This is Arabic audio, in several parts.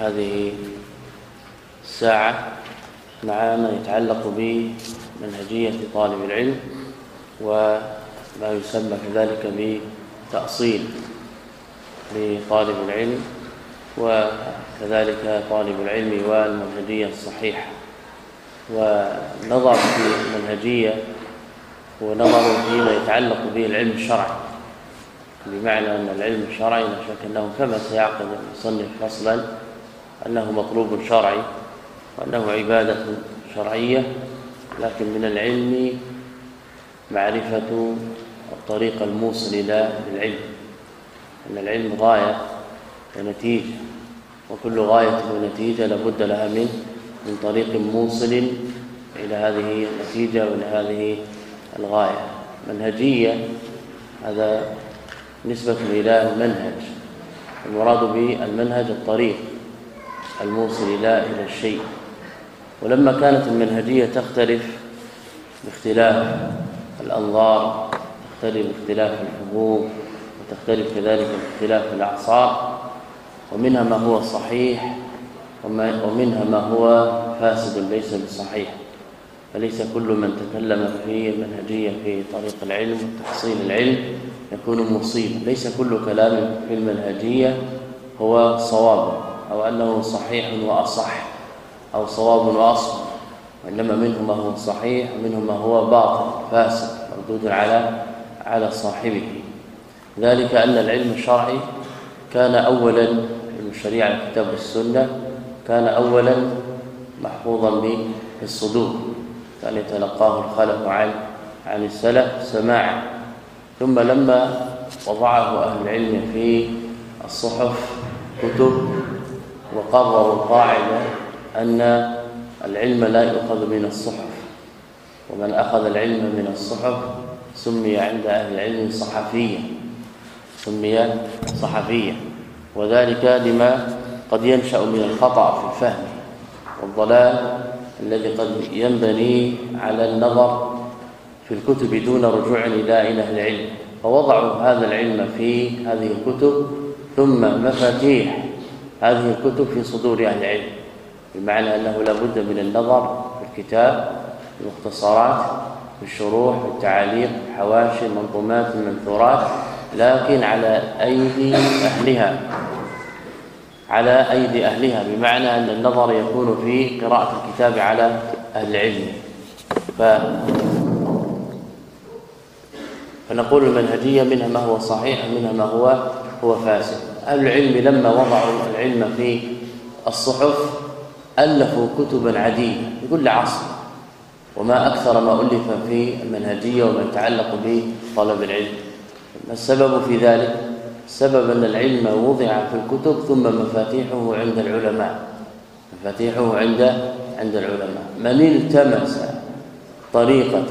هذه الساعة مع ما يتعلق بمنهجية طالب العلم وما يسمى كذلك بتأصيل لطالب العلم وكذلك طالب العلم والمنهجية الصحيحة. ونظر في المنهجية ونظر فيما يتعلق به العلم الشرعي بمعنى أن العلم الشرعي لا شك أنه كما سيعقد المصنف فصلا أنه مطلوب شرعي وأنه عبادة شرعية لكن من العلم معرفة الطريق الموصل إلى العلم. أن العلم غاية ونتيجة وكل غاية ونتيجة لابد لها من من طريق موصل إلى هذه النتيجة وإلى هذه الغاية. منهجية هذا نسبة إلى المنهج. المراد بالمنهج الطريق. الموصل إلى إلى الشيء. ولما كانت المنهجية تختلف باختلاف الأنظار تختلف باختلاف الفهوم وتختلف كذلك باختلاف الأعصار ومنها ما هو صحيح ومنها ما هو فاسد ليس بصحيح. فليس كل من تكلم في المنهجية في طريق العلم وتحصيل العلم يكون مصيبا. ليس كل كلام في المنهجية هو صواب. أو أنه صحيح وأصح أو صواب وأصل. وإنما منه ما هو صحيح ومنه ما هو باطل فاسد مردود على على صاحبه. ذلك أن العلم الشرعي كان أولا علم الشريعة الكتاب والسنة كان أولا محفوظا بالصدور. كان يتلقاه الخلف عن عن السلف سماعا. ثم لما وضعه أهل العلم في الصحف كتب وقرروا قاعدة أن العلم لا يؤخذ من الصحف. ومن أخذ العلم من الصحف سمي عند أهل العلم صحفيا سمي صحفيا وذلك لما قد ينشأ من الخطأ في الفهم والضلال الذي قد ينبني على النظر في الكتب دون رجوع إلى إلى العلم. فوضعوا هذا العلم في هذه الكتب ثم مفاتيح هذه الكتب في صدور أهل العلم بمعنى أنه لا بد من النظر في الكتاب في المختصرات في الشروح والتعاليق الحواشي المنظومات المنثورات لكن على أيدي أهلها. على أيدي أهلها بمعنى أن النظر يكون في قراءة الكتاب على أهل العلم. ف فنقول المنهجية منها ما هو صحيح ومنها ما هو هو فاسد. أهل العلم لما وضعوا العلم في الصحف ألفوا كتبا عديدة لكل عصر. وما أكثر ما ألف في المنهجية وما يتعلق بطلب العلم. ما السبب في ذلك؟ السبب أن العلم وضع في الكتب ثم مفاتيحه عند العلماء. مفاتيحه عند عند العلماء. من التمس طريقة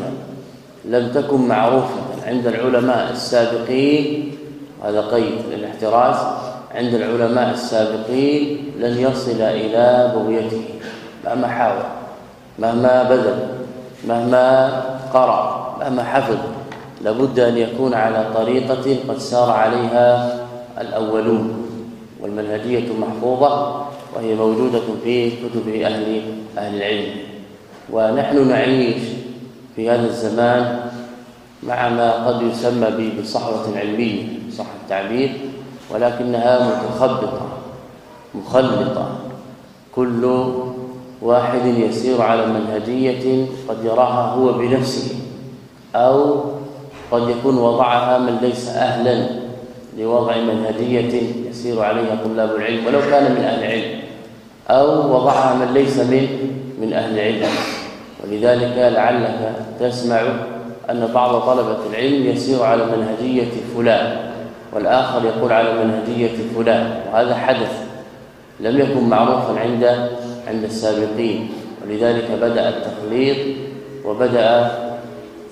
لم تكن معروفة عند العلماء السابقين؟ هذا قيد للاحتراز. عند العلماء السابقين لن يصل إلى بغيته مهما حاول مهما بذل مهما قرأ مهما حفظ لابد أن يكون على طريقة قد سار عليها الأولون. والمنهجية محفوظة وهي موجودة في كتب أهل أهل العلم. ونحن نعيش في هذا الزمان مع ما قد يسمى بصحوة علمية صح التعبير. ولكنها متخبطة مخلطة. كل واحد يسير على منهجية قد يراها هو بنفسه أو قد يكون وضعها من ليس أهلا لوضع منهجية يسير عليها طلاب العلم ولو كان من أهل العلم أو وضعها من ليس من من أهل العلم. ولذلك لعلك تسمع أن بعض طلبة العلم يسير على منهجية فلان. والآخر يقول على منهجية فلان وهذا حدث لم يكن معروفا عند عند السابقين ولذلك بدأ التخليط وبدأ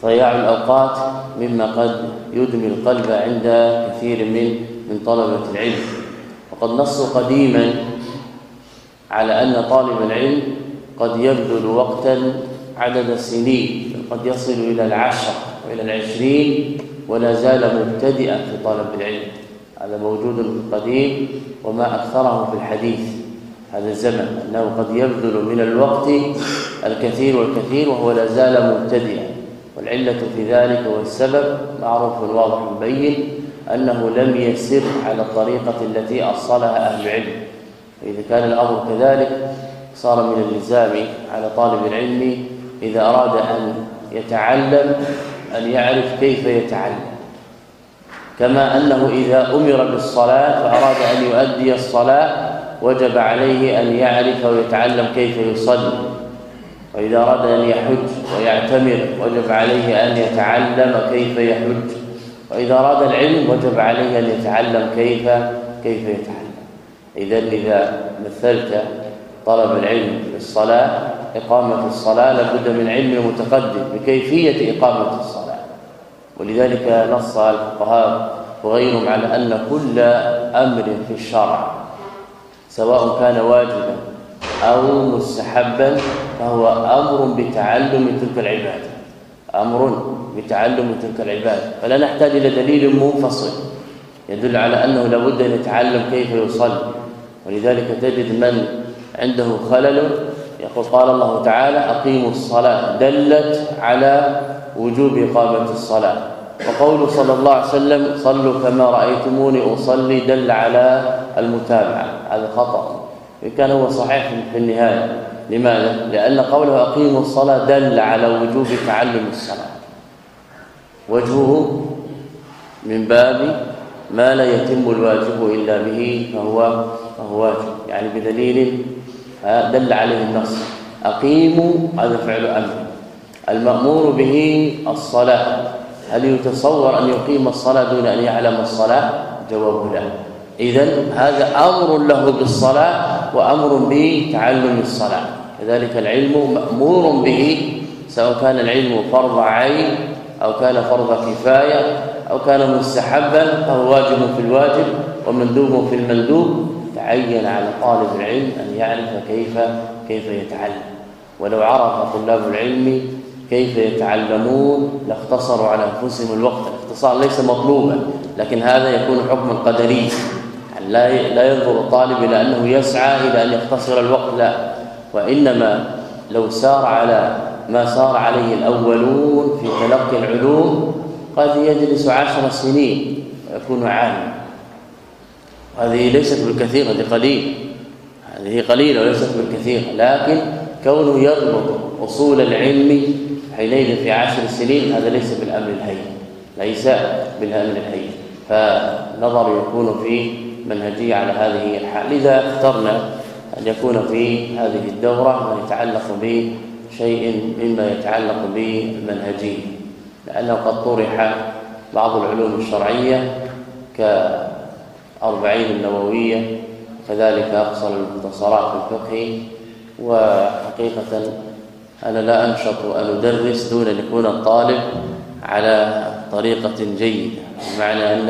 ضياع الأوقات مما قد يدمي القلب عند كثير من من طلبة العلم. وقد نصوا قديما على أن طالب العلم قد يبذل وقتا عدد السنين قد يصل إلى العشر وإلى العشرين ولا زال مبتدئا في طلب العلم. هذا موجود في القديم وما أكثره في الحديث. هذا الزمن أنه قد يبذل من الوقت الكثير والكثير وهو لا زال مبتدئا. والعلة في ذلك والسبب معروف واضح مبين أنه لم يسر على الطريقة التي أصلها أهل العلم. فإذا كان الأمر كذلك صار من اللزام على طالب العلم إذا أراد أن يتعلم أن يعرف كيف يتعلم. كما أنه إذا أمر بالصلاة فأراد أن يؤدي الصلاة وجب عليه أن يعرف ويتعلم كيف يصلي. وإذا أراد أن يحج ويعتمر وجب عليه أن يتعلم كيف يحج. وإذا أراد العلم وجب عليه أن يتعلم كيف كيف يتعلم. إذا إذا مثلت طلب العلم بالصلاة إقامة الصلاة لابد من علم متقدم بكيفية إقامة الصلاة. ولذلك نص الفقهاء وغيرهم على أن كل أمر في الشرع سواء كان واجبا أو مستحبا فهو أمر بتعلم تلك العبادة. أمر بتعلم تلك العبادة. فلا نحتاج إلى دليل منفصل يدل على أنه لابد أن يتعلم كيف يصلي. ولذلك تجد من عنده خلل يقول قال الله تعالى أقيموا الصلاة دلت على وجوب إقامة الصلاة. وقوله صلى الله عليه وسلم صلوا كما رأيتموني أصلي دل على المتابعة هذا خطأ. إن كان هو صحيح في النهاية. لماذا؟ لأن قوله أقيموا الصلاة دل على وجوب تعلم الصلاة. وجهه من باب ما لا يتم الواجب إلا به فهو فهو واجب. يعني بدليل دل عليه النص. أقيموا هذا فعل أمر. المأمور به الصلاة. هل يتصور أن يقيم الصلاة دون أن يعلم الصلاة؟ جواب لا. إذا هذا أمر له بالصلاة وأمر بتعلم الصلاة. كذلك العلم مأمور به سواء كان العلم فرض عين أو كان فرض كفاية أو كان مستحبا فهو واجب في الواجب ومندوب في المندوب. تعين على طالب العلم أن يعرف كيف كيف يتعلم. ولو عرف طلاب العلم كيف يتعلمون لاختصروا على أنفسهم الوقت. الاختصار ليس مطلوبا لكن هذا يكون حكما قدريا. لا لا ينظر الطالب إلى أنه يسعى إلى أن يختصر الوقت؟ لا. وإنما لو سار على ما سار عليه الأولون في تلقي العلوم قد يجلس عشر سنين ويكون عالما. هذه ليست بالكثير هذه قليل. هذه قليلة وليست بالكثير. لكن كونه يضبط أصول العلم حينئذ في عشر سنين هذا ليس بالأمر الهين ليس بالأمر الهين. فنظر يكون في منهجيه على هذه الحال. لذا اخترنا أن يكون في هذه الدورة ما يتعلق بشيء مما يتعلق بالمنهجيه لأنه قد طرح بعض العلوم الشرعية كأربعين النووية كذلك أقصر المختصرات الفقهي وحقيقة أنا لا أنشط أن أدرس دون أن يكون الطالب على طريقة جيدة بمعنى أن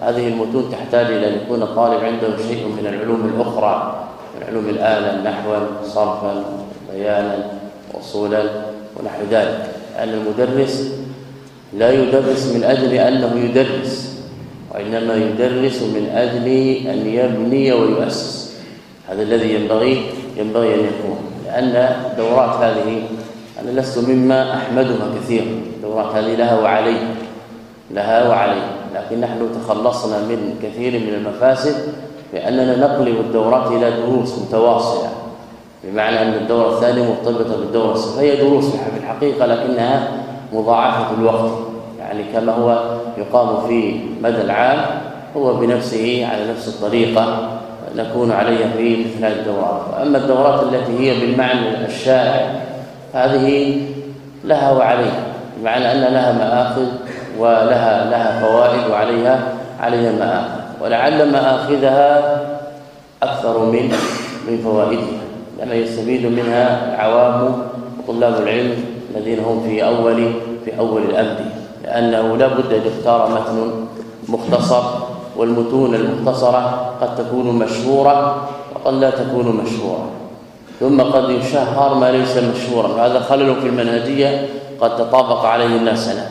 هذه المتون تحتاج إلى أن يكون الطالب عنده شيء من العلوم الأخرى من علوم الآلة نحوا صرفا بيانا وصولا ونحو ذلك. لأن المدرس لا يدرس من أجل أنه يدرس. وإنما يدرس من أجل أن يبني ويؤسس. هذا الذي ينبغي ينبغي أن يكون. لأن الدورات هذه أنا لست مما أحمدها كثيرا. الدورات هذه لها وعلي لها وعلي. لكن نحن تخلصنا من كثير من المفاسد بأننا نقلب الدورات إلى دروس متواصلة. بمعنى أن الدورة الثانية مرتبطة بالدورة فهي دروس في الحقيقة لكنها مضاعفة الوقت. يعني كما هو يقام في مدى العام هو بنفسه على نفس الطريقة نكون عليها في مثل هذه الدورات. واما الدورات التي هي بالمعنى الشائع هذه لها وعليها بمعنى أن لها مآخذ ولها لها فوائد وعليها عليها مآخذ ولعل مآخذها أكثر من من فوائدها لما يستفيد منها العوام وطلاب العلم الذين هم في أول في أول الأمر لأنه لا بد أن يختار متن مختصر والمتون المختصرة قد تكون مشهورة وقد لا تكون مشهورة. ثم قد يشهر ما ليس مشهورا. هذا خلل في المنهجية قد تطابق عليه الناس الان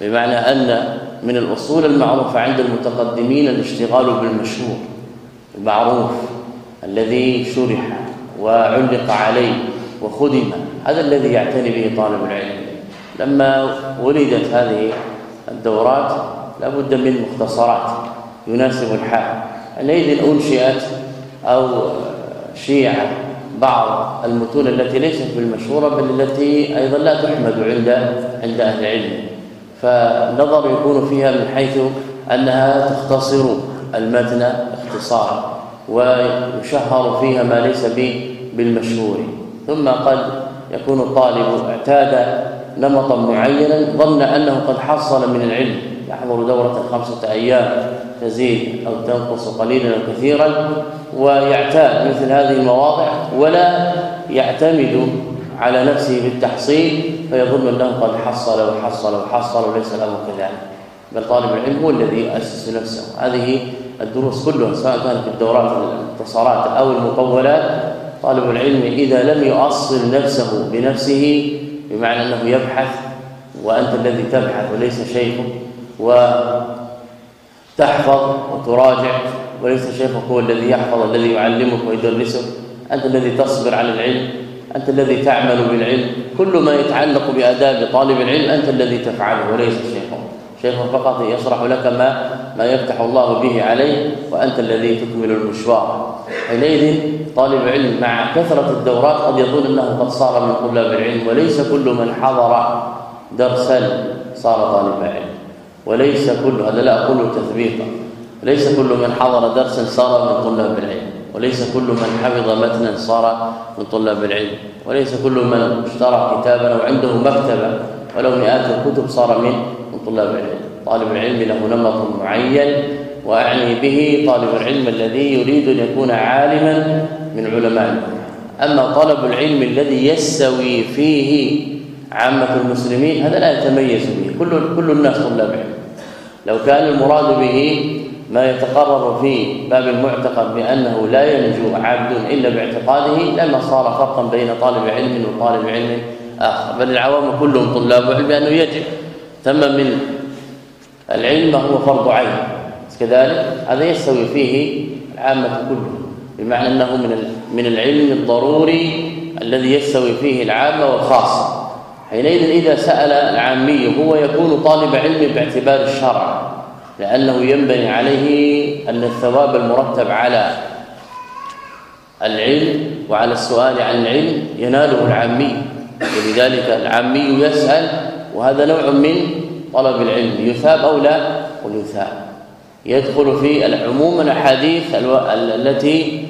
بمعنى أن من الأصول المعروفة عند المتقدمين الاشتغال بالمشهور المعروف الذي شرح وعلق عليه وخدم هذا الذي يعتني به طالب العلم. لما ولدت هذه الدورات لابد من مختصرات يناسب الحال. حينئذ أنشئت أو شيع بعض المتون التي ليست بالمشهورة بل التي أيضا لا تحمد عند عند أهل العلم. فالنظر يكون فيها من حيث أنها تختصر المتن اختصارا ويشهر فيها ما ليس بالمشهور. ثم قد يكون الطالب اعتاد نمطا معينا ظن أنه قد حصل من العلم. يحضر دورة خمسة أيام تزيد أو تنقص قليلا أو كثيرا ويعتاد مثل هذه المواضع ولا يعتمد على نفسه بالتحصيل فيظن أنه قد حصل وحصل وحصل وليس الأمر كذلك. بل طالب العلم هو الذي اسس نفسه. هذه الدروس كلها سواء كانت في الدورات الانتصارات أو المقولات طالب العلم إذا لم يؤصل نفسه بنفسه بمعنى أنه يبحث وأنت الذي تبحث وليس شيخك وتحفظ وتراجع وليس شيخك هو الذي يحفظ الذي يعلمك ويدرسك. أنت الذي تصبر على العلم. أنت الذي تعمل بالعلم. كل ما يتعلق باداب طالب العلم أنت الذي تفعله وليس شيخه شيخ فقط يشرح لك ما ما يفتح الله به عليه وأنت الذي تكمل المشوار. حينئذ طالب العلم مع كثرة الدورات قد يظن إنه قد صار من طلاب العلم وليس كل من حضر درسا صار طالب علم. وليس كل هذا لا أقول تثبيتا ليس كل من حضر درسا صار من طلاب العلم وليس كل من حفظ متنا صار من طلاب العلم. وليس كل من اشترى كتابا أو عنده مكتبة ولو مئات الكتب صار من طلاب العلم. طالب العلم له نمط معين وأعني به طالب العلم الذي يريد أن يكون عالما من علماء أما طلب العلم الذي يستوي فيه عامة المسلمين هذا لا يتميز به. كل كل الناس طلاب علم لو كان المراد به ما يتقرر في باب المعتقد بأنه لا ينجو عبد إلا باعتقاده لما صار فرقا بين طالب علم وطالب علم آخر. بل العوام كلهم طلاب علم بأنه يجب. ثم من العلم هو فرض عين. كذلك هذا يستوي فيه العامة كلهم بمعنى أنه من من العلم الضروري الذي يستوي فيه العامة والخاصة. حينئذ إذا سأل العامي هو يكون طالب علم باعتبار الشرع لأنه ينبني عليه أن الثواب المرتب على العلم وعلى السؤال عن العلم يناله العامي. ولذلك العامي يسأل وهذا نوع من طلب العلم يثاب أو لا؟ ويثاب يدخل في العموم الأحاديث التي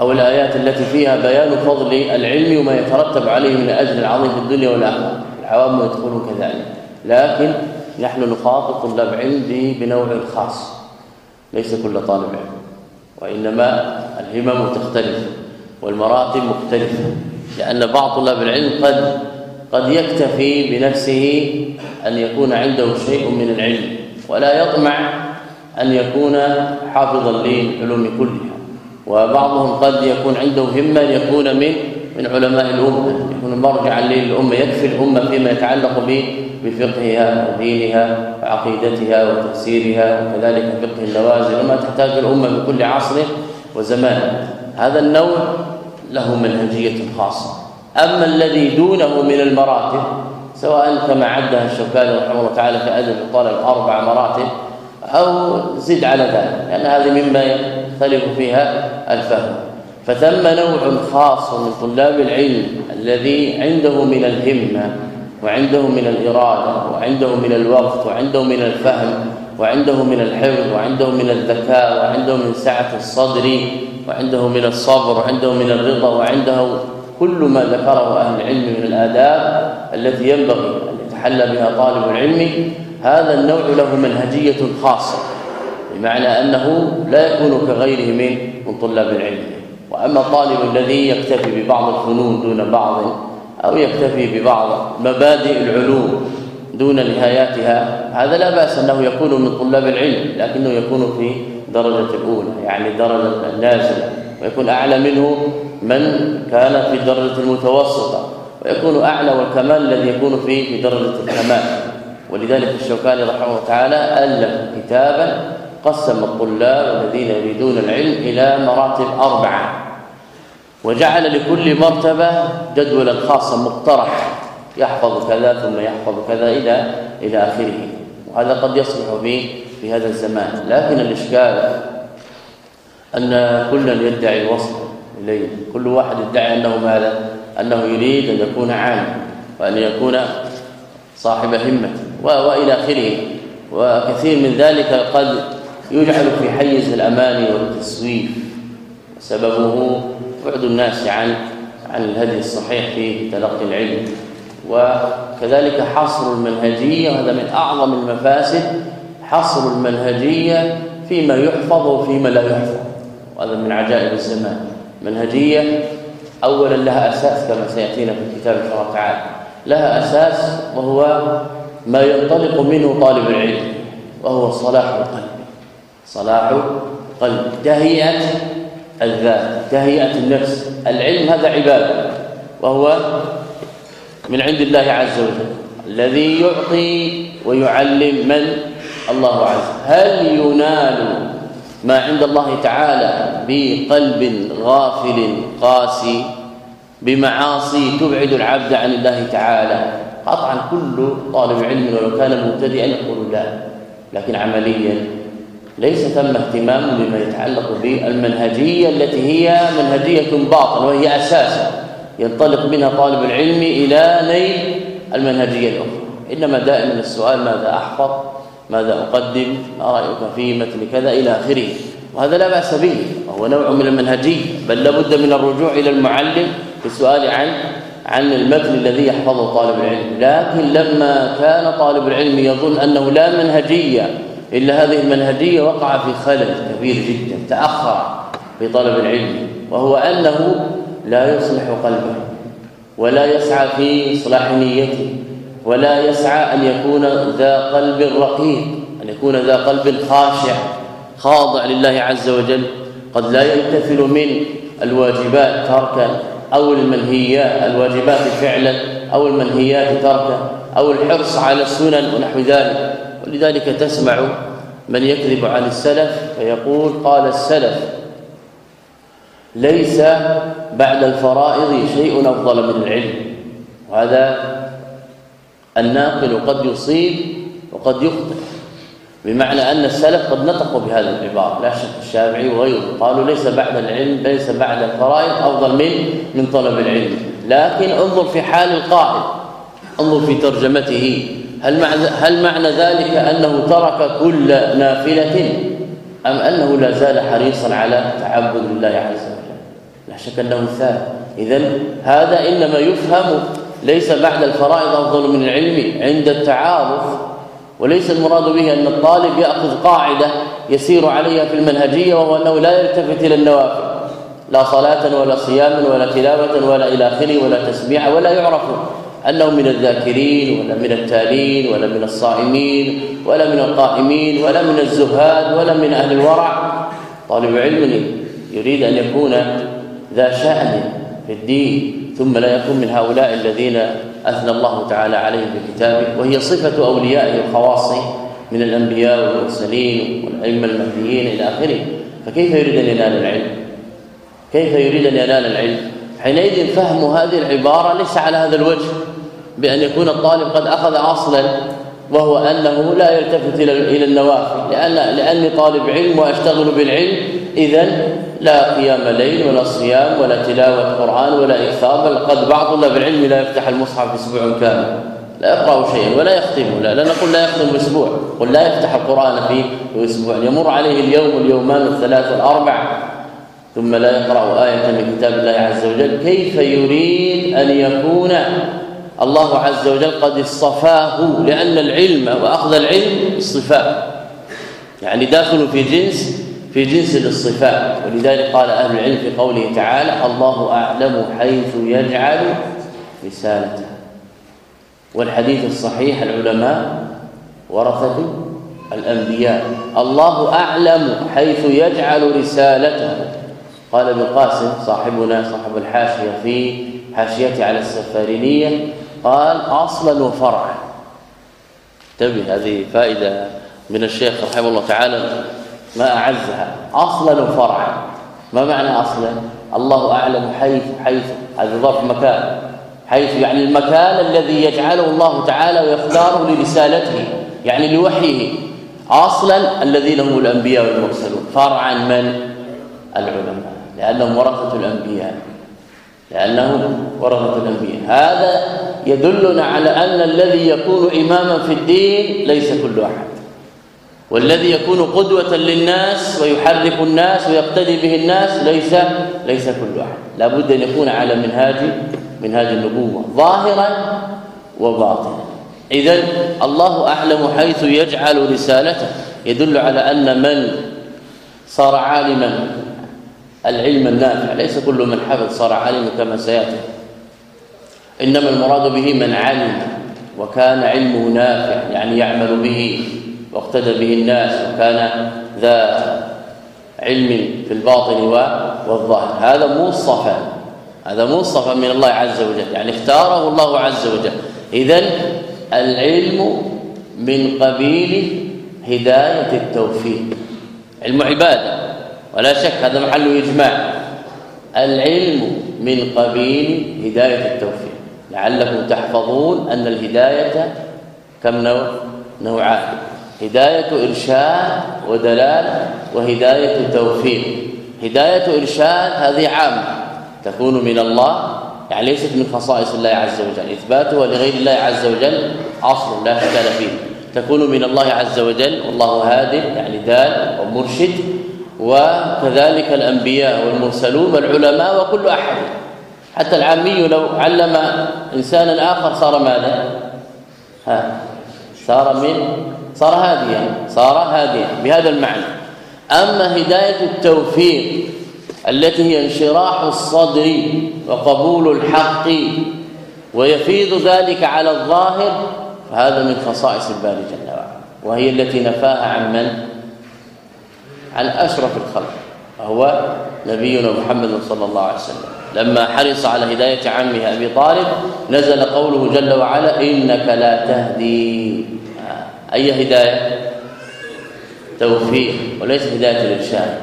أو الآيات التي فيها بيان فضل العلم وما يترتب عليه من الأجر العظيم في الدنيا والآخرة. العوام يدخلون كذلك. لكن نحن نخاطب طلاب علم بنوع خاص ليس كل طالب علم. وإنما الهمم تختلف والمراتب مختلفة لأن بعض طلاب العلم قد قد يكتفي بنفسه أن يكون عنده شيء من العلم ولا يطمع أن يكون حافظا للعلوم كلها. وبعضهم قد يكون عنده همة أن يكون من من علماء الأمة يكون مرجعا للأمة يكفي الأمة فيما يتعلق بفقهها ودينها وعقيدتها وتفسيرها وكذلك فقه النوازل وما تحتاج الأمة في كل عصر وزمان. هذا النوع له منهجية خاصة. أما الذي دونه من المراتب سواء كما عدها الشوكاني رحمه الله تعالى في أدب الطالب أربع مراتب أو زد على ذلك لأن هذه مما يختلف فيها الفهم. فثم نوع خاص من طلاب العلم الذي عنده من الهمة وعنده من الإرادة وعنده من الوقت وعنده من الفهم وعنده من الحفظ وعنده من الذكاء وعنده من سعة الصدر وعنده من الصبر وعنده من الرضا وعنده كل ما ذكره أهل العلم من الآداب التي ينبغي أن يتحلى بها طالب العلم هذا النوع له منهجية خاصة بمعنى أنه لا يكون كغيره من من طلاب العلم. وأما الطالب الذي يكتفي ببعض الفنون دون بعض أو يكتفي ببعض مبادئ العلوم دون نهاياتها هذا لا بأس أنه يكون من طلاب العلم لكنه يكون في درجة الأولى يعني درجة النازلة. ويكون أعلى منه من كان في الدرجه المتوسطة ويكون أعلى والكمال الذي يكون فيه في درجة الكمال. ولذلك الشوكاني رحمه الله تعالى ألف كتابا قسم الطلاب الذين يريدون العلم إلى مراتب أربعة. وجعل لكل مرتبة جدولا خاصا مقترح يحفظ كذا ثم يحفظ كذا إلى إلى آخره. وهذا قد يصلح به في هذا الزمان. لكن الإشكال أن كلا يدعي الوصل إليه. كل واحد يدعي أنه ماذا؟ أنه يريد أن يكون عالما وأن يكون صاحب همة وإلى آخره. وكثير من ذلك قد يجعل في حيز الأماني والتسويف. سببه بعد الناس عن عن الهدي الصحيح في تلقي العلم. وكذلك حصر المنهجية وهذا من أعظم المفاسد حصر المنهجية فيما يحفظ وفيما لا يحفظ. وهذا من عجائب الزمان منهجيه اولا لها أساس كما سيأتينا في الكتاب إن شاء الله تعالى. لها أساس وهو ما ينطلق منه طالب العلم وهو صلاح القلب. صلاح قلب تهيئه الذات تهيئه النفس. العلم هذا عبادة وهو من عند الله عز وجل. الذي يعطي ويعلم من؟ الله عز. هل ينال ما عند الله تعالى بقلب غافل قاسي بمعاصي تبعد العبد عن الله تعالى. قطعا كل طالب علم ولو كان مبتدئا يقول لا لكن عمليا ليس ثم اهتمام بما يتعلق بالمنهجية التي هي منهجية باطل وهي أساسا ينطلق منها طالب العلم إلى نيل المنهجية الأخرى. إنما دائما السؤال ماذا أحفظ؟ ماذا أقدم؟ ما رأيك في مثل كذا إلى آخره؟ وهذا لا بأس به وهو نوع من المنهجية بل لابد من الرجوع إلى المعلم في السؤال عن عن المتن الذي يحفظه طالب العلم. لكن لما كان طالب العلم يظن أنه لا منهجية إلا هذه المنهجية وقع في خلل كبير جدا تأخر في طلب العلم وهو أنه لا يصلح قلبه ولا يسعى في إصلاح نيته. ولا يسعى أن يكون ذا قلب رقيق أن يكون ذا قلب خاشع خاضع لله عز وجل. قد لا يمتثل من الواجبات تركا أو المنهيات الواجبات فعلا أو المنهيات تركا أو الحرص على السنن ونحو ذلك. ولذلك تسمع من يكذب عن السلف فيقول قال السلف ليس بعد الفرائض شيء أفضل من العلم. وهذا الناقل قد يصيب وقد يخطئ بمعنى أن السلف قد نطقوا بهذه العبارة. لا شك الشافعي وغيره قالوا ليس بعد العلم ليس بعد الفرائض أفضل من من طلب العلم. لكن انظر في حال القائل انظر في ترجمته. هل معنى هل معنى ذلك أنه ترك كل نافلة أم أنه لا زال حريصا على تعبد الله عز وجل؟ لا شك أنه ثابت اذا هذا إنما يفهم ليس بعد الفرائض أفضل من العلم عند التعارف وليس المراد به أن الطالب يأخذ قاعدة يسير عليها في المنهجية وهو أنه لا يلتفت إلى النوافل لا صلاة ولا صياما ولا تلاوة ولا إلى آخره ولا تسبيح ولا يعرف أنه من الذاكرين ولا من التالين ولا من الصائمين ولا من القائمين ولا من الزهاد ولا من أهل الورع. طالب علم يريد أن يكون ذا شأن في الدين. ثم لا يكون من هؤلاء الذين أثنى الله تعالى عليهم في كتابه وهي صفة أوليائه الخواص من الأنبياء والمرسلين والأئمة المهديين إلى آخره. فكيف يريد أن ينال العلم؟ كيف يريد أن ينال العلم؟ حينئذ فهم هذه العبارة ليس على هذا الوجه بأن يكون الطالب قد أخذ أصلا وهو أنه لا يلتفت إلى النوافل لأن لأني طالب علم وأشتغل بالعلم إذا لا قيام ليل ولا صيام ولا تلاوة قرآن ولا إكثار بل قد بعض طلاب العلم لا يفتح المصحف أسبوع كامل. لا يقرأ شيئا ولا يختم لا, لا نقول لا يختم أسبوع قل لا يفتح القرآن في أسبوع. يمر عليه اليوم واليومان والثلاث والأربع ثم لا يقرأ آية من كتاب الله عز وجل. كيف يريد أن يكون الله عز وجل قد اصطفاه؟ لأن العلم وأخذ العلم اصطفاء يعني داخل في جنس في جنس الصفات ولذلك قال أهل العلم في قوله تعالى الله أعلم حيث يجعل رسالته. والحديث الصحيح العلماء ورثة الأنبياء الله أعلم حيث يجعل رسالته. قال ابن القاسم صاحبنا صاحب الحاشية في حاشيته على السفارينية قال أصلا وفرعا. انتبه هذه فائدة من الشيخ رحمه الله تعالى. ما أعزها. أصلا وفرعا ما معنى أصلا؟ الله أعلم حيث حيث هذا ظرف مكان. حيث يعني المكان الذي يجعله الله تعالى ويختاره لرسالته يعني لوحيه. أصلا الذين هم الأنبياء والمرسلون. فرعا من؟ العلماء. لأنهم ورثة الأنبياء. لأنهم ورثة الأنبياء. هذا يدلنا على أن الذي يكون اماما في الدين ليس كل أحد. والذي يكون قدوة للناس ويحرك الناس ويقتدي به الناس ليس ليس كل أحد. لابد أن يكون على منهاج منهاج النبوة. ظاهرا وباطنا. اذا الله أعلم حيث يجعل رسالته. يدل على أن من صار عالما العلم النافع. ليس كل من حفظ صار عالما كما سيأتي. إنما المراد به من علم وكان علمه نافع يعني يعمل به. واقتدى به الناس وكان ذا علم في الباطن والظاهر. هذا مصطفى هذا مصطفى من الله عز وجل. يعني اختاره الله عز وجل. اذا العلم من قبيل هداية التوفيق. علم عبادة. ولا شك هذا محل إجماع. العلم من قبيل هداية التوفيق. لعلكم تحفظون أن الهداية كم نوع؟ نوعان. هداية إرشاد ودلالة وهداية توفيق. هداية إرشاد هذه عامة. تكون من الله يعني ليست من خصائص الله عز وجل. إثباتها لغير الله عز وجل أصل لا إشكال فيه. تكون من الله عز وجل والله هادي يعني دال ومرشد. وكذلك الأنبياء والمرسلون والعلماء وكل أحد. حتى العامي لو علم إنسانا آخر صار ماذا؟ ها صار من صار هاديا صار هاديا بهذا المعنى. أما هداية التوفيق التي هي انشراح الصدر وقبول الحق ويفيض ذلك على الظاهر فهذا من خصائص الباري جل وعلا. وهي التي نفاها عن من؟ عن أشرف الخلق وهو نبينا محمد صلى الله عليه وسلم. لما حرص على هداية عمه أبي طالب نزل قوله جل وعلا إنك لا تهدي. أي هداية؟ توفيق وليس هداية الإرشاد.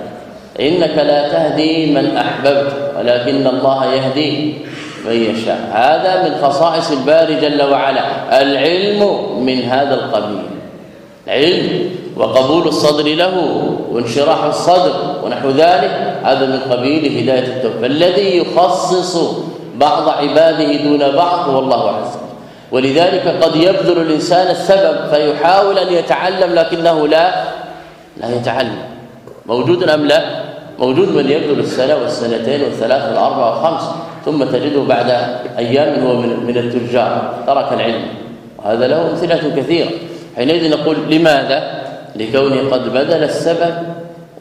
إنك لا تهدي من أحببت ولكن الله يهدي من يشاء. هذا من خصائص الباري جل وعلا. العلم من هذا القبيل. علم وقبول الصدر له وانشراح الصدر ونحو ذلك هذا من قبيل هداية التوفيق. الذي يخصص بعض عباده دون بعض هو الله عز ولذلك قد يبذل الإنسان السبب فيحاول أن يتعلم لكنه لا لا يتعلم. موجود أم لا؟ موجود من يبذل السنة والسنتين والثلاث والأربع والخمس ثم تجده بعد أيام هو من من التجار ترك العلم. وهذا له أمثلة كثيرة. حينئذ نقول لماذا؟ لكونه قد بذل السبب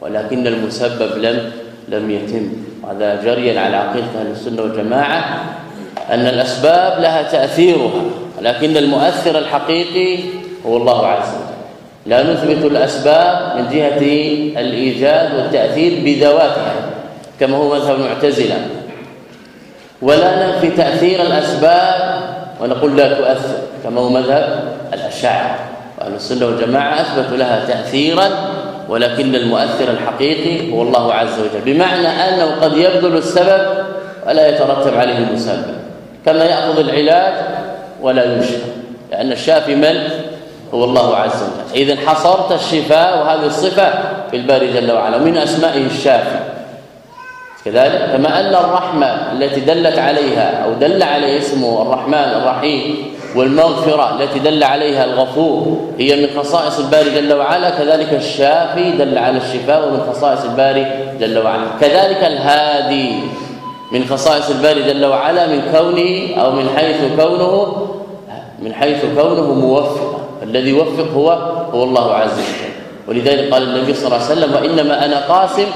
ولكن المسبب لم لم يتم. هذا جريا على عقيدة أهل السنة والجماعة أن الأسباب لها تأثيرها. لكن المؤثر الحقيقي هو الله عز وجل. لا نثبت الأسباب من جهة الإيجاد والتأثير بذواتها كما هو مذهب المعتزلة. ولا ننفي تأثير الأسباب ونقول لا تؤثر كما هو مذهب الأشاعرة. وأهل السنة والجماعة أثبتوا لها تأثيرا ولكن المؤثر الحقيقي هو الله عز وجل. بمعنى أنه قد يبذل السبب ولا يترتب عليه المسبب. كما يأخذ العلاج ولا يشفى لأن الشافي من؟ هو الله عز وجل. اذا حصرت الشفاء وهذه الصفة في الباري جل وعلا. من أسمائه الشافي كذلك كما ان الرحمة التي دلت عليها أو دل عليه اسمه الرحمن الرحيم والمغفرة التي دل عليها الغفور هي من خصائص الباري جل وعلا. كذلك الشافي دل على الشفاء ومن خصائص الباري جل وعلا. كذلك الهادي. من خصائص الباري جل وعلا من كونه أو من حيث كونه من حيث كونه موفقا. الذي يوفق هو هو الله عز وجل. ولذلك قال النبي صلى الله عليه وسلم وإنما أنا قاسم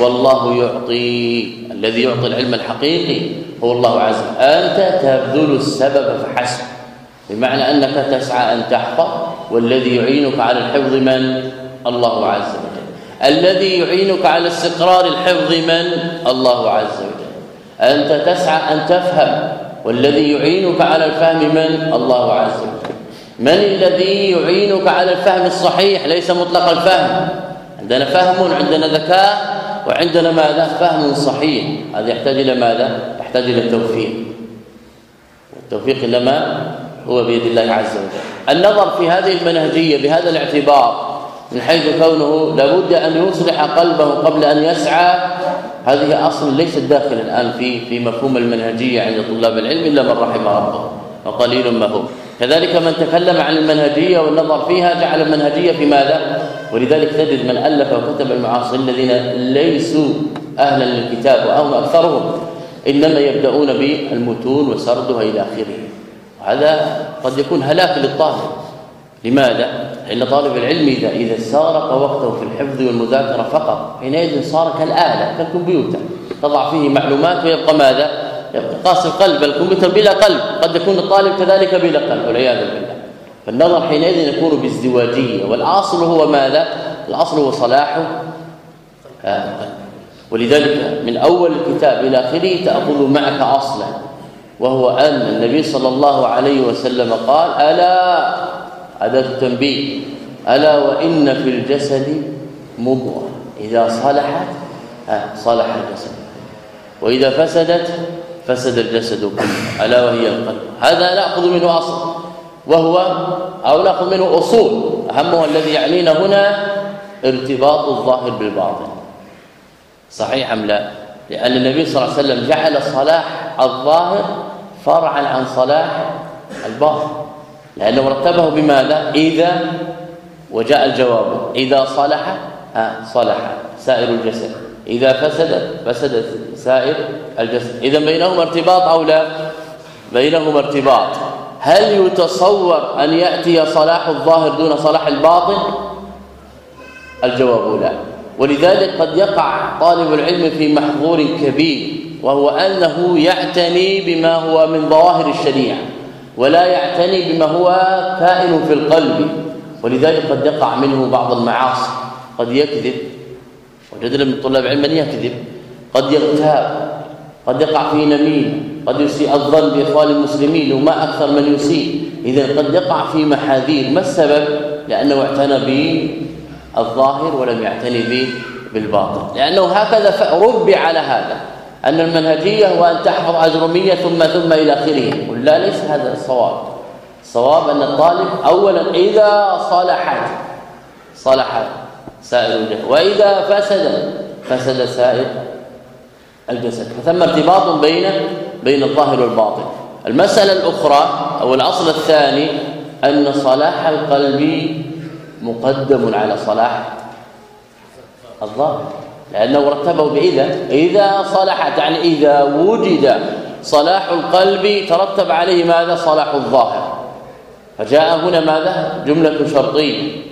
والله يعطي. الذي يعطي العلم الحقيقي هو الله عز وجل. أنت تبذل السبب فحسب. بمعنى أنك تسعى أن تحفظ والذي يعينك على الحفظ من؟ الله عز وجل. الذي يعينك على استقرار الحفظ من؟ الله عز وجل. أنت تسعى أن تفهم والذي يعينك على الفهم من؟ الله عز وجل. من الذي يعينك على الفهم الصحيح؟ ليس مطلق الفهم. عندنا فهم عندنا ذكاء وعندنا ماذا؟ فهم صحيح. هذا يحتاج إلى ماذا؟ يحتاج إلى التوفيق. والتوفيق لما هو بيد الله عز وجل. النظر في هذه المنهجية بهذا الاعتبار من حيث كونه لابد أن يصلح قلبه قبل أن يسعى هذه أصل ليست داخل الآن في في مفهوم المنهجية عند طلاب العلم إلا من رحم ربه وقليل ما هو. كذلك من تكلم عن المنهجية والنظر فيها جعل المنهجية في ماذا؟ ولذلك تجد من ألف وكتب المعاصرين الذين ليسوا أهلا للكتاب أو أكثرهم إنما يبدأون بالمتون وسردها إلى آخره. وهذا قد يكون هلاك للطالب. لماذا؟ لأن طالب العلم اذا إذا سارق وقته في الحفظ والمذاكرة فقط حينئذ صار كالآلة كالكمبيوتر. تضع فيه معلومات ويبقى ماذا؟ يبقى قاس القلب الكمبيوتر بلا قلب. قد يكون الطالب كذلك بلا قلب والعياذ بالله. فالنظر حينئذ يكون بازدواجيه والأصل هو ماذا؟ الأصل هو صلاح ولذلك من أول الكتاب إلى آخره تأخذ معك أصلا وهو أن النبي صلى الله عليه وسلم قال ألا أداة التنبيه. ألا وإن في الجسد مضغة. إذا صلحت صلح الجسد. وإذا فسدت فسد الجسد كله. ألا وهي القلب. هذا ناخذ منه أصل. وهو أو ناخذ منه أصول. أهمها الذي يعنينا هنا ارتباط الظاهر بالباطن. صحيح أم لا؟ لأن النبي صلى الله عليه وسلم جعل صلاح الظاهر فرعا عن صلاح الباطن. لأنه رتبه بماذا؟ إذا وجاء الجواب. إذا صلح صلح. سائر الجسد. إذا فسد فسد سائر الجسد. إذا بينهما ارتباط أو لا؟ بينهما ارتباط. هل يتصور أن يأتي صلاح الظاهر دون صلاح الباطن؟ الجواب لا. ولذلك قد يقع طالب العلم في محظور كبير وهو أنه يعتني بما هو من ظواهر الشريعة. ولا يعتني بما هو كائن في القلب. ولذلك قد يقع منه بعض المعاصي. قد يكذب. وجدنا من طلاب العلم من يكذب. قد يغتاب. قد يقع في نميم. قد يسيء الظن بإخوان المسلمين وما أكثر من يسيء. إذا قد يقع في محاذير. ما السبب؟ لأنه اعتنى بالظاهر ولم يعتني به بالباطن. لأنه هكذا ربي على هذا. أن المنهجية هو أن تحفظ اجرميه ثم ثم إلى آخره. قل لا ليس هذا الصواب. الصواب أن الطالب اولا إذا صلحت صلح سائر الجسد. وإذا فسد فسد سائر الجسد. فثم ارتباط بين بين الظاهر والباطن. المسألة الأخرى أو الأصل الثاني أن صلاح القلب مقدم على صلاح الظاهر. لأنه رتبه بإذا إذا صلحت يعني إذا وجد صلاح القلب ترتب عليه ماذا؟ صلاح الظاهر. فجاء هنا ماذا؟ جملة شرطية.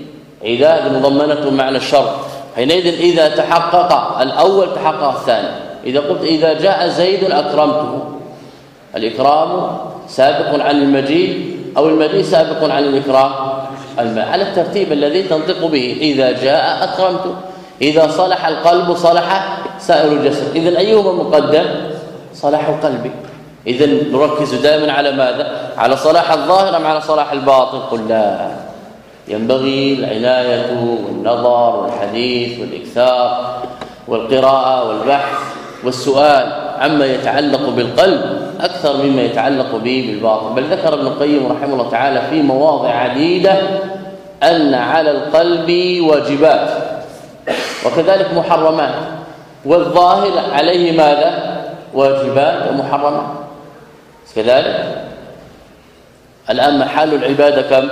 إذا مضمنة معنى الشرط. حينئذ إذا تحقق الأول تحقق الثاني. إذا قلت إذا جاء زيد أكرمته. الإكرام سابق عن المجيء أو المجيء سابق عن الإكرام. على الترتيب الذي تنطق به. إذا جاء أكرمته. إذا صلح القلب صلح سائر الجسد. اذا أيهما مقدم؟ صلاح القلب. اذا نركز دائما على ماذا؟ على صلاح الظاهر أم على صلاح الباطن؟ قل لا. ينبغي العناية والنظر والحديث والإكثار والقراءة والبحث والسؤال عما يتعلق بالقلب أكثر مما يتعلق به بالباطن. بل ذكر ابن القيم رحمه الله تعالى في مواضع عديدة أن على القلب واجبات. وكذلك محرمات. والظاهر عليه ماذا؟ واجبات ومحرمات. كذلك الآن محل العبادة كم؟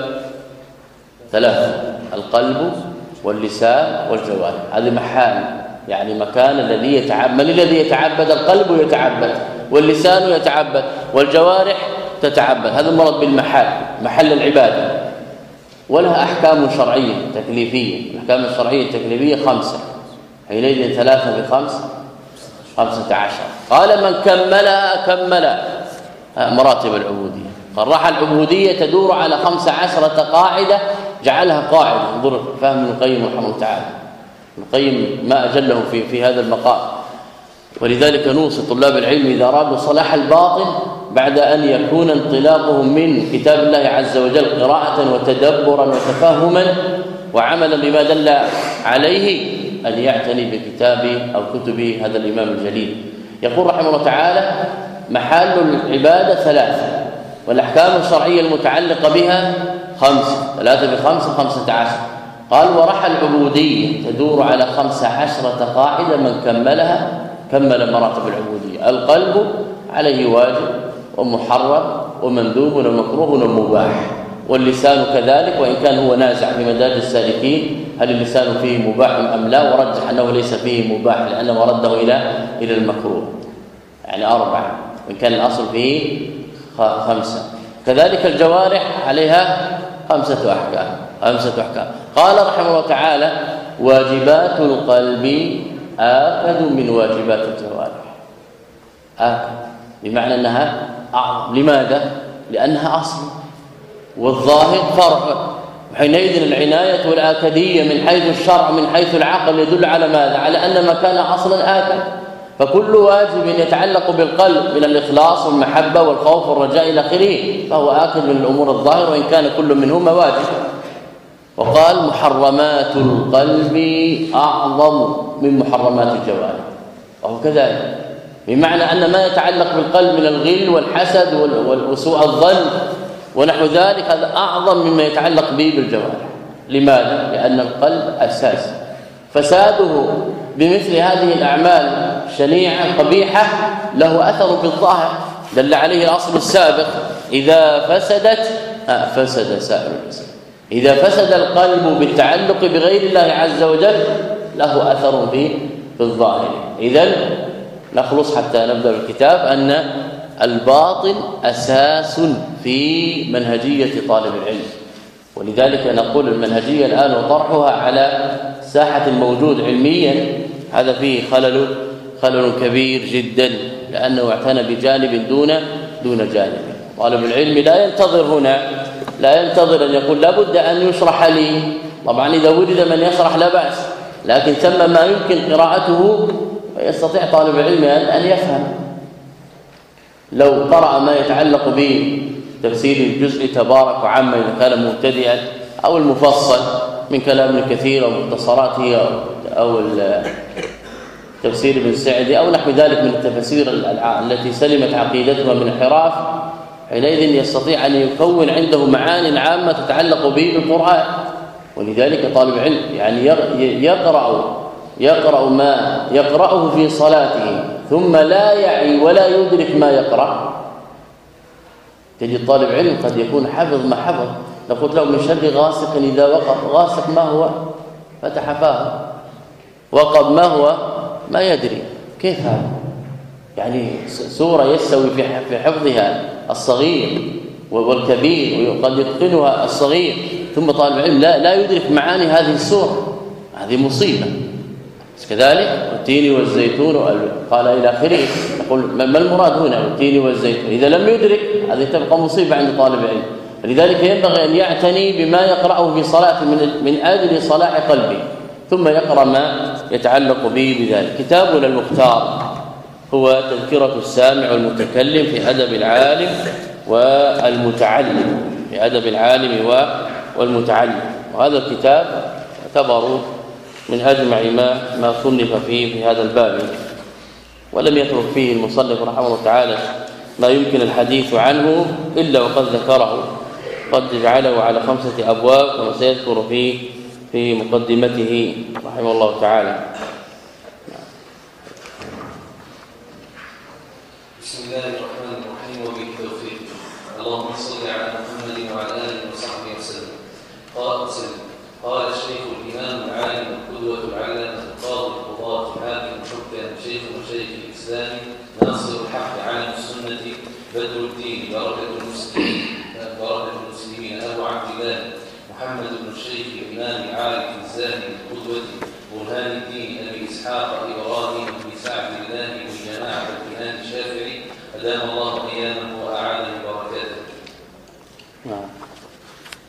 ثلاثة القلب واللسان والجوارح. هذه محال يعني مكان الذي يتعبد من الذي يتعبد؟ القلب يتعبد واللسان يتعبد والجوارح تتعبد. هذا المرض بالمحال محل العبادة. ولها أحكام شرعية تكليفية. الأحكام الشرعية التكليفية خمسة. حينئذ ثلاثة بخمس خمسة عشر. قال من كملها كمل. مراتب العبودية. قال العبودية تدور على خمس عشرة قاعدة جعلها قاعدة. انظر فهم ابن القيم رحمه الله تعالى. ابن القيم ما أجله في في هذا المقام. ولذلك نوصي طلاب العلم إذا أرادوا صلاح الباطن بعد أن يكون انطلاقهم من كتاب الله عز وجل قراءة وتدبرا وتفهما وعملا بما دل عليه أن يعتني بكتاب أو كتب هذا الإمام الجليل. يقول رحمه الله تعالى محل العبادة ثلاثة والأحكام الشرعية المتعلقة بها خمسة ثلاثة بخمسة خمسة عشر. قال ورحى العبودية تدور على خمسة عشرة قاعدة من كملها كمل مراتب العبودية. القلب عليه واجب ومحرم ومندوب ومكروه ومباح. واللسان كذلك وإن كان هو نازع في مداد السالكين هل اللسان فيه مباح أم لا؟ ورجح أنه ليس فيه مباح لأنه رده إلى إلى المكروه. يعني أربعة وإن كان الأصل فيه خمسة. كذلك الجوارح عليها خمسة أحكام. خمسة أحكام. قال رحمه الله تعالى واجبات القلب آكد من واجبات الجوارح. آكد. بمعنى أنها أعظم. لماذا؟ لأنها أصل. والظاهر فرع. وحينئذ العناية والآكدية من حيث الشرع من حيث العقل يدل على ماذا؟ على أن ما كان أصلا آكد فكل واجب يتعلق بالقلب من الإخلاص والمحبة والخوف والرجاء إلى آخره فهو آكد من الأمور الظاهرة وإن كان كل منهما واجب. وقال محرمات القلب أعظم من محرمات الجوارح. وهو كذلك. بمعنى أن ما يتعلق بالقلب من الغل والحسد وسوء الظن ونحو ذلك هذا أعظم مما يتعلق به بالجوارح. لماذا؟ لأن القلب أساس. فساده بمثل هذه الأعمال شنيعة قبيحة له أثر في الظاهر. دل عليه الأصل السابق إذا فسدت فسد سائر الجسد إذا فسد القلب بالتعلق بغير الله عز وجل له أثر في الظاهر. إذا نخلص حتى نبدأ الكتاب أن الباطن أساس في منهجية طالب العلم. ولذلك نقول المنهجية الآن وطرحها على ساحة الموجود علميا هذا فيه خلل خلل كبير جدا لأنه اعتنى بجانب دون دون جانب. طالب العلم لا ينتظر هنا لا ينتظر أن يقول لابد أن يشرح لي. طبعا إذا وجد من يشرح لا بأس لكن ثم ما يمكن قراءته ويستطيع طالب العلم أن يفهم. لو قرأ ما يتعلق بتفسير الجزء تبارك وعما إذا كان مبتدئا أو المفصل من كلام كثير أو أو تفسير ابن سعدي أو نحو ذلك من التفاسير التي سلمت عقيدتها من الحراف حينئذ يستطيع أن يكون عنده معاني عامة تتعلق به بالقرآن. ولذلك طالب علم يعني يقرأ يقرأ ما يقرأه في صلاته ثم لا يعي ولا يدرك ما يقرأ. تجد طالب علم قد يكون حفظ ما حفظ. لو قلت له من شر غاسق إذا وقب غاسق ما هو؟ فتح فاه. وقب ما هو؟ ما يدري. كيف هذا؟ يعني سورة يستوي في حفظها الصغير والكبير وقد يتقنها الصغير. ثم طالب العلم لا لا يدرك معاني هذه السورة. هذه مصيبة. كذلك والتين والزيتون قال إلى آخره. يقول ما المراد هنا والتين والزيتون؟ إذا لم يدرك هذه تبقى مصيبة عند طالب العلم لذلك ينبغي أن يعتني بما يقرأه في صلاته من من آجل صلاح قلبه ثم يقرأ ما يتعلق به بذلك. كتابنا المختار هو تذكرة السامع والمتكلم في أدب العالم والمتعلم في أدب العالم والمتعلم. وهذا الكتاب يعتبر من أجمع ما ما صنف فيه في هذا الباب ولم يترك فيه المصنف رحمه الله تعالى ما يمكن الحديث عنه إلا وقد ذكره قد جعله على خمسة أبواب كما سيذكر في في مقدمته رحمه الله تعالى. بسم الله الرحمن الرحيم وبالتوفيق. اللهم صل على محمد وعلى آله وصحبه وسلم. قال قال الشيخ الامام العالم القدوه العلامه القاضي القضاه الحاكم حكام شيخ وشيخ الإسلام ناصر الحق عالم السنة بدر الدين بركة المسلمين بركة المسلمين أبو عبد الله محمد بن الشيخ الإمام العارف الزاهد القدوة برهان الدين أبي إسحاق إبراهيم بن سعد الله بن جماعة الكهان الشافعي أدام الله قيامه وأعانه بركاته. نعم.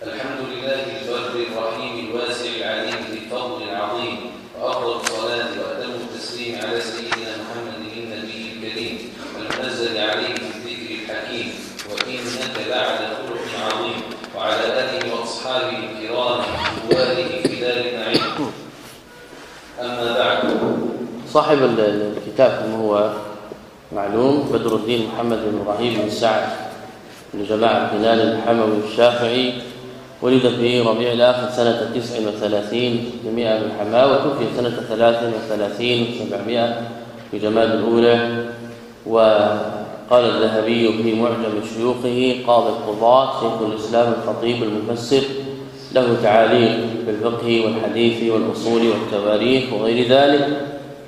الحمد لله البر الرحيم الواسع العليم ذي الفضل العظيم وأفضل الصلاة وأتم التسليم على سيدنا محمد النبي الكريم المنزل عليه بالذكر الحكيم وإنك لعلى خلق عظيم وعلى آله وأصحابه الكرام وآله في دار النعيم. أما بعد. صاحب ال- ال- الكتاب كما هو معلوم بدر الدين محمد بن إبراهيم بن سعد بن جماعة هلال الحموي الشافعي ولد في ربيع الآخر سنة 39 بمئة بالحماة وتوفي سنة 33 و700 في جماد الأولى. وقال الذهبي في معجم شيوخه قاضي القضاة شيخ الإسلام الخطيب المفسر له تعاليق في الفقه والحديث والأصول والتواريخ وغير ذلك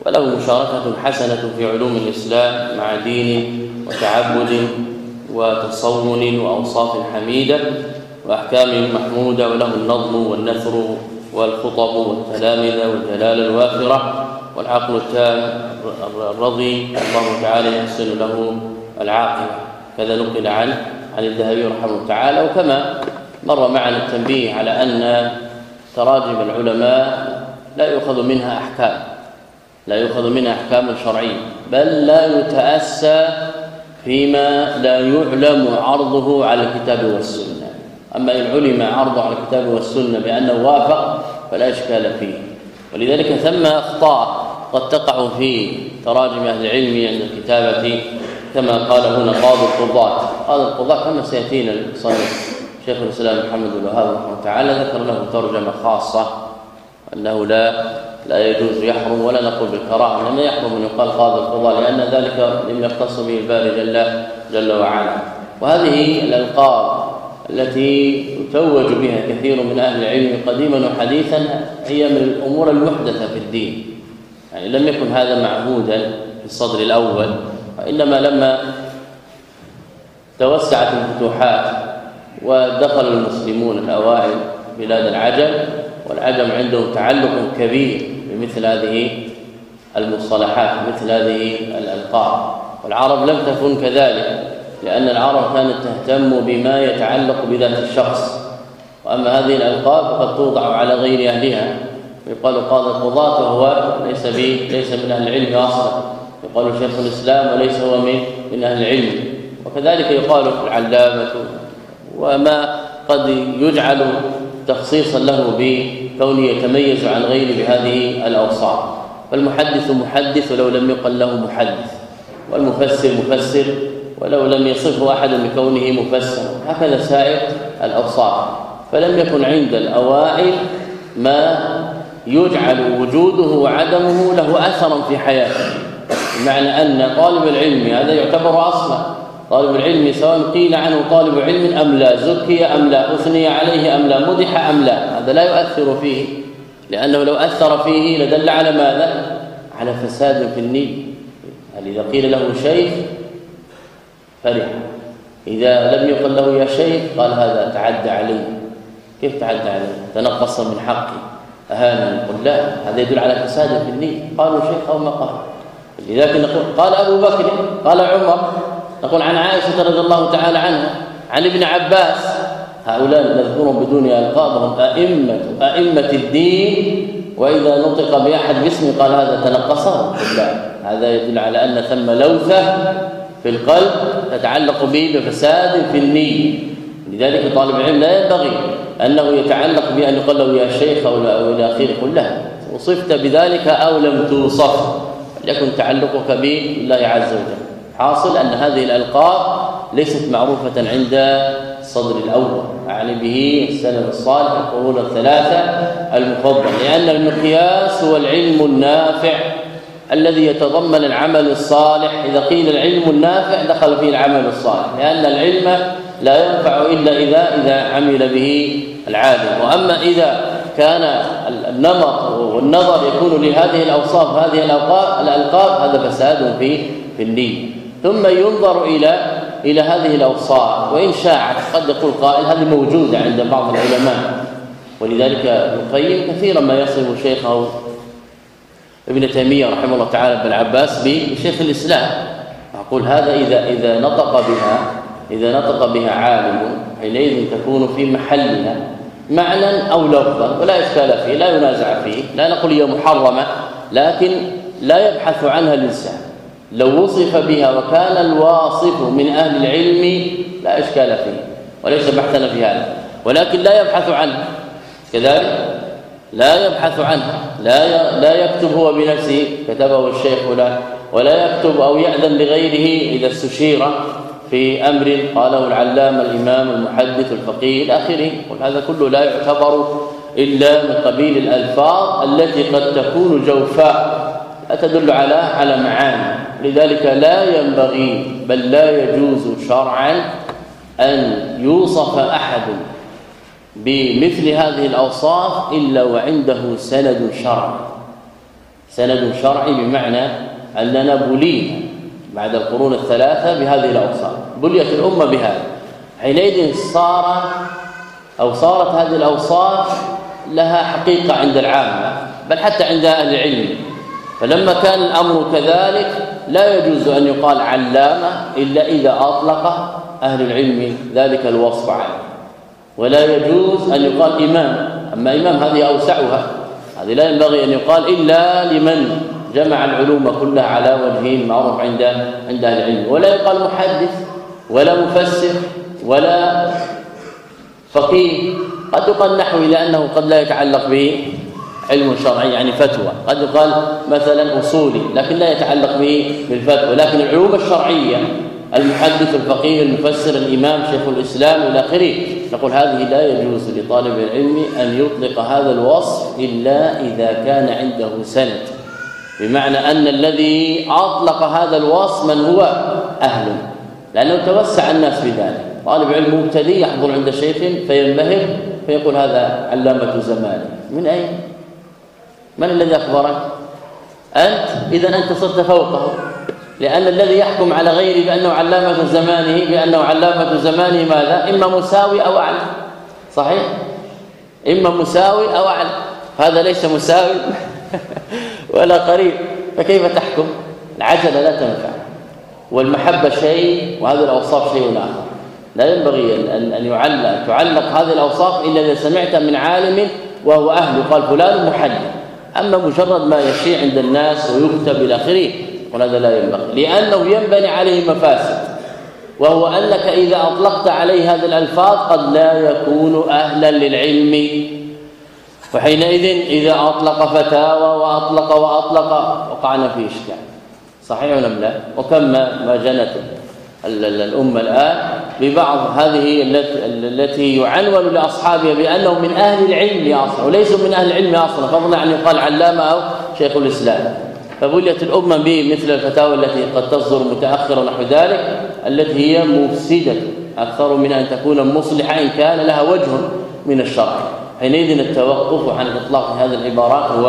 وله مشاركة حسنة في علوم الإسلام مع دين وتعبد وتصون وأوصاف حميدة وأحكام محمودة وله النظم والنثر والخطب والتلامذة والجلالة الوافرة والعقل التام الرضي الله تعالى يحسن له العاقبة. كذا نقل عنه عن الذهبي رحمه الله تعالى. وكما مر معنا التنبيه على أن تراجم العلماء لا يؤخذ منها أحكام لا يؤخذ منها أحكام شرعية بل لا يتأسى فيما لا يعلم عرضه على الكتاب والسنة. أما إن علم عرضه على الكتاب والسنة بأنه وافق فلا إشكال فيه. ولذلك ثم أخطاء قد تقع في تراجم أهل العلم عند الكتابة كما قال هنا قاضي القضاة. قاضي القضاة كما سيأتينا المصنف شيخ الإسلام محمد بن الوهاب رحمه تعالى ذكر له ترجمة خاصة أنه لا لا يجوز يحرم ولا نقول بالكراهة إنما يحرم أن يقال قاضي القضاء لأن ذلك لم يختص به الباري جل جل وعلا. وهذه الألقاب التي يتوج بها كثير من أهل العلم قديما وحديثا هي من الأمور المحدثة في الدين. يعني لم يكن هذا معهودا في الصدر الأول. وانما لما توسعت الفتوحات ودخل المسلمون الأوائل بلاد العجم والعجم عندهم تعلق كبير بمثل هذه المصطلحات مثل هذه الألقاب. والعرب لم تكن كذلك لأن العرب كانت تهتم بما يتعلق بذات الشخص. وأما هذه الألقاب فقد توضع على غير أهلها. يقال قاضي القضاة وهو ليس به ليس من أهل العلم أصلا. يقال شيخ الإسلام وليس هو من من أهل العلم. وكذلك يقال العلامة وما قد يجعل تخصيصا له بكونه يتميز عن غيره بهذه الأوصاف. فالمحدث محدث ولو لم يقل له محدث والمفسر مفسر ولو لم يصفه أحد بكونه مفسر. هكذا سائر الأوصاف. فلم يكن عند الأوائل ما يجعل وجوده وعدمه له أثرا في حياته. بمعنى أن طالب العلم هذا يعتبر أصلا. طالب العلم سواء قيل عنه طالب علم أم لا زكي أم لا أثني عليه أم لا مدح أم لا هذا لا يؤثر فيه. لأنه لو أثر فيه لدل على ماذا؟ على فساد في النية. هل إذا قيل له شيخ فرح. إذا لم يقل له يا شيخ قال هذا تعدى علي. كيف تعدى علي؟ تنقص من حقي. اهانا نقول لا هذا يدل على فساد في النية. قالوا شيخ أو ما قال. لذلك نقول قال أبو بكر قال عمر نقول عن عائشة رضي الله تعالى عنها عن ابن عباس هؤلاء نذكرهم بدون القابهم أئمة أئمة الدين وإذا نطق بأحد باسم قال هذا تنقصه. لا هذا يدل على أن ثم لوثة في القلب تتعلق به بفساد في النية. لذلك طالب العلم لا ينبغي أنه يتعلق بأن يقول له يا شيخ أو إلى آخره قل له وصفت بذلك أو لم توصف. ليكن تعلقك بالله عز وجل. حاصل أن هذه الألقاب ليست معروفة عند الصدر الأول. اعني به السلف الصالح القرون الثلاثة المفضل لأن المقياس هو العلم النافع الذي يتضمن العمل الصالح. إذا قيل العلم النافع دخل فيه العمل الصالح لأن العلم لا ينفع إلا إذا إذا عمل به العالم وأما إذا كان النمط والنظر يكون لهذه الأوصاف هذه الألقاب هذا فساد في في النيه ثم ينظر إلى إلى هذه الأوصاف وإن شاعت قد يقول قائل هذه موجودة عند بعض العلماء. ولذلك ابن القيم كثيرا ما يصف شيخه ابن تيمية رحمه الله تعالى بن عباس بشيخ الإسلام. أقول هذا إذا إذا نطق بها إذا نطق بها عالم حينئذ تكون في محلها معنى أو لفظا ولا إشكال فيه لا ينازع فيه لا نقول هي محرمه لكن لا يبحث عنها الإنسان. لو وصف بها وكان الواصف من أهل العلم لا إشكال فيه وليس بحثنا في هذا. ولكن لا يبحث عنها كذلك لا يبحث عنها لا لا يكتب هو بنفسه كتبه الشيخ ولا ولا يكتب أو يأذن لغيره إذا استشير. في أمر قاله العلامة الإمام المحدث الفقيه إلى اخره وهذا كله لا يعتبر إلا من قبيل الألفاظ التي قد تكون جوفاء لا تدل على على معاني. لذلك لا ينبغي بل لا يجوز شرعا أن يوصف أحد بمثل هذه الأوصاف إلا وعنده سند شرعي. سند شرعي بمعنى أننا بلينا. بعد القرون الثلاثة بهذه الأوصاف. بليت الأمة بهذا حينئذ صار أو صارت هذه الأوصاف لها حقيقة عند العامة بل حتى عند أهل العلم. فلما كان الأمر كذلك لا يجوز أن يقال علامة إلا إذا أطلق أهل العلم ذلك الوصف عليه. ولا يجوز أن يقال إمام. أما إمام هذه أوسعها. هذه لا ينبغي أن يقال إلا لمن جمع العلوم كلها على وجه معروف عند عند العلم. ولا يقال محدث ولا مفسر ولا فقيه. قد يقال نحوي لأنه قد لا يتعلق به علم شرعي يعني فتوى. قد يقال مثلا أصولي لكن لا يتعلق به بالفتوى. لكن العلوم الشرعية المحدث الفقيه المفسر الإمام شيخ الإسلام إلى آخره. نقول هذه لا يجوز لطالب العلم أن يطلق هذا الوصف إلا إذا كان عنده سند. بمعنى أن الذي أطلق هذا الوصف من هو؟ أهل. لأنه توسع الناس بذلك طالب علم مبتدئ يحضر عند شيخ فينبهر فيقول هذا علامة زمانه. من أين؟ من الذي أخبرك؟ أنت؟ إذا أنت صرت فوقه. لأن الذي يحكم على غيره بأنه علامة زمانه بأنه علامة زمانه ماذا؟ إما مساوي أو أعلى. صحيح؟ إما مساوي أو أعلى. هذا ليس مساوي. ولا قريب. فكيف تحكم؟ العجلة لا تنفع. والمحبة شيء وهذه الأوصاف شيء آخر. لا ينبغي ان ان يعلق تعلق هذه الأوصاف إلا إذا سمعت من عالم وهو أهل. قال فلان محدث أما مجرد ما يشيع عند الناس ويكتب إلى آخره وهذا لا ينبغي. لأنه ينبني عليه مفاسد. وهو أنك إذا أطلقت عليه هذه الألفاظ قد لا يكون أهلا للعلم. وحينئذ إذا أطلق فتاوى وأطلق وأطلق وقعنا في إشكال. صحيح ولا لا؟ وكم ما جنت الأمة الآن ببعض هذه التي يعنون لأصحابها بأنهم من أهل العلم أصلا وليسوا من أهل العلم أصلا فضلا عن يقال علامة أو شيخ الإسلام. فبليت الأمة بمثل الفتاوى التي قد تصدر متاخرا نحو ذلك التي هي مفسدة أكثر من أن تكون مصلحة إن كان لها وجه من الشرع. حينئذ التوقف عن إطلاق هذه العبارات هو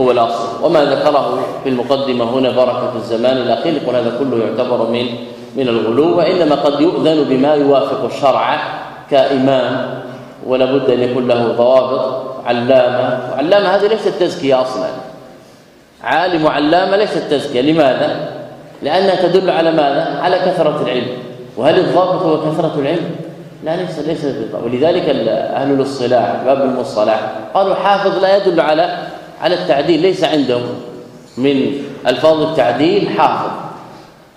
هو الأصل. وما ذكره في المقدمة هنا بركة الزمان الأخير يقول هذا كله يعتبر من من الغلو وإنما قد يؤذن بما يوافق الشرع كإمام ولا بد أن يكون له ضوابط. علامه وعلامه هذه ليست تزكية أصلا. عالم وعلامه ليست تزكية. لماذا؟ لأنها تدل على ماذا؟ على كثرة العلم. وهل الضابط هو كثرة العلم؟ لا ليس ليس ولذلك أهل الاصطلاح باب المصطلح قالوا حافظ لا يدل على على التعديل ليس عندهم. من ألفاظ التعديل حافظ.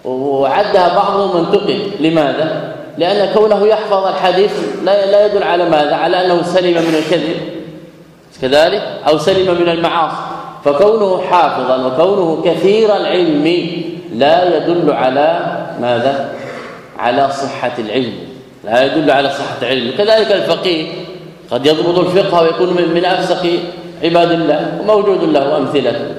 وعدها بعضهم منطقي لماذا؟ لأن كونه يحفظ الحديث لا لا يدل على ماذا؟ على أنه سلم من الكذب. كذلك؟ أو سلم من المعاصي. فكونه حافظا وكونه كثير العلم لا يدل على ماذا؟ على صحة العلم. لا يدل على صحة العلم. كذلك الفقيه قد يضبط الفقه ويكون من, من افسق عباد الله وموجود له أمثلة.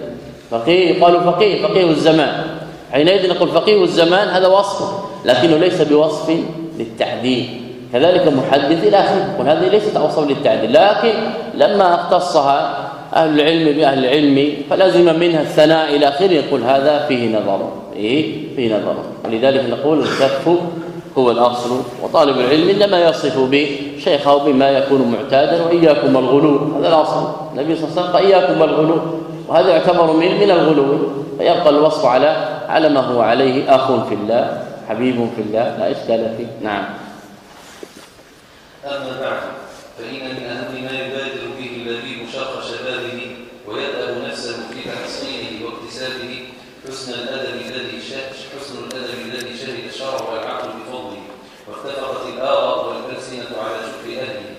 فقيه قالوا فقيه فقيه الزمان. حينئذ نقول فقيه الزمان هذا وصف لكنه ليس بوصف للتعديل. كذلك محدث إلى آخره وهذه ليست اوصف للتعديل. لكن لما اختصها أهل العلم بأهل العلم فلازم منها الثناء إلى آخره يقول هذا فيه نظر. إيه؟ فيه نظر. ولذلك نقول الكف هو الاصل وطالب العلم إنما يصف بشيخه بما يكون معتادا وإياكم الغلو. هذا الاصل النبي صلى الله عليه وسلم إياكم الغلو. وهذا يعتبر من من الغلو. فيبقى الوصف على على ما هو عليه أخ في الله حبيب في الله. لا إشكال فيه. نعم. أما بعد فإن من أهم ما يبادر به اللبيب شرق شبابه ويدأب نفسه في تحصيله واكتسابه حسن الأدب الذي شه- حسن الأدب الذي شهد الشرع والعقل بفضله واتفقت الآراء والألسنة على شكر أهله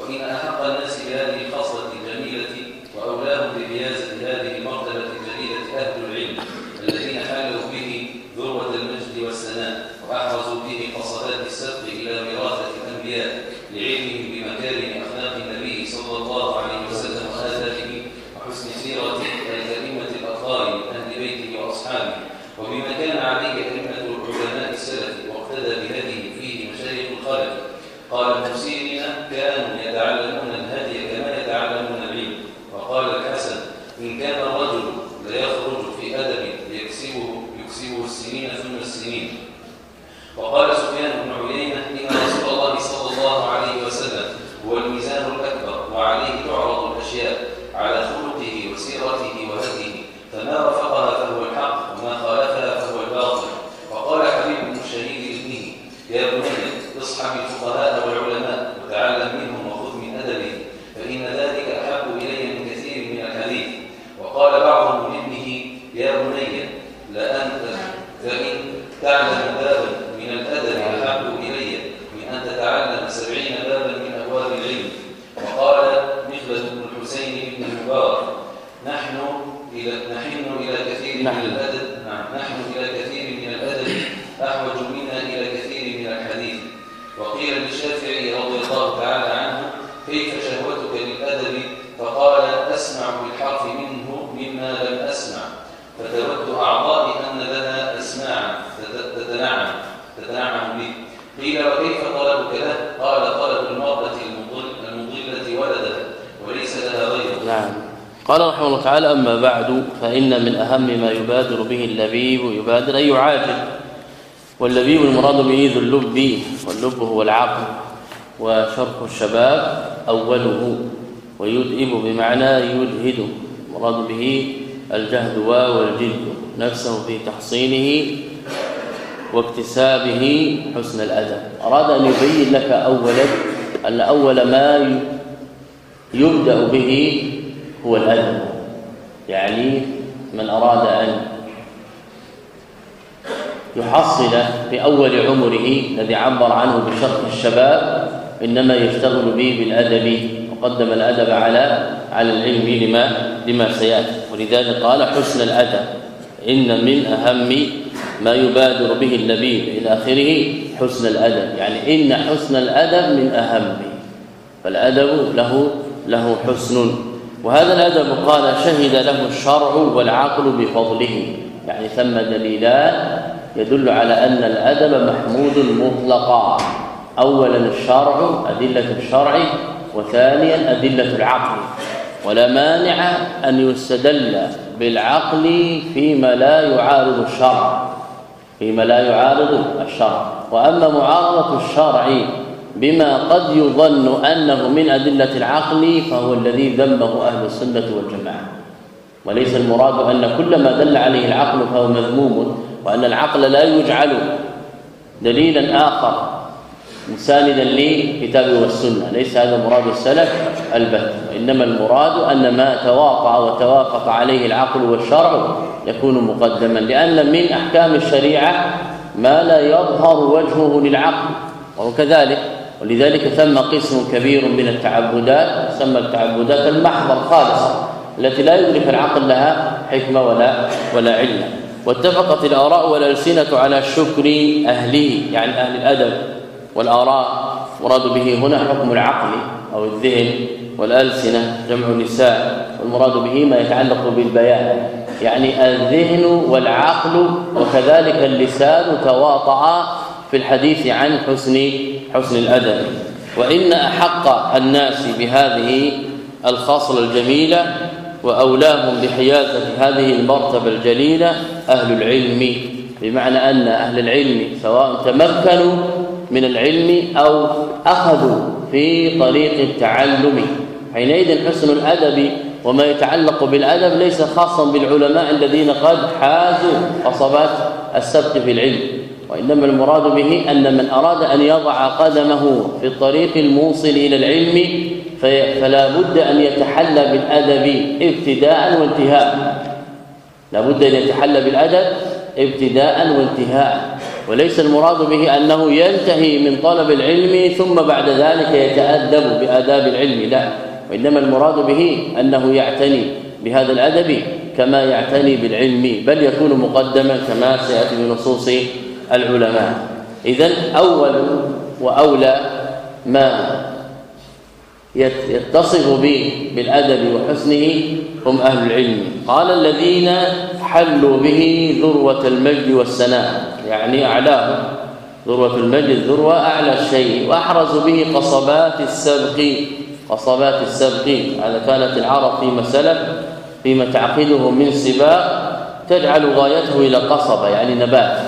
وإن أحق الناس بهذه الخصلة الجميلة وأولاهم بريازة هذه المرتبة الجليلة أهل العلم الذين حالوا به ذروة المجد والثناء وأحرزوا به قصبات السبق إلى وراثة الأنبياء لعلمهم بمكارم أخلاق النبي صلى الله عليه وسلم وآدابه وحسن سيرة الأئمة الأطهار من أهل بيته وأصحابه وبما كان عليه أئمة علماء السلف واقتدى بهديه فيه مشايخ الخلف قال ابن سيرين كانوا يتعلمون الهدي كما يتعلمون العلم وقال الحسن إن كان الرجل ليخرج في أدب يكسبه يكسبه السنين ثم السنين وقال سفيان بن عيينة إن رسول الله صلى الله عليه وسلم هو الميزان الأكبر وعليه تعرض الأشياء على خلقه وسيرته وهديه فما وافقها فهو الحق وما خالفها فهو الباطل وقال حبيب بن الشهيد لابنه يا بني اصحب الفقهاء والعلماء وتعلم منهم وخذ من أدبه فإن ذلك أحب إلي من كثير من الحديث وقال بعضهم لابنه يا بني لأن فإن تعلم بابا من الأدب أحب إلي من أن تتعلم سبعين بابا من أبواب العلم وقال مخلد بن الحسين بن المبارك نحن إلى نحن إلى كثير نحن. من الأدب نعم نحن إلى كثير من الأدب أحوج منا إلى كثير من الحديث وقيل للشافعي رضي الله تعالى عنه كيف شهوتك للأدب فقال أسمع بالحرف منه مما لم أسمع فتود أعضائي أن لها أسماعا تت- تتنعم تتنعم به قيل وكيف طلبك له قال طلب المرأة المضل المضلة ولدها وليس لها غيره نعم قال رحمه الله تعالى أما بعد فإن من أهم ما يبادر به اللبيب يبادر أن يعاجل واللبيب المراد به ذو اللب واللب هو العقل وشرح الشباب أوله ويدئب بمعنى يجهد المراد به الجهد والجد نفسه في تحصينه واكتسابه حسن الأدب. أراد أن يبين لك أولا أن أول ما ي- يبدأ به هو الأدب يعني من أراد أن يحصل في أول عمره الذي عبر عنه بشرط الشباب إنما يشتغل به بالأدب وقدم الأدب على على العلم لما لما سيأتي. ولذلك قال حسن الأدب إن من أهم ما يبادر به اللبيب إلى آخره حسن الأدب. يعني إن حسن الأدب من أهم فالأدب له له حسن. وهذا الأدب قال شهد له الشرع والعقل بفضله يعني ثم دليلان يدل على أن الأدب محمود مطلقا أولا الشرع أدلة الشرع وثانيا أدلة العقل. ولا مانع أن يستدل بالعقل فيما لا يعارض الشرع. فيما لا يعارض الشرع. وأما معارضة الشرع بما قد يظن أنه من أدلة العقل فهو الذي ذمه أهل السنة والجماعة. وليس المراد أن كل ما دل عليه العقل فهو مذموم. وأن العقل لا يجعل دليلا آخر. مساندا لكتاب والسنة ليس هذا مراد السلف البت وإنما المراد أن ما تواقع وتوافق عليه العقل والشرع يكون مقدما لأن من أحكام الشريعة ما لا يظهر وجهه للعقل وهو كذلك ولذلك ثم قسم كبير من التعبدات تسمى التعبدات المحضه الخالصه التي لا يدرك العقل لها حكمة ولا ولا علم. واتفقت الآراء والألسنة على شكر أهله يعني أهل الأدب. والآراء مراد به هنا حكم العقل أو الذهن والألسنة جمع نساء والمراد به ما يتعلق بالبيان. يعني الذهن والعقل وكذلك اللسان تواطعا في الحديث عن حسن حسن الأدب. وإن أحق الناس بهذه الخاصلة الجميلة وأولاهم بحيازة هذه المرتبة الجليلة أهل العلم بمعنى أن أهل العلم سواء تمكنوا من العلم أو أخذوا في طريق التعلم. حينئذ حسن الأدب وما يتعلق بالأدب ليس خاصا بالعلماء الذين قد حازوا قصبات السبق في العلم وإنما المراد به أن من أراد أن يضع قدمه في الطريق الموصل إلى العلم فلا بد أن يتحلى بالأدب ابتداء وانتهاء. لا بد أن يتحلى بالأدب ابتداء وانتهاء. وليس المراد به أنه ينتهي من طلب العلم ثم بعد ذلك يتأدب بآداب العلم لا. وإنما المراد به أنه يعتني بهذا الأدب كما يعتني بالعلم بل يكون مقدما كما سيأتي بنصوص العلماء. إذا أول وأولى ما يتصف به بالأدب وحسنه هم أهل العلم. قال الذين حلوا به ذروة المجد والسناء يعني أعلاه. ذروة المجد الذروة أعلى الشيء واحرزوا به قصبات السبق قصبات السبق. هذا كانت العرب فيما سلف فيما تعقده من سباق تجعل غايته إلى قصبة يعني نبات.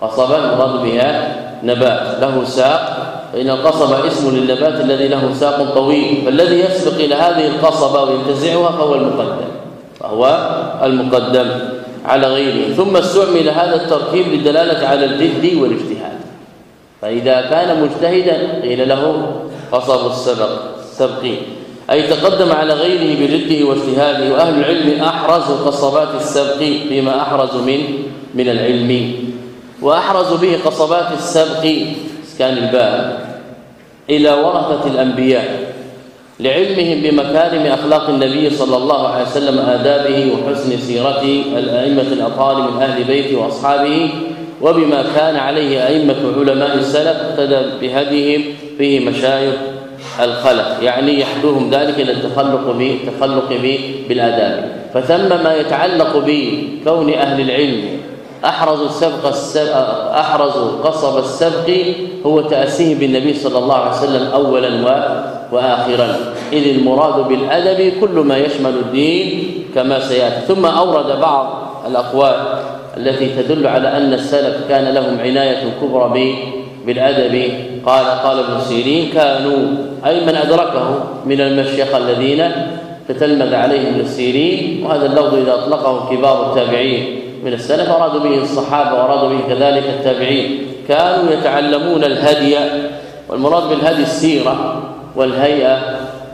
قصبة يراد بها نبات له ساق فإن القصبة اسم للنبات الذي له ساق طويل فالذي يسبق إلى هذه القصبة وينتزعها فهو المقدم فهو المقدم على غيره. ثم استعمل هذا التركيب للدلالة على الجد والاجتهاد. فإذا كان مجتهدا قيل له قصب السبق السبق أي تقدم على غيره بجده واجتهاده. وأهل العلم أحرزوا قصبات السبق فيما أحرزوا من من العلم. وأحرزوا به قصبات السبق كان الباب. إلى ورثة الأنبياء لعلمهم بمكارم أخلاق النبي صلى الله عليه وسلم آدابه وحسن سيرته الأئمة الأطهار من أهل بيته وأصحابه وبما كان عليه أئمة علماء السلف اقتدى بهديهم فيه مشايخ الخلف. يعني يحدوهم ذلك إلى التخلق به التخلق به بالآداب. فثم ما يتعلق بكون أهل العلم أحرز السبق السبق أحرز قصب السبق هو تاسيه بالنبي صلى الله عليه وسلم اولا واخرا. إذ المراد بالأدب كل ما يشمل الدين كما سيأتي. ثم أورد بعض الأقوال التي تدل على أن السلف كان لهم عناية كبرى بالأدب. قال قال ابن سيرين كانوا أي من أدركه من المشيخه الذين تتلمذ عليهم ابن سيرين. وهذا اللفظ إذا أطلقه كبار التابعين. من السلف ارادوا به الصحابة وارادوا به كذلك التابعين. كانوا يتعلمون الهدي والمراد بالهدي السيرة والهيئة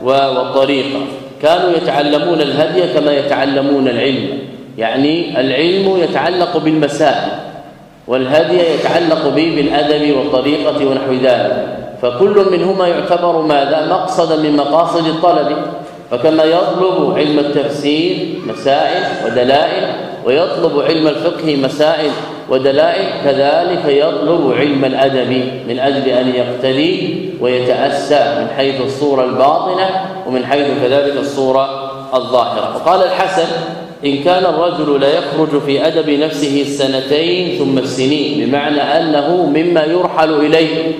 والطريقة. كانوا يتعلمون الهدي كما يتعلمون العلم. يعني العلم يتعلق بالمسائل والهدي يتعلق به بالأدب والطريقة ونحو ذلك. فكل منهما يعتبر ماذا؟ مقصدا من مقاصد الطلب. فكما يطلب علم التفسير مسائل ودلائل ويطلب علم الفقه مسائل ودلائل كذلك يطلب علم الأدب من أجل أن يقتدي ويتأسى من حيث الصورة الباطنة ومن حيث كذلك الصورة الظاهرة. وقال الحسن إن كان الرجل لا يخرج في أدب نفسه السنتين ثم السنين بمعنى أنه مما يرحل إليه.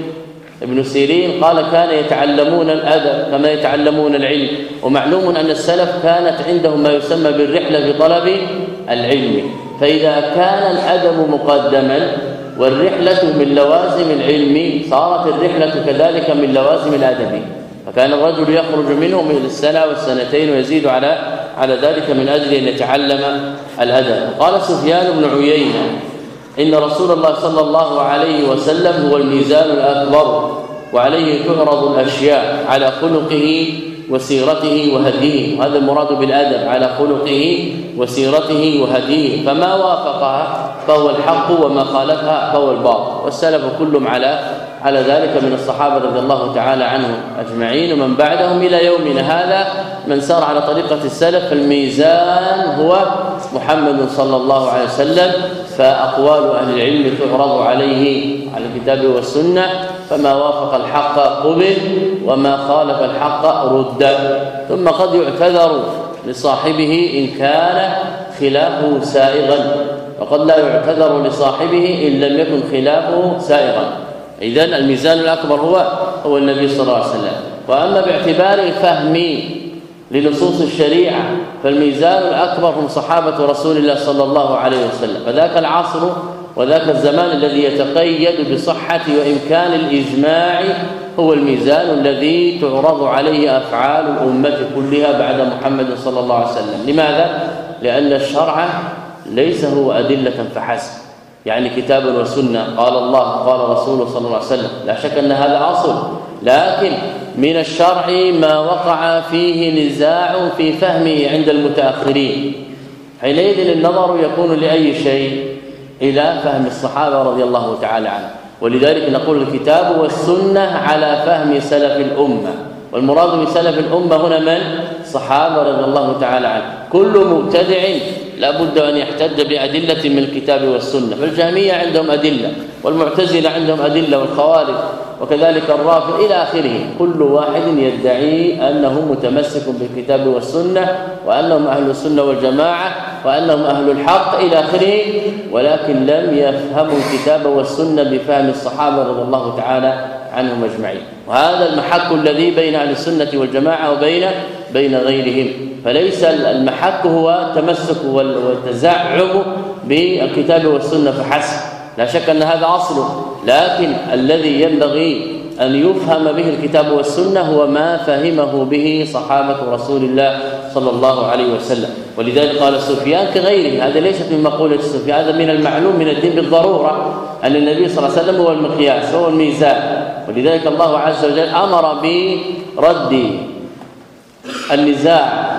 ابن سيرين قال كان يتعلمون الأدب كما يتعلمون العلم. ومعلوم أن السلف كانت عندهم ما يسمى بالرحلة في طلب العلم. فإذا كان الأدب مقدما والرحلة من لوازم العلم صارت الرحلة كذلك من لوازم الأدب. فكان الرجل يخرج منهم إلى السنة والسنتين ويزيد على على ذلك من أجل أن يتعلم الأدب. قال سفيان بن عيينة إن رسول الله صلى الله عليه وسلم هو الميزان الأكبر وعليه تعرض الأشياء على خلقه وسيرته وهديه. وهذا المراد بالأدب على خلقه وسيرته وهديه. فما وافقها فهو الحق وما خالفها فهو الباطل. والسلف كلهم على على ذلك من الصحابة رضي الله تعالى عنهم أجمعين. ومن بعدهم إلى يومنا هذا من سار على طريقة السلف الميزان هو محمد صلى الله عليه وسلم. فأقوال أهل العلم تعرض عليه على الكتاب والسنة. فما وافق الحق قبل وما خالف الحق رد. ثم قد يعتذر لصاحبه إن كان خلافه سائغا. وقد لا يعتذر لصاحبه إن لم يكن خلافه سائغا. إذا الميزان الأكبر هو هو النبي صلى الله عليه وسلم. وأما باعتبار فهمي لنصوص الشريعة فالميزان الأكبر هم صحابة رسول الله صلى الله عليه وسلم. فذاك العصر وذاك الزمان الذي يتقيد بصحة وإمكان الإجماع هو الميزان الذي تعرض عليه أفعال الأمة كلها بعد محمد صلى الله عليه وسلم. لماذا؟ لأن الشرع ليس هو أدلة فحسب. يعني كتاب وسنة قال الله قال رسوله صلى الله عليه وسلم. لا شك أن هذا أصل. لكن من الشرع ما وقع فيه نزاع في فهمه عند المتأخرين. حينئذ النظر يكون لأي شيء. إلى فهم الصحابة رضي الله تعالى عنهم. ولذلك نقول الكتاب والسنة على فهم سلف الأمة. والمراد بسلف الأمة هنا من؟ صحابة رضي الله تعالى عنهم. كل مبتدع لابد أن يحتج بأدلة من الكتاب والسنة. فالجهمية عندهم أدلة والمعتزلة عندهم أدلة والخوارج وكذلك الرافض إلى آخره. كل واحد يدعي أنه متمسك بالكتاب والسنة وأنهم أهل السنة والجماعة وأنهم أهل الحق إلى آخره ولكن لم يفهموا الكتاب والسنة بفهم الصحابة رضي الله تعالى عنهم أجمعين. وهذا المحك الذي بين أهل السنة والجماعة وبين بين غيرهم. فليس المحك هو التمسك والتزعم بالكتاب والسنة فحسب. لا شك أن هذا اصله لكن الذي ينبغي أن يفهم به الكتاب والسنة هو ما فهمه به صحابة رسول الله صلى الله عليه وسلم. ولذلك قال سفيان كغيره هذا ليست من مقولة سفيان هذا من المعلوم من الدين بالضرورة أن النبي صلى الله عليه وسلم هو المقياس هو الميزان. ولذلك الله عز وجل أمر برد النزاع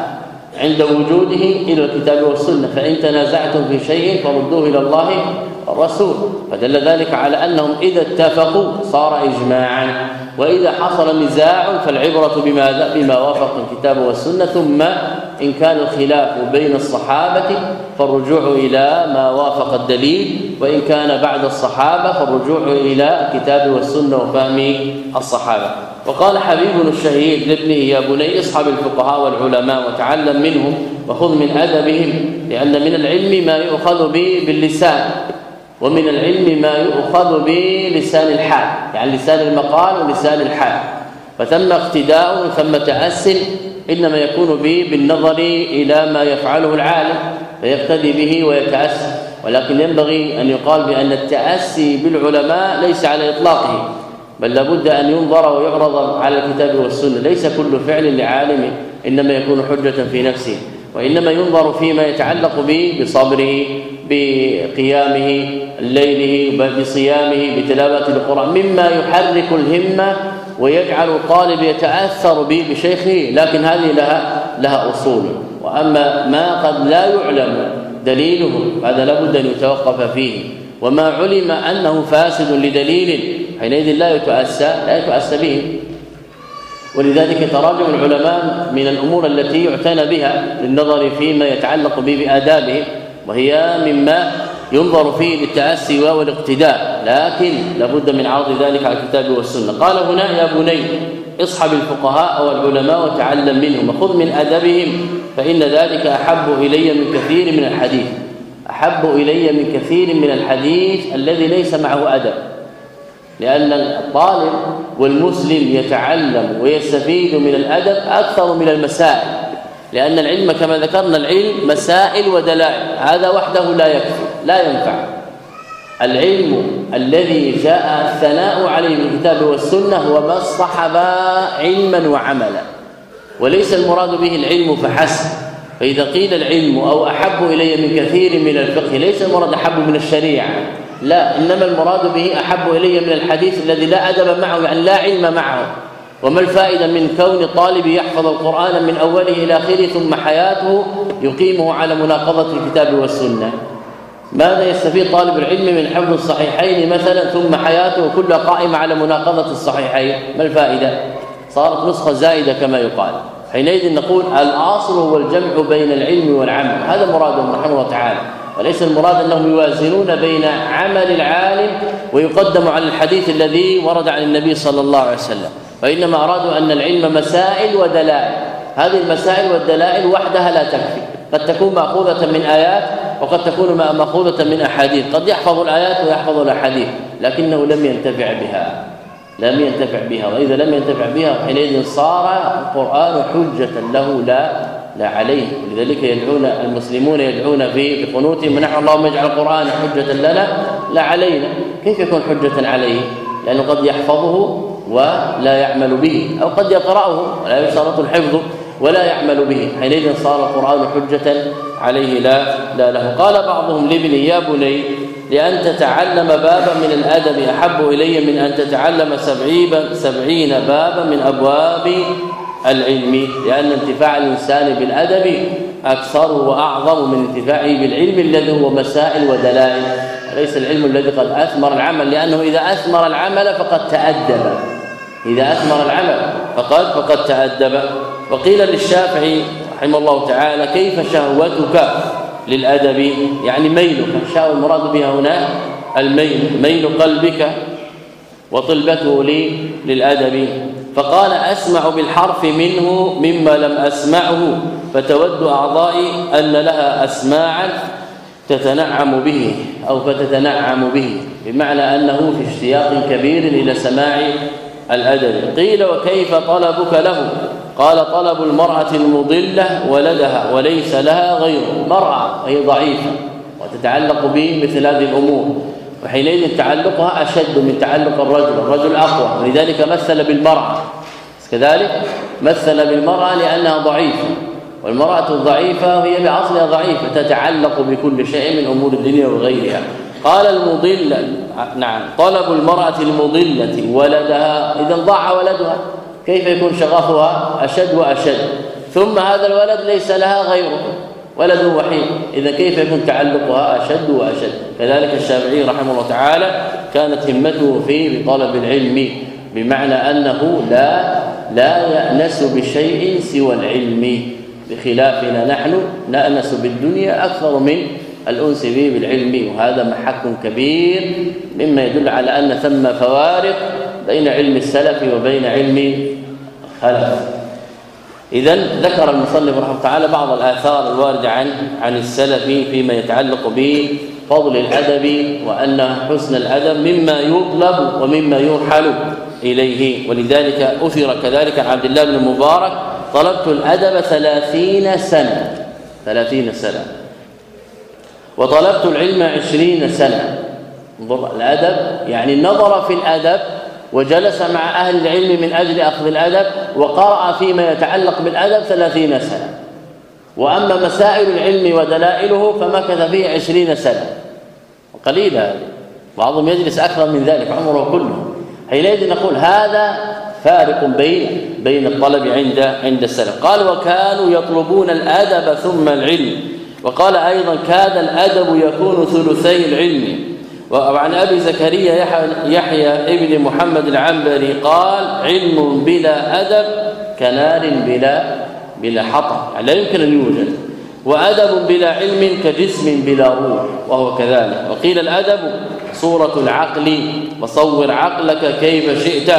عند وجوده إلى الكتاب والسنة فإن تنازعتم في شيء فردوه إلى الله الرسول فدل ذلك على أنهم إذا اتفقوا صار إجماعا وإذا حصل نزاع فالعبرة بماذا بما وافق الكتاب والسنة ثم إن كان الخلاف بين الصحابة فالرجوع إلى ما وافق الدليل وإن كان بعد الصحابة فالرجوع إلى الكتاب والسنة وفهم الصحابة. وقال حبيب الشهيد لابنه يا بني اصحب الفقهاء والعلماء وتعلم منهم وخذ من أدبهم لأن من العلم ما يؤخذ به باللسان. ومن العلم ما يؤخذ بلسان الحال يعني لسان المقال ولسان الحال. فثم اقتداء ثم تأسل إنما يكون به بالنظر إلى ما يفعله العالم فيقتدي به ويتاسى ولكن ينبغي أن يقال بأن التأسي بالعلماء ليس على إطلاقه بل لابد أن ينظر ويعرض على الكتاب والسنة. ليس كل فعل لعالم إنما يكون حجة في نفسه وإنما ينظر فيما يتعلق به بصبره بقيامه الليلة بصيامه بتلاوة القرآن. مما يحرك الهمة ويجعل الطالب يتأثر به بشيخه لكن هذه لها لها أصول. وأما ما قد لا يعلم دليله هذا لابد أن يتوقف فيه. وما علم أنه فاسد لدليل حينئذ لا يتأسى لا يتأسى به. ولذلك يتراجم العلماء من الأمور التي يعتنى بها للنظر فيما يتعلق به بآدابه. وهي مما ينظر فيه للتأسي والاقتداء لكن لابد من عرض ذلك على الكتاب والسنة. قال هنا يا بني اصحب الفقهاء والعلماء وتعلم منهم وخذ من أدبهم فإن ذلك أحب إلي من كثير من الحديث. أحب إلي من كثير من الحديث الذي ليس معه أدب. لأن الطالب والمسلم يتعلم ويستفيد من الأدب أكثر من المسائل. لأن العلم كما ذكرنا العلم مسائل ودلائل. هذا وحده لا يكفي لا ينفع. العلم الذي جاء الثناء عليه من الكتاب والسنة هو ما اصطحب علما وعملا وليس المراد به العلم فحسب. فإذا قيل العلم أو أحب إلي من كثير من الفقه ليس المراد أحب من الشريعة. لا إنما المراد به أحب إلي من الحديث الذي لا أدب معه يعني لا علم معه. وما الفائدة من كون طالب يحفظ القرآن من أوله إلى آخره ثم حياته يقيمه على مناقضة الكتاب والسنة؟ ماذا يستفيد طالب العلم من حفظ الصحيحين مثلا ثم حياته كلها قائمة على مناقضة الصحيحين؟ ما الفائدة؟ صارت نسخة زائده كما يقال. حينئذ نقول الأصل هو الجمع بين العلم والعمل. هذا مراد رحمه الله تعالى. وليس المراد أنهم يوازنون بين عمل العالم ويقدم على الحديث الذي ورد عن النبي صلى الله عليه وسلم. وانما أرادوا أن العلم مسائل ودلائل. هذه المسائل والدلائل وحدها لا تكفي. قد تكون مأخوذة من آيات وقد تكون مأخوذة من أحاديث. قد يحفظ الآيات ويحفظ الأحاديث لكنه لم ينتفع بها. لم ينتفع بها. وإذا لم ينتفع بها حينئذ صار القرآن حجة له لا لا عليه. ولذلك يدعون المسلمون يدعون في قنوتهم ونحن اللهم اجعل القرآن حجة لنا لا علينا. كيف يكون حجة عليه؟ لأنه قد يحفظه ولا يعمل به. أو قد يقرأه ولا يشترط الحفظ ولا يعمل به. حينئذ صار القرآن حجة عليه لا لا له. قال بعضهم لابني يا بني لأن تتعلم بابا من الأدب أحب إلي من أن تتعلم سبعين بابا من أبواب العلم. لأن انتفاع الإنسان بالأدب أكثر وأعظم من انتفاعه بالعلم الذي هو مسائل ودلائل. ليس العلم الذي قد أثمر العمل لأنه إذا أثمر العمل فقد تأدب. إذا أثمر العمل فقد فقد تأدب. وقيل للشافعي رحمه الله تعالى كيف شهوتك للأدب؟ يعني ميلك. الشهوة المراد بها هنا الميل. ميل قلبك وطلبته لي للأدب. فقال أسمع بالحرف منه مما لم أسمعه فتود أعضائي أن لها أسماعا تتنعم به أو فتتنعم به. بمعنى أنه في اشتياق كبير إلى سماع الأدب. قيل وكيف طلبك له؟ قال طلب المرأة المضلة ولدها وليس لها غيره. مرأة هي ضعيفة وتتعلق به مثل هذه الأمور وحينئذ تعلقها أشد من تعلق الرجل الرجل أقوى ولذلك مثل بالمرأة. كذلك مثل بالمرأة لأنها ضعيفة والمرأة الضعيفة هي بأصلها ضعيفة تتعلق بكل شيء من أمور الدنيا وغيرها. قال المضل نعم طلب المرأة المضلة ولدها إذا ضاع ولدها كيف يكون شغفها؟ أشد وأشد. ثم هذا الولد ليس لها غيره ولد وحيد. إذا كيف يكون تعلقها؟ أشد وأشد. كذلك الشافعي رحمه الله تعالى كانت همته في بطلب العلم بمعنى أنه لا لا يأنس بشيء سوى العلم. بخلافنا نحن نأنس بالدنيا أكثر من الأنس به بالعلم وهذا محك كبير مما يدل على أن ثم فوارق بين علم السلف وبين علم الخلف. إذا ذكر المصنف رحمه الله تعالى بعض الآثار الواردة عن عن السلف فيما يتعلق بفضل الأدب وأن حسن الأدب مما يطلب ومما يرحل إليه. ولذلك أثر كذلك عبد الله بن المبارك طلبت الأدب ثلاثين سنة. ثلاثين سنة. وطلبت العلم عشرين سنة. انظر الأدب يعني النظر في الأدب وجلس مع أهل العلم من أجل أخذ الأدب وقرأ فيما يتعلق بالأدب ثلاثين سنة. وأما مسائل العلم ودلائله فمكث فيه عشرين سنة. قليل هذه بعضهم يجلس أكثر من ذلك عمره كله. حينئذ نقول هذا فارق بين بين الطلب عند عند السلف. قال وكانوا يطلبون الأدب ثم العلم. وقال أيضا كاد الأدب يكون ثلثي العلم. وعن أبي زكريا يحيى ابن محمد العنبري قال علم بلا أدب كنار بلا بلا حطب. لا يمكن أن يوجد. وأدب بلا علم كجسم بلا روح وهو كذلك. وقيل الأدب صورة العقل وصور عقلك كيف شئت.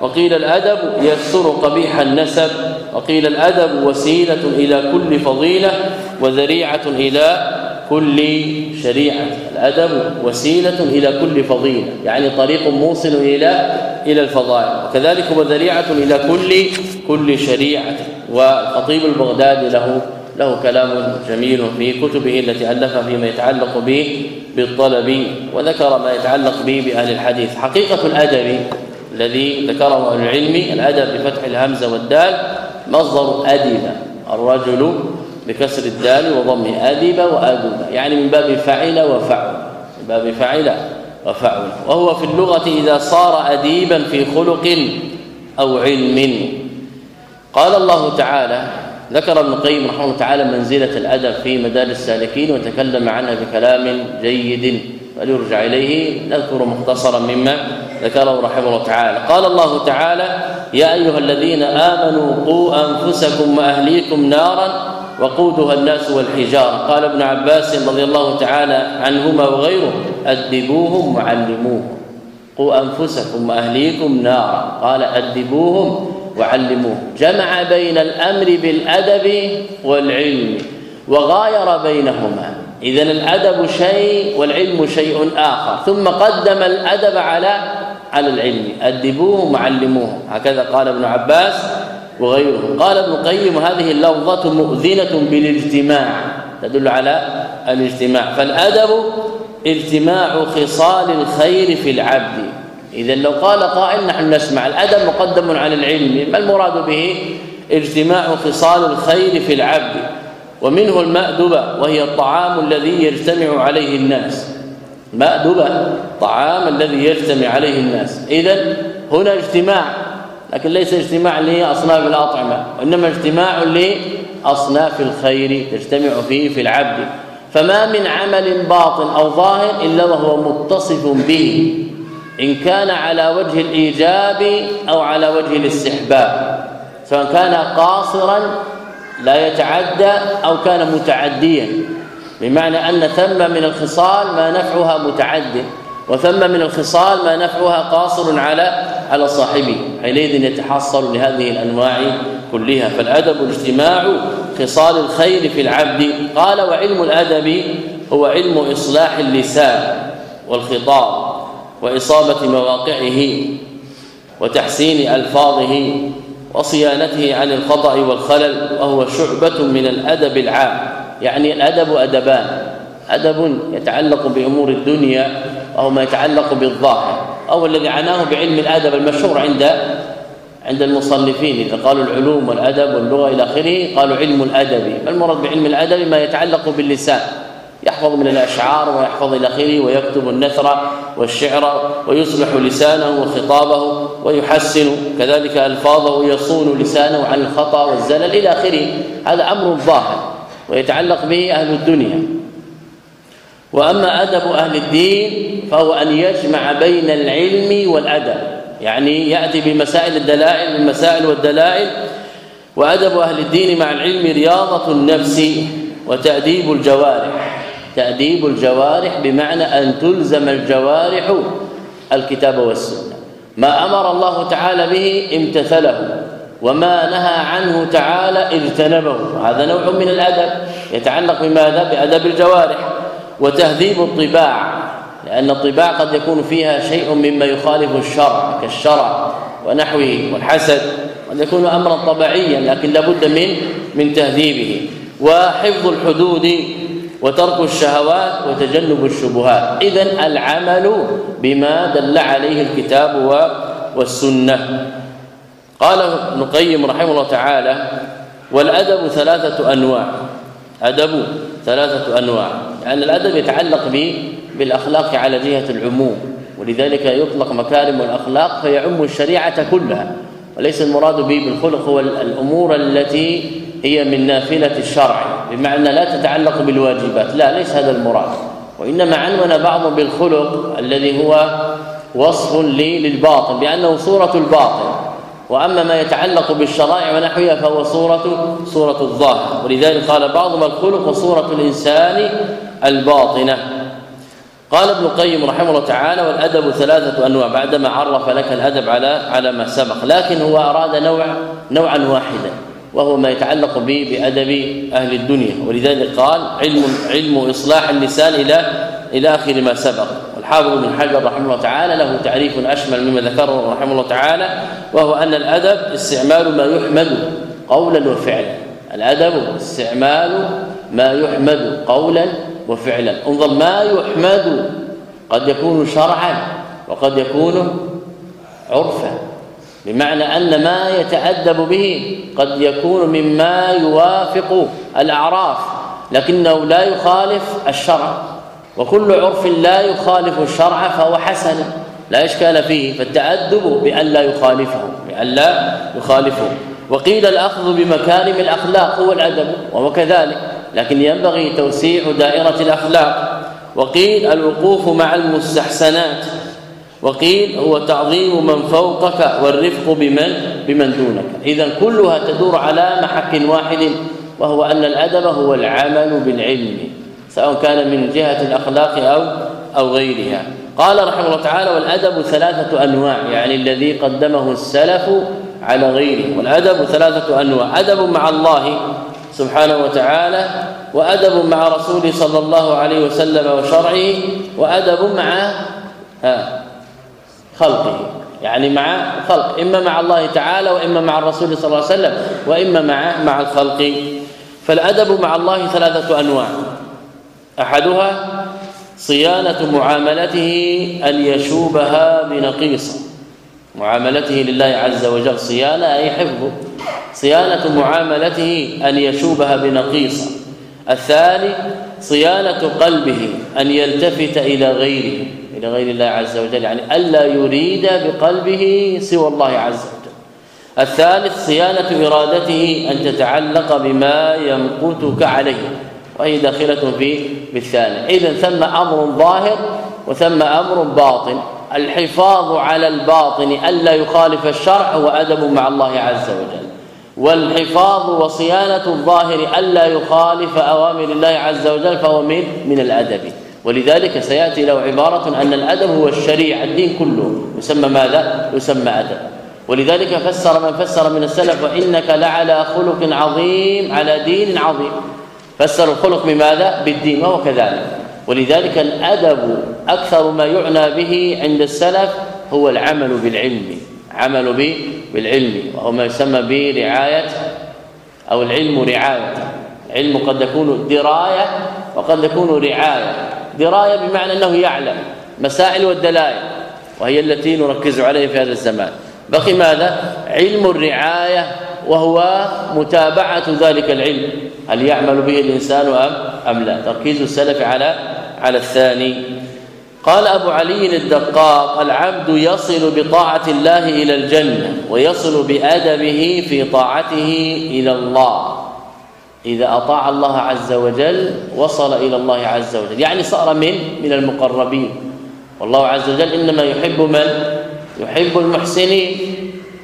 وقيل الأدب يستر قبيح النسب. وقيل الأدب وسيلة إلى كل فضيلة. وذريعة إلى كل شريعة. الأدب وسيلة إلى كل فضيلة يعني طريق موصل إلى إلى الفضائل. وكذلك هو ذريعه إلى كل كل شريعة. والخطيب البغدادي له له كلام جميل في كتبه التي الفها فيما يتعلق به بالطلب وذكر ما يتعلق به بأهل الحديث. حقيقة الأدب الذي ذكره أهل العلم الأدب بفتح الهمزه والدال مصدر أدب. الرجل بكسر الدال وضم ادب وادب يعني من باب فعل وفعل من باب فعل وفعل. وهو في اللغة إذا صار أديبا في خلق أو علم. قال الله تعالى ذكر ابن القيم رحمه الله تعالى منزلة الأدب في مدارس السالكين وتكلم عنها بكلام جيد فليرجع إليه. نذكر مختصرا مما ذكره رحمه الله تعالى. قال الله تعالى يا أيها الذين آمنوا قوا أنفسكم وأهليكم نارا وقودها الناس والحجارة. قال ابن عباس رضي الله تعالى عنهما وغيره أدبوهم وعلموهم. قوا أنفسكم وأهليكم نارا. قال أدبوهم وعلموهم. جمع بين الأمر بالأدب والعلم وغاير بينهما. اذا الأدب شيء والعلم شيء آخر. ثم قدم الأدب على على العلم. أدبوهم وعلموهم. هكذا قال ابن عباس. وغيره. قال ابن القيم هذه اللفظة مؤذنة بالاجتماع تدل على الاجتماع. فالأدب اجتماع خصال الخير في العبد. إذا لو قال قائل نحن نسمع. الأدب مقدم على العلم ما المراد به؟ اجتماع خصال الخير في العبد. ومنه المأدبة وهي الطعام الذي يجتمع عليه الناس. مأدبة طعام الذي يجتمع عليه الناس. إذا هنا اجتماع. لكن ليس اجتماع لأصناف الأطعمة وإنما اجتماع لأصناف الخير تجتمع فيه في العبد. فما من عمل باطن أو ظاهر إلا وهو متصف به إن كان على وجه الإيجاب أو على وجه الاستحباب. سواء كان قاصرا لا يتعدى أو كان متعديا. بمعنى أن ثم من الخصال ما نفعها متعد وثم من الخصال ما نفعها قاصر على على صاحبه. حينئذ يتحصل لهذه الأنواع كلها. فالأدب اجتماع خصال الخير في العبد. قال وعلم الأدب هو علم إصلاح اللسان والخطاب وإصابة مواقعه وتحسين ألفاظه وصيانته عن الخطأ والخلل. وهو شعبة من الأدب العام. يعني الادب أدبان. أدب يتعلق بأمور الدنيا وهو ما يتعلق بالظاهر أو الذي عناه بعلم الأدب المشهور عند عند المصنفين إذا قالوا العلوم والأدب واللغة إلى آخره قالوا علم الأدب. المراد بعلم الأدب؟ ما يتعلق باللسان. يحفظ من الأشعار ويحفظ إلى آخره ويكتب النثر والشعر ويصلح لسانه وخطابه ويحسن كذلك ألفاظه ويصون لسانه عن الخطأ والزلل إلى آخره. هذا أمر ظاهر ويتعلق به أهل الدنيا. وأما أدب أهل الدين فهو أن يجمع بين العلم والأدب. يعني يأتي بمسائل الدلائل المسائل والدلائل. وأدب أهل الدين مع العلم رياضة النفس وتأديب الجوارح. تأديب الجوارح بمعنى أن تلزم الجوارح الكتاب والسنة. ما أمر الله تعالى به امتثله وما نهى عنه تعالى اجتنبه. هذا نوع من الأدب يتعلق بماذا؟ بأدب الجوارح. وتهذيب الطباع لأن الطباع قد يكون فيها شيء مما يخالف الشرع كالشرع ونحوه والحسد قد يكون امرا طبيعيا لكن لابد من من تهذيبه. وحفظ الحدود وترك الشهوات وتجنب الشبهات. اذا العمل بما دل عليه الكتاب والسنة. قال ابن القيم رحمه الله تعالى والأدب ثلاثة أنواع. أدب ثلاثة أنواع. يعني الأدب يتعلق بالأخلاق على جهة العموم ولذلك يطلق مكارم الأخلاق فيعم الشريعة كلها وليس المراد به بالخلق هو الأمور التي هي من نافلة الشرع بمعنى لا تتعلق بالواجبات لا ليس هذا المراد وإنما عنون بعض بالخلق الذي هو وصف للباطن بأنه صورة الباطن وأما ما يتعلق بالشرائع ونحوها فهو صوره صورة الظاهر. ولذلك قال بعضهم الخلق وصوره الإنسان الباطنة. قال ابن القيم رحمه الله تعالى والأدب ثلاثة أنواع بعدما عرف لك الأدب على على ما سبق. لكن هو أراد نوع نوعا واحدا وهو ما يتعلق به بأدب أهل الدنيا. ولذلك قال علم علم إصلاح اللسان إلى إلى آخر ما سبق. والحافظ ابن حجر رحمه الله تعالى له تعريف أشمل مما ذكره رحمه الله تعالى وهو أن الأدب استعمال ما يحمد قولا وفعلا. الأدب استعمال ما يحمد قولا وفعلا. انظر ما يحمد قد يكون شرعا وقد يكون عرفا. بمعنى أن ما يتأدب به قد يكون مما يوافق الأعراف لكنه لا يخالف الشرع. وكل عرف لا يخالف الشرع فهو حسن لا إشكال فيه فالتأدب بأن لا يخالفه بأن لا يخالفه. وقيل الأخذ بمكارم الأخلاق هو الادب وهو كذلك لكن ينبغي توسيع دائرة الأخلاق. وقيل الوقوف مع المستحسنات وقيل هو تعظيم من فوقك والرفق بمن بمن دونك. إذا كلها تدور على محك واحد وهو أن الأدب هو العمل بالعلم. سواء كان من جهة الأخلاق أو أو غيرها. قال رحمه الله تعالى والأدب ثلاثة أنواع يعني الذي قدمه السلف على غيره. والأدب ثلاثة أنواع أدب مع الله سبحانه وتعالى وأدب مع رسوله صلى الله عليه وسلم وشرعه وأدب مع خلقه. يعني مع خلق إما مع الله تعالى وإما مع الرسول صلى الله عليه وسلم وإما مع مع الخلق. فالأدب مع الله ثلاثة أنواع. أحدها صيانة معاملته أن يشوبها بنقيصة معاملته لله عز وجل. صيانة أي حفظه صيانة معاملته أن يشوبها بنقيصة الثاني صيانة قلبه أن يلتفت إلى غيره. إلى غير الله عز وجل. يعني ألا يريد بقلبه سوى الله عز وجل. الثالث صيانة إرادته أن تتعلق بما يمقتك عليه. وهي داخلة في بالثاني إذا ثم أمر ظاهر وثم أمر باطن. الحفاظ على الباطن ألا يخالف الشرع هو ادب مع الله عز وجل. والحفاظ وصيانة الظاهر ألا يخالف أوامر الله عز وجل فهو من من الأدب. ولذلك سيأتي له عبارة أن الأدب هو الشريعه الدين كله. يسمى ماذا؟ يسمى أدب. ولذلك فسر من فسر من السلف وإنك لعلى خلق عظيم على دين عظيم. فسر الخلق بماذا؟ بالدين وهو كذلك. ولذلك الأدب أكثر ما يعنى به عند السلف هو العمل بالعلم عمل به بالعلم وهو ما يسمى برعاية أو العلم رعاية. علم قد يكون درايه وقد يكون رعاية. دراية بمعنى أنه يعلم مسائل والدلائل وهي التي نركز عليها في هذا الزمان. بقي ماذا؟ علم الرعاية وهو متابعة ذلك العلم. هل يعمل به الإنسان ام أم لا؟ تركيز السلف على على الثاني. قال أبو علي الدقاق العبد يصل بطاعة الله إلى الجنة ويصل بأدبه في طاعته إلى الله. إذا أطاع الله عز وجل وصل إلى الله عز وجل. يعني صار من من المقربين. والله عز وجل إنما يحب من؟ يحب المحسنين.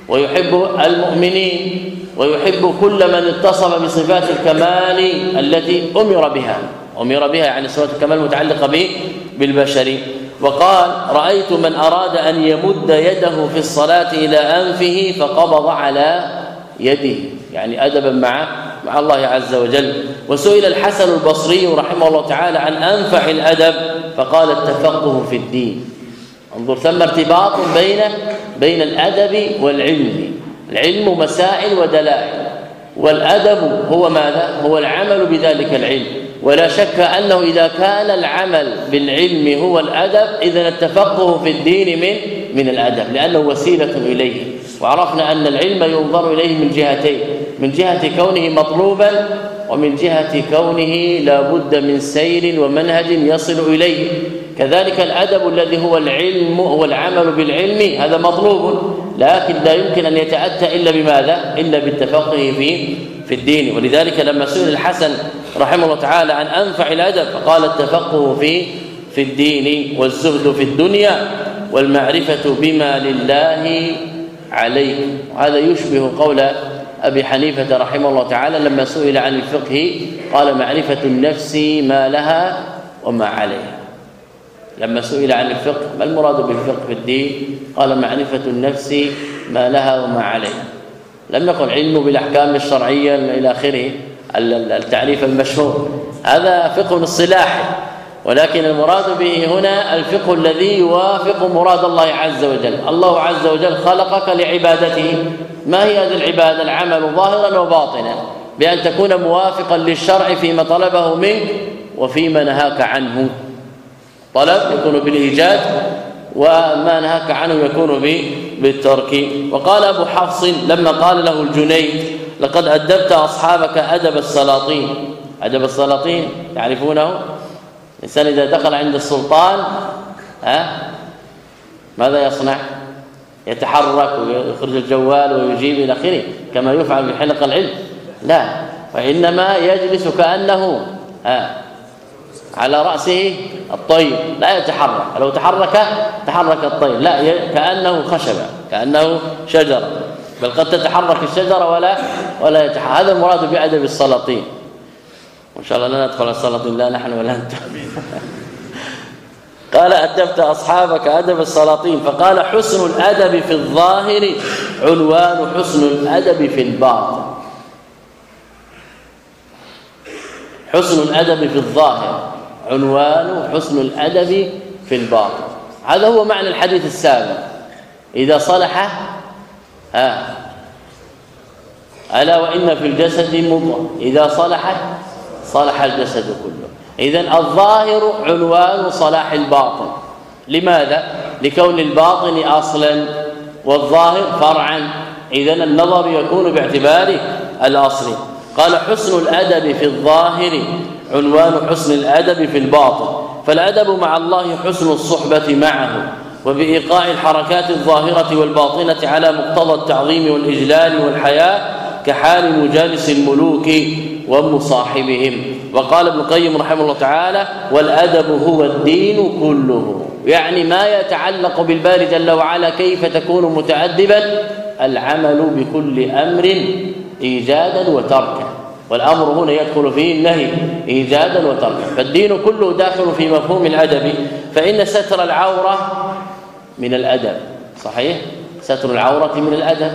ويحب المؤمنين ويحب كل من اتصف بصفات الكمال التي أمر بها. أمر بها يعني صفات الكمال متعلقه به بالبشر. وقال رأيت من أراد أن يمد يده في الصلاة إلى أنفه فقبض على يده. يعني ادبا مع مع الله عز وجل. وسئل الحسن البصري رحمه الله تعالى عن أنفع الأدب فقال التفقه في الدين. انظر ثم ارتباط بين بين الأدب والعلم. العلم مسائل ودلائل. والأدب هو ماذا؟ هو العمل بذلك العلم. ولا شك أنه إذا كان العمل بالعلم هو الأدب إذا التفقه في الدين من من الأدب لأنه وسيلة إليه. وعرفنا أن العلم ينظر إليه من جهتين من جهة كونه مطلوبا ومن جهة كونه لا بد من سير ومنهج يصل إليه. كذلك الأدب الذي هو العلم هو العمل بالعلم هذا مطلوب. لكن لا يمكن أن يتأتى إلا بماذا؟ إلا بالتفقه في في الدين. ولذلك لما سئل الحسن رحمه الله تعالى عن أنفع الأدب فقال التفقه في في الدين والزهد في الدنيا والمعرفة بما لله عليه وهذا يشبه قول أبي حنيفة رحمه الله تعالى لما سئل عن الفقه قال معرفة النفس ما لها وما عليها. لما سئل عن الفقه ما المراد بالفقه في الدين؟ قال معرفة النفس ما لها وما عليها لم يقل علمه بالأحكام الشرعية إلى آخره التعريف المشهور. هذا فقه اصطلاحي ولكن المراد به هنا الفقه الذي يوافق مراد الله عز وجل. الله عز وجل خلقك لعبادته. ما هي هذه العبادة؟ العمل ظاهرا وباطنا. بأن تكون موافقا للشرع فيما طلبه منك وفيما نهاك عنه. طلب يكون بالإيجاد وما نهاك عنه يكون بالترك. وقال أبو حفص لما قال له الجنيد لقد أدبت أصحابك أدب السلاطين. أدب السلاطين تعرفونه؟ الانسان إذا دخل عند السلطان ها؟ ماذا يصنع؟ يتحرك ويخرج الجوال ويجيب إلى آخره كما يفعل في حلق العلم. لا وانما يجلس كأنه ها؟ على رأسه الطير لا يتحرك. لو تحرك تحرك الطير. لا كأنه خشبه كأنه شجره بل قد تتحرك الشجره ولا ولا يتحرك هذا المراد بأدب السلاطين. وإن شاء الله لا ندخل السلاطين لا نحن ولا أنتم قال ادبت أصحابك أدب السلاطين. فقال حسن الأدب في الظاهر عنوان حسن الأدب في الباطن. حسن الأدب في الظاهر. عنوان حسن الأدب في الباطن. هذا هو معنى الحديث السابق. إذا صلح ها ألا وإن في الجسد مضغة. إذا صلحت صلح الجسد كله. اذا الظاهر عنوان صلاح الباطن. لماذا؟ لكون الباطن أصلا والظاهر فرعا. اذا النظر يكون باعتبار الأصل. قال حسن الأدب في الظاهر عنوان حسن الأدب في الباطن. فالأدب مع الله حسن الصحبة معه وبإيقاع الحركات الظاهرة والباطنة على مقتضى التعظيم والإجلال والحياء كحال مجالس الملوك ومصاحبهم. وقال ابن القيم رحمه الله تعالى والأدب هو الدين كله. يعني ما يتعلق بالباري جل وعلا كيف تكون متادبا؟ العمل بكل أمر ايجادا وتركا. والأمر هنا يدخل فيه النهي ايجادا وتركا. فالدين كله داخل في مفهوم الأدب. فإن ستر العورة من الأدب. صحيح؟ ستر العورة من الأدب.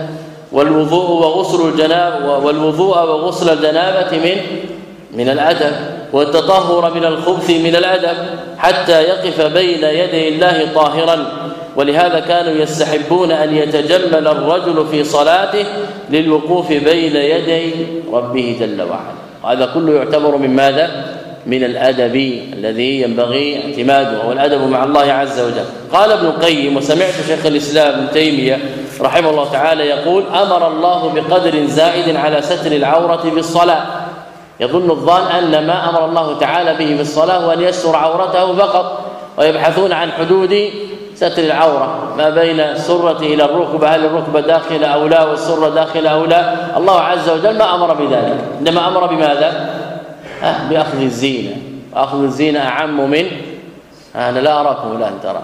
والوضوء وغسل الجناب والوضوء وغسل الجنابة من من الأدب. والتطهر من الخبث من الأدب. حتى يقف بين يدي الله طاهرا. ولهذا كانوا يستحبون أن يتجمل الرجل في صلاته للوقوف بين يدي ربه جل وعلا. هذا كله يعتبر من ماذا؟ من الأدب الذي ينبغي اعتماده والادب مع الله عز وجل. قال ابن القيم وسمعت شيخ الإسلام ابن تيمية رحمه الله تعالى يقول أمر الله بقدر زائد على ستر العورة بالصلاة. يظن الظان أن ما أمر الله تعالى به في الصلاة هو أن يستر عورته فقط ويبحثون عن حدود ستر العورة ما بين السره إلى الركبة هل الركبة داخلة أو لا والسرة داخلة أو لا؟ الله عز وجل ما أمر بذلك. إنما أمر بماذا؟ أه بأخذ الزينة. أخذ الزينة أعم من؟ أنا لا أراكم الآن ترى.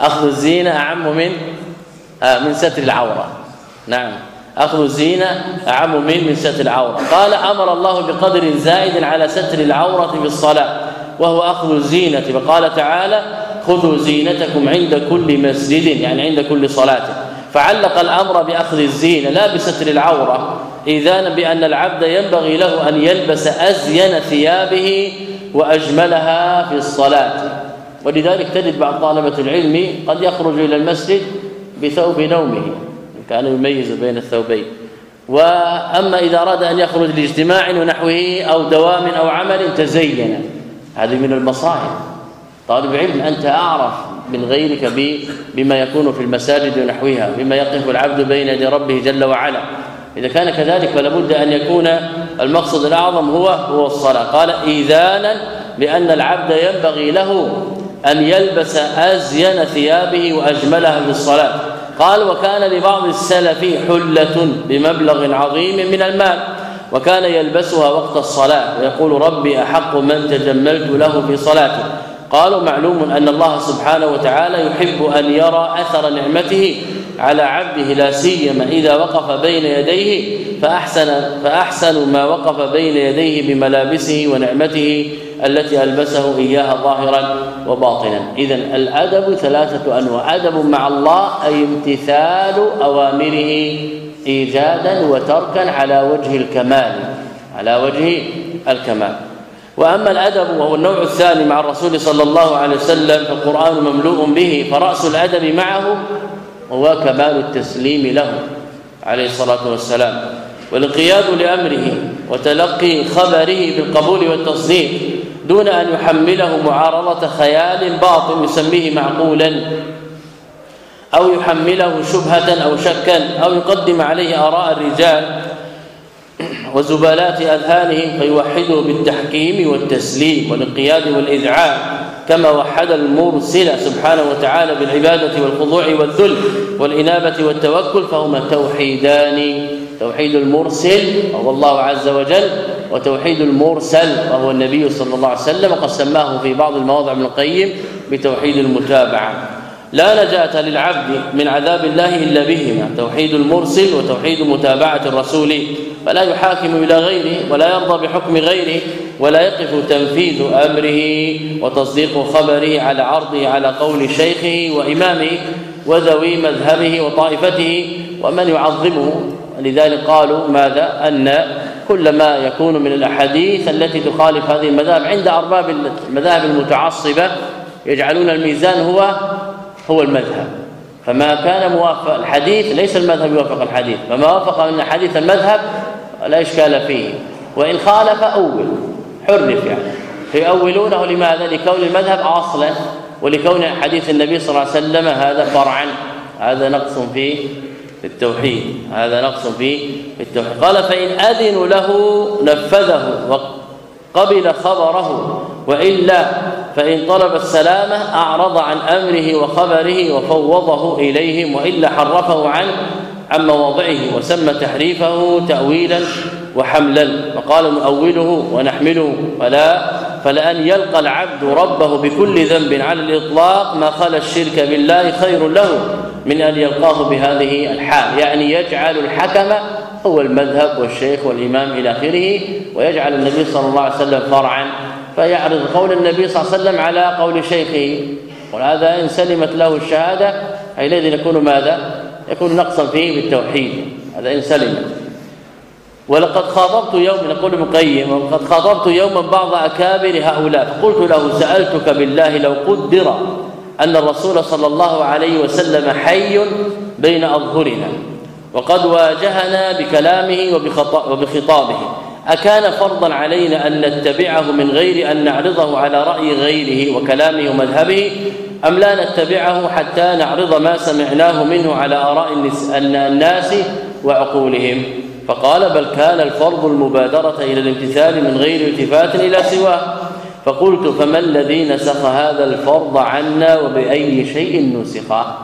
أخذ الزينة أعم من؟ آه من ستر العورة. نعم. أخذ الزينة أعم من؟ من ستر العورة. قال أمر الله بقدر زائد على ستر العورة في الصلاة وهو أخذ الزينة. فقال تعالى خذوا زينتكم عند كل مسجد يعني عند كل صلاة. فعلق الأمر بأخذ الزينة لا بستر العورة اذانا بأن العبد ينبغي له أن يلبس أزين ثيابه وأجملها في الصلاة. ولذلك تجد بعض طلبه العلم قد يخرج إلى المسجد بثوب نومه كان يميز بين الثوبين. وأما إذا أراد أن يخرج لاجتماع ونحوه أو دوام أو عمل تزين. هذه من المصائب. طالب علم أنت أعرف من غيرك بما يكون في المساجد ونحوها بما يقف العبد بين يدي ربه جل وعلا. إذا كان كذلك فلا بد أن يكون المقصد الأعظم هو هو الصلاة. قال اذانا بان العبد ينبغي له أن يلبس أزين ثيابه وأجملها للصلاه قال وكان لبعض السلف حلة بمبلغ عظيم من المال وكان يلبسها وقت الصلاة ويقول ربي أحق من تجملت له في صلاته. قالوا معلوم أن الله سبحانه وتعالى يحب أن يرى أثر نعمته على عبده لا سيما إذا وقف بين يديه فأحسن فأحسن ما وقف بين يديه بملابسه ونعمته التي ألبسه إياها ظاهرا وباطنا. إذا الأدب ثلاثة أنواع. أدب مع الله أي امتثال أوامره إيجادا وتركا على وجه الكمال على وجه الكمال. وأما الأدب وهو النوع الثاني مع الرسول صلى الله عليه وسلم فالقرآن مملوء به فرأس الأدب معه هو كمال التسليم له عليه الصلاة والسلام. والانقياد لأمره وتلقي خبره بالقبول والتصديق دون أن يحمله معارضة خيال باطل يسميه معقولا أو يحمله شبهة أو شكا أو يقدم عليه آراء الرجال وزبالات أذهانهم فيوحدوا بالتحكيم والتسليم والانقياد والإذعان كما وحد المرسل سبحانه وتعالى بالعبادة والخضوع والذل والإنابة والتوكل فهما توحيدان توحيد المرسل وهو الله عز وجل وتوحيد المرسل وهو النبي صلى الله عليه وسلم وقد سماه في بعض المواضع ابن القيم بتوحيد المتابعة. لا نجاة للعبد من عذاب الله إلا بهما توحيد المرسل وتوحيد متابعة الرسول. فلا يحاكم إلى غيره ولا يرضى بحكم غيره ولا يقف تنفيذ أمره وتصديق خبره على عرضه على قول شيخه وإمامه وذوي مذهبه وطائفته. ومن يعظمه لذلك قالوا ماذا؟ أن كل ما يكون من الأحاديث التي تخالف هذه المذاهب عند أرباب المذاهب المتعصبة يجعلون الميزان هو هو المذهب. فما كان موافق الحديث ليس المذهب يوافق الحديث. فما وافق من حديث المذهب لا إشكال فيه. وإن خالف أول حرف يعني. فيؤولونه لماذا؟ لكون المذهب أصلا ولكون حديث النبي صلى الله عليه وسلم هذا فرعا. هذا نقص في التوحيد. هذا نقص في التوحيد. قال فإن أذن له نفذه وقبل خبره وإلا فإن طلب السلامة أعرض عن أمره وخبره وفوضه إليهم وإلا حرفه عن عن مواضعه وسمى تحريفه تأويلا وحملا. فقال نؤوله ونحمله. فلا فلأن يلقى العبد ربه بكل ذنب على الإطلاق ما خلا الشرك بالله خير له من أن يلقاه بهذه الحال. يعني يجعل الحكم هو المذهب والشيخ والإمام إلى آخره ويجعل النبي صلى الله عليه وسلم فرعا فيعرض قول النبي صلى الله عليه وسلم على قول شيخه وهذا إن سلمت له الشهادة حينئذ يكون ماذا؟ يكون نقصا فيه بالتوحيد. هذا إن سلمت ولقد خاطبت يوما يقول ابن القيم وقد خاطبت يوما بعض أكابر هؤلاء فقلت له سألتك بالله لو قدر أن الرسول صلى الله عليه وسلم حي بين أظهرنا وقد واجهنا بكلامه وبخطابه. أكان فرضا علينا أن نتبعه من غير أن نعرضه على رأي غيره وكلامه ومذهبه أم لا نتبعه حتى نعرض ما سمعناه منه على آراء الناس وعقولهم؟ فقال بل كان الفرض المبادرة إلى الامتثال من غير التفات إلى سواه. فقلت فما الذي نسخ هذا الفرض عنا وبأي شيء نسخه؟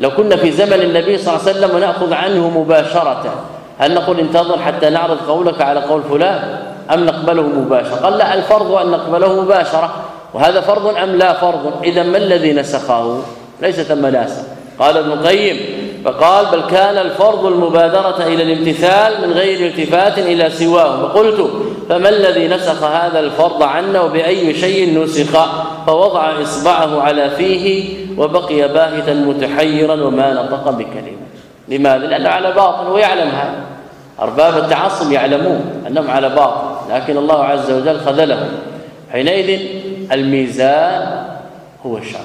لو كنا في زمن النبي صلى الله عليه وسلم ونأخذ عنه مباشرة هل نقول انتظر حتى نعرض قولك على قول فلان؟ أم نقبله مباشرة؟ قال لا الفرض أن نقبله مباشرة. وهذا فرض أم لا فرض؟ إذا ما الذي نسخه؟ ليس ثم ناسخ. قال ابن القيم فقال بل كان الفرض المبادرة إلى الامتثال من غير التفات إلى سواه. فقلت فما الذي نسخ هذا الفرض عنا وبأي شيء نسخ؟ فوضع إصبعه على فيه وبقي باهتا متحيرا وما نطق بكلمة. لماذا؟ لأنه على باطل ويعلم هذا. أرباب التعصب يعلمون أنهم على باطل لكن الله عز وجل خذلهم. حينئذ الميزان هو الشرع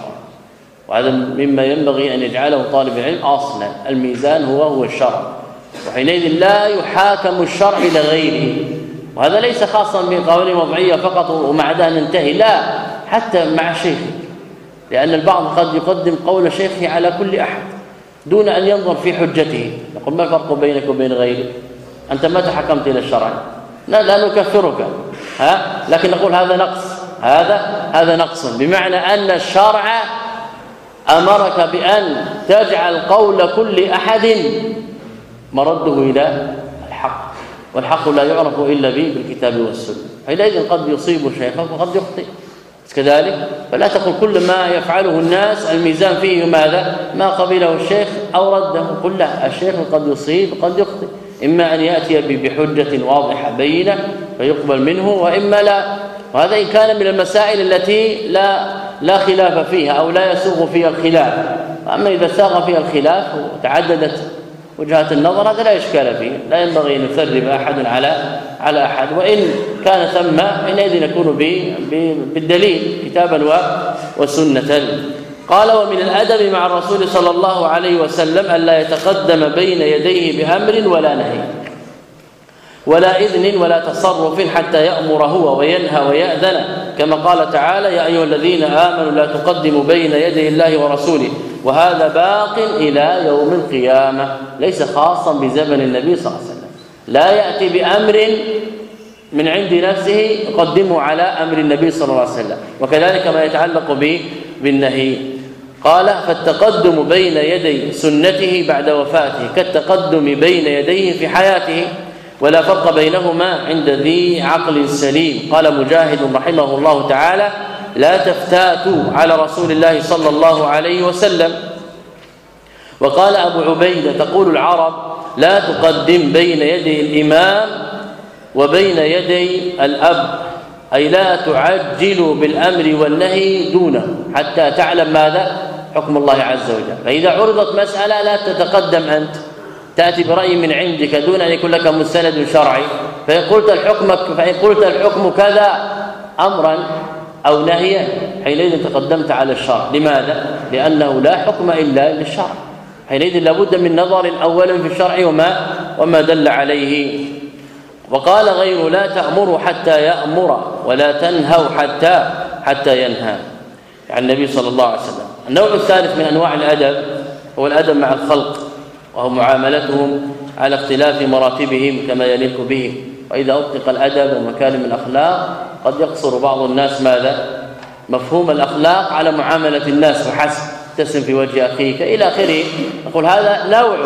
وهذا مما ينبغي أن يجعله طالب العلم أصلا. الميزان هو هو الشرع وحينئذ لا يحاكم الشرع إلى غيره. وهذا ليس خاصا بقوانين وضعية فقط ومع ذلك ننتهي لا حتى مع شيخه لأن البعض قد يقدم قول شيخه على كل أحد دون أن ينظر في حجته. يقول ما الفرق بينك وبين غيرك أنت متى حكمت إلى الشرع. لا لا نكفرك. ها؟ لكن نقول هذا نقص. هذا هذا نقص. بمعنى أن الشرع أمرك بأن تجعل قول كل أحد مرده إلى الحق. والحق لا يعرف إلا به بالكتاب والسنة. حينئذ قد يصيب شيخه وقد يخطئ. كذلك فلا تقل كل ما يفعله الناس الميزان فيه ماذا؟ ما قبله الشيخ أو رده. قل لا الشيخ قد يصيب قد يخطئ. إما أن يأتي بحجة واضحة بينة فيقبل منه وإما لا. وهذا إن كان من المسائل التي لا لا خلاف فيها أو لا يسوغ فيها الخلاف. أما إذا ساغ فيها الخلاف وتعددت وجهات النظر هذا لا إشكال فيه. لا ينبغي أن يثرب أحد على على أحد. وإن كان ثم حينئذ يكون بالدليل كتابا وسنة. قال ومن الأدب مع الرسول صلى الله عليه وسلم الا يتقدم بين يديه بأمر ولا نهي ولا إذن ولا تصرف حتى يأمر هو وينهى ويأذن. كما قال تعالى يا أيها الذين آمنوا لا تقدموا بين يدي الله ورسوله وهذا باق إلى يوم القيامة ليس خاصا بزمن النبي صلى الله عليه وسلم. لا يأتي بأمر من عند نفسه يقدمه على أمر النبي صلى الله عليه وسلم. وكذلك ما يتعلق به بالنهي. قال فالتقدم بين يدي سنته بعد وفاته كالتقدم بين يديه في حياته ولا فرق بينهما عند ذي عقل سليم. قال مجاهد رحمه الله تعالى لا تفتاتوا على رسول الله صلى الله عليه وسلم. وقال أبو عبيدة تقول العرب لا تقدم بين يدي الإمام وبين يدي الأب أي لا تعجلوا بالأمر والنهي دونه حتى تعلم ماذا؟ حكم الله عز وجل. فإذا عرضت مسألة لا تتقدم أنت. تأتي برأي من عندك دون أن يكون لك مستند شرعي. فإن قلت الحكم فإن قلت الحكم كذا امرا أو نهيا حينئذ تقدمت على الشرع. لماذا؟ لأنه لا حكم إلا للشرع حينئذ لابد من نظر اول في الشرع وما وما دل عليه. وقال غير لا تأمر حتى يأمر ولا تنهوا حتى حتى ينهى. عن النبي صلى الله عليه وسلم. النوع الثالث من أنواع الأدب هو الأدب مع الخلق وهو معاملتهم على اختلاف مراتبهم كما يليق بهم. وإذا أطلق الأدب ومكارم الأخلاق قد يقصر بعض الناس ماذا؟ مفهوم الأخلاق على معاملة الناس وحسب تسم في وجه أخيك إلى آخره. نقول هذا نوع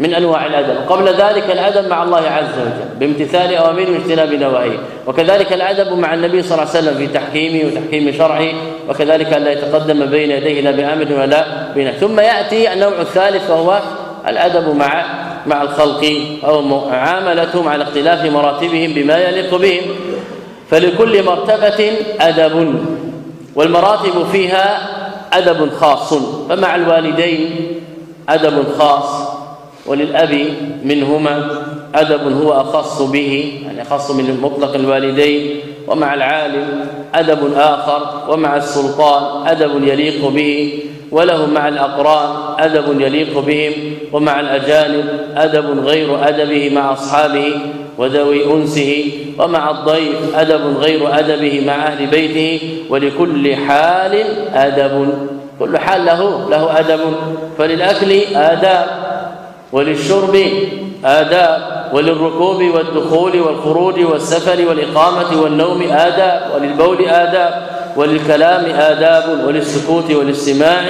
من أنواع الأدب. قبل ذلك الأدب مع الله عز وجل بامتثال أوامره واجتناب نواهيه. وكذلك الأدب مع النبي صلى الله عليه وسلم في تحكيمه وتحكيم شرعه وكذلك الا يتقدم بين يديه لا بأمر ولا بنا ثم يأتي النوع الثالث وهو الأدب مع مع الخلق أو معاملتهم على اختلاف مراتبهم بما يليق بهم. فلكل مرتبة أدب والمراتب فيها أدب خاص. فمع الوالدين أدب خاص. وللأب منهما أدب هو أخص به يعني أخص من مطلق الوالدين ومع العالم أدب آخر ومع السلطان أدب يليق به وله مع الأقران أدب يليق بهم ومع الأجانب أدب غير أدبه مع أصحابه وذوي أنسه ومع الضيف أدب غير أدبه مع أهل بيته ولكل حال أدب. كل حال له له أدب. فللأكل آداب. وللشرب آداب وللركوب والدخول والخروج والسفر والإقامة والنوم آداب وللبول آداب وللكلام آداب وللسكوت والاستماع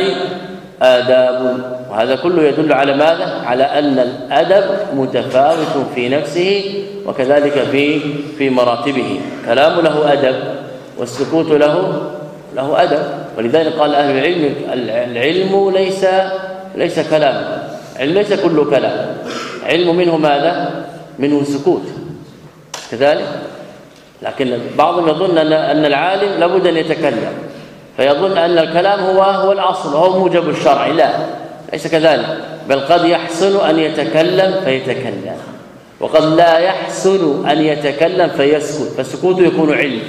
آداب. وهذا كله يدل على ماذا؟ على أن الأدب متفاوت في نفسه وكذلك في في مراتبه. كلام له أدب والسكوت له له أدب. ولذلك قال أهل العلم العلم ليس ليس كلام علم ليس كله كلام. علم منه ماذا؟ منه سكوت. كذلك؟ لكن بعضهم يظن أن العالم لابد أن يتكلم. فيظن أن الكلام هو هو الأصل وهو موجب الشرع. لا ليس كذلك. بل قد يحسن أن يتكلم فيتكلم. وقد لا يحسن أن يتكلم فيسكت. فالسكوت يكون علم.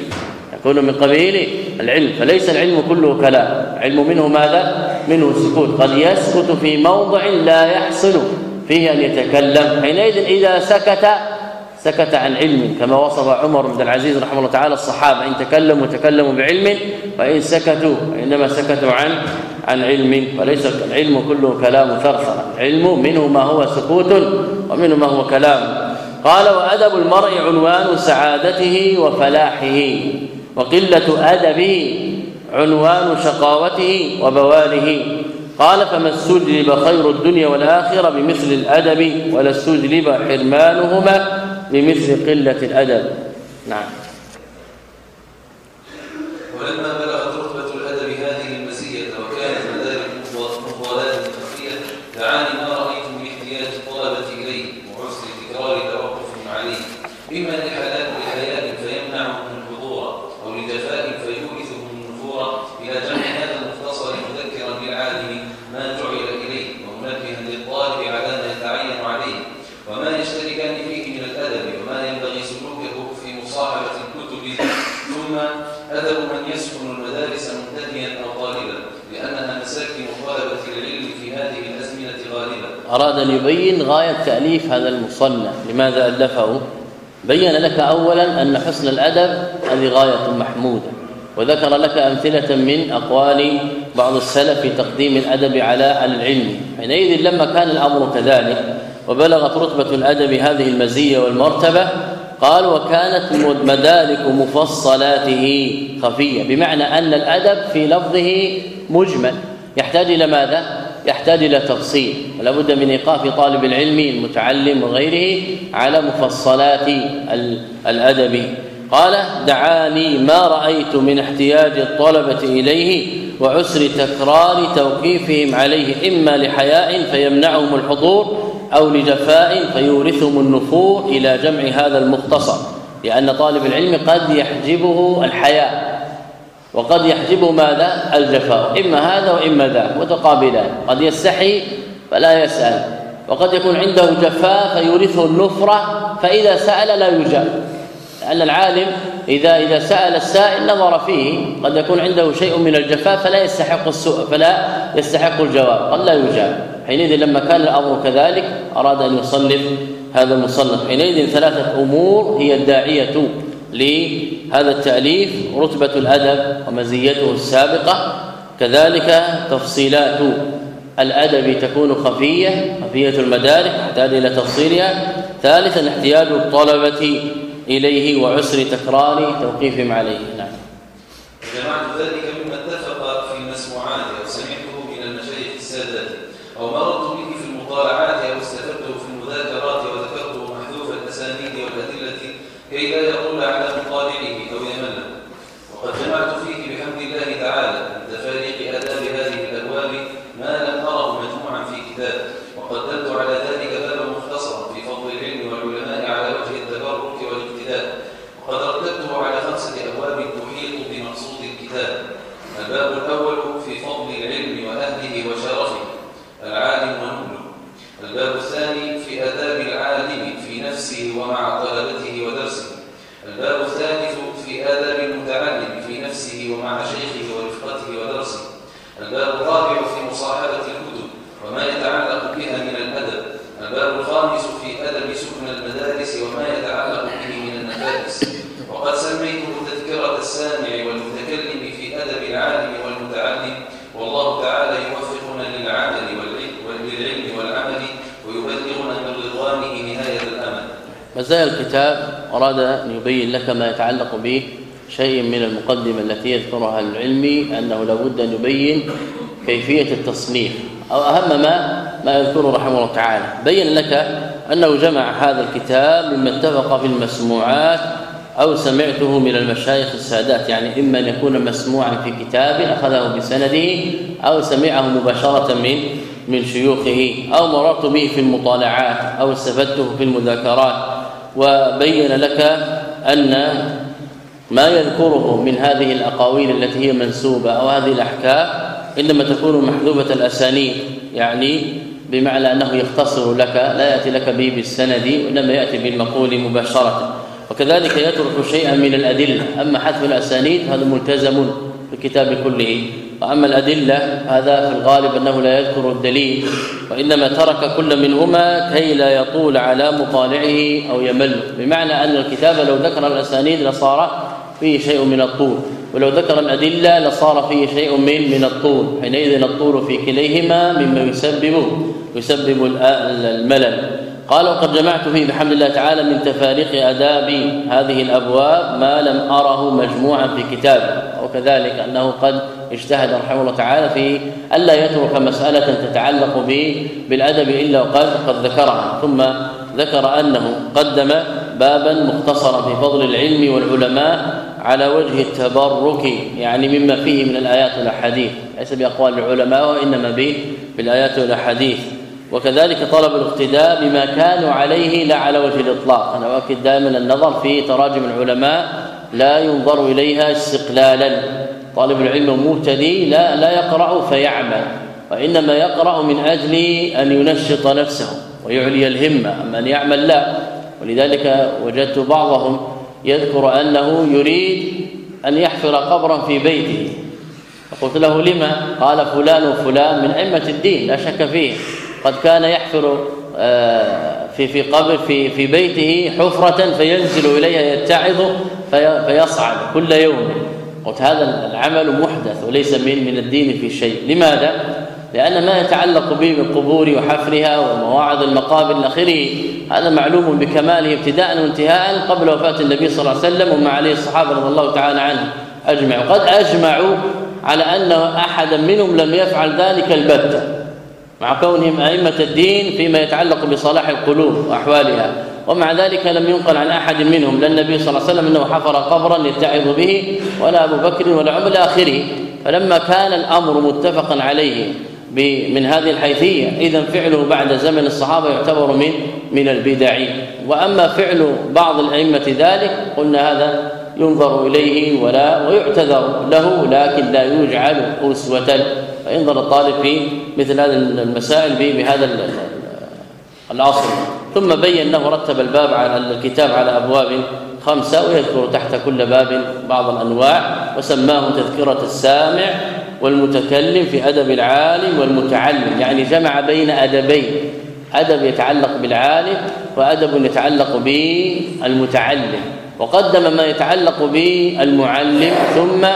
يكون من قبيل العلم فليس العلم كله كلام علم منه ماذا؟ منه السكوت. قد يسكت في موضع لا يحسن فيه أن يتكلم. حينئذ إذا سكت سكت عن علم كما وصف عمر بن العزيز رحمه الله تعالى الصحابة. إن تكلموا تكلموا بعلم وان سكتوا انما سكتوا عن عن علم. وليس العلم كله كلام ثرثره العلم منه ما هو سكوت ومنه ما هو كلام. قال وأدب المرء عنوان سعادته وفلاحه. وقلة ادبه عنوان شقاوته وبواله. قال فما استجلب خير الدنيا والآخرة بمثل الأدب ولا استجلب حرمانهما بمثل قلة الأدب. نعم. ولما بلغت رتبه الادب هذه المزيه وكانت مدارك مفضلات خفيه دعاني ما رايت من احتياج الطلبه اليه وعسر تكرار توقف عليه اما لحلال لحياء فيمنعهم الحضور أو لجفاء فيورثهم النفور إلى جمع هذا المختصر مذكرا للعالم ما جعل اليه ومنبها للطالب على ما يتعين عليه وما يشتركان فيه من الادب وما ينبغي سلوكه في مصاحبه الكتب ثم ادب من يسكن المدارس منتهيا أو طالبا لانها مساكن طلبه العلم في هذه الازمنه اراد أن يبين غاية تأليف هذا المصنف لماذا ألفه؟ بين لك اولا أن حسن الأدب هذه غاية محمودة وذكر لك أمثلة من أقوال بعض السلف في تقديم الأدب على العلم. حينئذ لما كان الأمر كذلك وبلغت رتبة الأدب هذه المزية والمرتبة قال وكانت مدارك مفصلاته خفية. بمعنى أن الأدب في لفظه مجمل. يحتاج إلى ماذا؟ يحتاج إلى تفصيل. ولا بد من إيقاف طالب العلم المتعلم وغيره على مفصلات الأدب. قال دعاني ما رأيت من احتياج الطلبة إليه وعسر تكرار توقيفهم عليه إما لحياء فيمنعهم الحضور أو لجفاء فيورثهم النفور إلى جمع هذا المختصر. لأن طالب العلم قد يحجبه الحياء. وقد يحجب ماذا؟ الجفاء. إما هذا وإما ذاك متقابلان. قد يستحي فلا يسأل. وقد يكون عنده جفاء فيورثه النفرة فإذا سأل لا يجاب. لأن العالم إذا إذا سأل السائل نظر فيه قد يكون عنده شيء من الجفاء فلا يستحق السؤال فلا يستحق الجواب قد لا يجاب. حينئذ لما كان الأمر كذلك أراد أن يصنف هذا المصنف. حينئذ ثلاثة أمور هي الداعية هذا التأليف رتبة الأدب ومزيته السابقة. كذلك تفصيلات الأدب تكون خفية خفية المدارك تحتاج إلى تفصيلها. ثالثا احتياج الطلبة إليه وعسر تكرار توقيفهم عليه. نعم. جمعت ذلك مما اتفق في المسموعات أو سمعته من المشايخ السادات أو مررت به في المطالعات أو استفدته في المذاكرات وذكرته محذوف الأسانيد والأدلة كي لا يقول على مطالعه أو يمل وقد جمعت فيه بحمد الله تعالى من تفاريق آداب هذه الأبواب ما لم أره مجموعا في كتاب وقدمت على ذلك بابا مختصرا في فضل العلم والعلماء على وجه التبرك والاقتداء وقد رتبته على خمسة أبواب تحيط بمقصود الكتاب الباب الأول في فضل العلم وأهله وشرفه العالم ونبله الباب الثاني في آداب العالم في نفسه ومع طلبته ودرسه الباب الثالث في آداب المتعلم في نفسه ومع شيخه ورفقته ودرسه الباب الرابع في مصاحبة الكتب وما يتعلق بها من الأدب الباب الخامس في أدب سكن المدارس وما يتعلق به من النفائس وقد سميته تذكرة السامع والمتكلم في أدب العالم والمتعلم والله تعالى يوفقنا للعمل والعلم والعمل ويبلغنا من رضوانه نهاية الأمل مزايا الكتاب أراد أن يبين لك ما يتعلق به شيء من المقدمة التي يذكرها العلم أنه لابد أن يبين كيفية التصنيف أو أهم ما ما يذكره رحمه الله تعالى. بين لك أنه جمع هذا الكتاب مما اتفق في المسموعات أو سمعته من المشايخ السادات يعني إما أن يكون مسموعا في كتاب أخذه بسنده أو سمعه مباشرة من من شيوخه أو مررت به في المطالعات أو استفدته في المذاكرات. وبين لك أن ما يذكره من هذه الأقاويل التي هي منسوبة أو هذه الأحكام إنما تكون محذوبة الأسانيد يعني بمعنى أنه يختصر لك لا يأتي لك به بالسند وإنما يأتي بالمقول مباشرة. وكذلك يترك شيئا من الأدلة أما حذف الأسانيد هذا ملتزم في الكتاب كله. وأما الأدلة هذا في الغالب أنه لا يذكر الدليل وإنما ترك كل منهما كي لا يطول على مطالعه أو يمل. بمعنى أن الكتاب لو ذكر الأسانيد لصار فيه شيء من الطول ولو ذكر الأدلة لصار فيه شيء من من الطول. حينئذ الطول في كليهما مما يسبب يسبب الملل. قال وقد جمعت فيه بحمد الله تعالى من تفاريق آداب هذه الأبواب ما لم أره مجموعا في كتاب وكذلك أنه قد اجتهد رحمه الله تعالى في ألا يترك مسألة تتعلق به بالأدب إلا وقد قد ذكرها. ثم ذكر أنه قدم بابا مختصرا في فضل العلم والعلماء على وجه التبرك يعني مما فيه من الآيات والأحاديث. ليس بأقوال العلماء وإنما بالآيات والأحاديث. وكذلك طلب الاقتداء بما كانوا عليه لا على وجه الإطلاق. أنا أؤكد دائما النظر في تراجم العلماء لا ينظر إليها استقلالا. طالب العلم مبتدي لا لا يقرأ فيعمل وإنما يقرأ من أجل أن ينشط نفسه ويعلي الهمة أما أن يعمل لا. ولذلك وجدت بعضهم يذكر أنه يريد أن يحفر قبرا في بيته. فقلت له لما؟ قال فلان وفلان من أئمة الدين لا شك فيه. قد كان يحفر آه، في في قبر في في بيته حفرة فينزل إليها يتعظ فيصعد كل يوم. قلت هذا العمل محدث وليس من من الدين في شيء. لماذا؟ لأن ما يتعلق به بالقبور وحفرها ومواعظ المقابر الاخره هذا معلوم بكماله ابتداء وانتهاء قبل وفاة النبي صلى الله عليه وسلم وما عليه الصحابة رضي الله تعالى عنهم اجمعوا قد أجمعوا على أن احدا منهم لم يفعل ذلك البتة مع كونهم أئمة الدين فيما يتعلق بصلاح القلوب وأحوالها. ومع ذلك لم ينقل عن أحد منهم لا النبي صلى الله عليه وسلم إنه حفر قبرا يتعظ به ولا أبو بكر ولا عمر إلى آخره. فلما كان الأمر متفقا عليه من هذه الحيثية اذا فعله بعد زمن الصحابة يعتبر من من البدع. وأما فعل بعض الأئمة ذلك قلنا هذا ينظر إليه ولا ويعتذر له لكن لا يجعل أسوة. فينظر الطالب في مثل هذه المسائل بهذا الاصل ثم بين أنه رتب الباب على الكتاب على أبواب خمسة ويذكر تحت كل باب بعض الأنواع وسماه تذكرة السامع والمتكلم في أدب العالم والمتعلم. يعني جمع بين أدبين. أدب يتعلق بالعالم وأدب يتعلق بالمتعلم. وقدم ما يتعلق بالمعلم ثم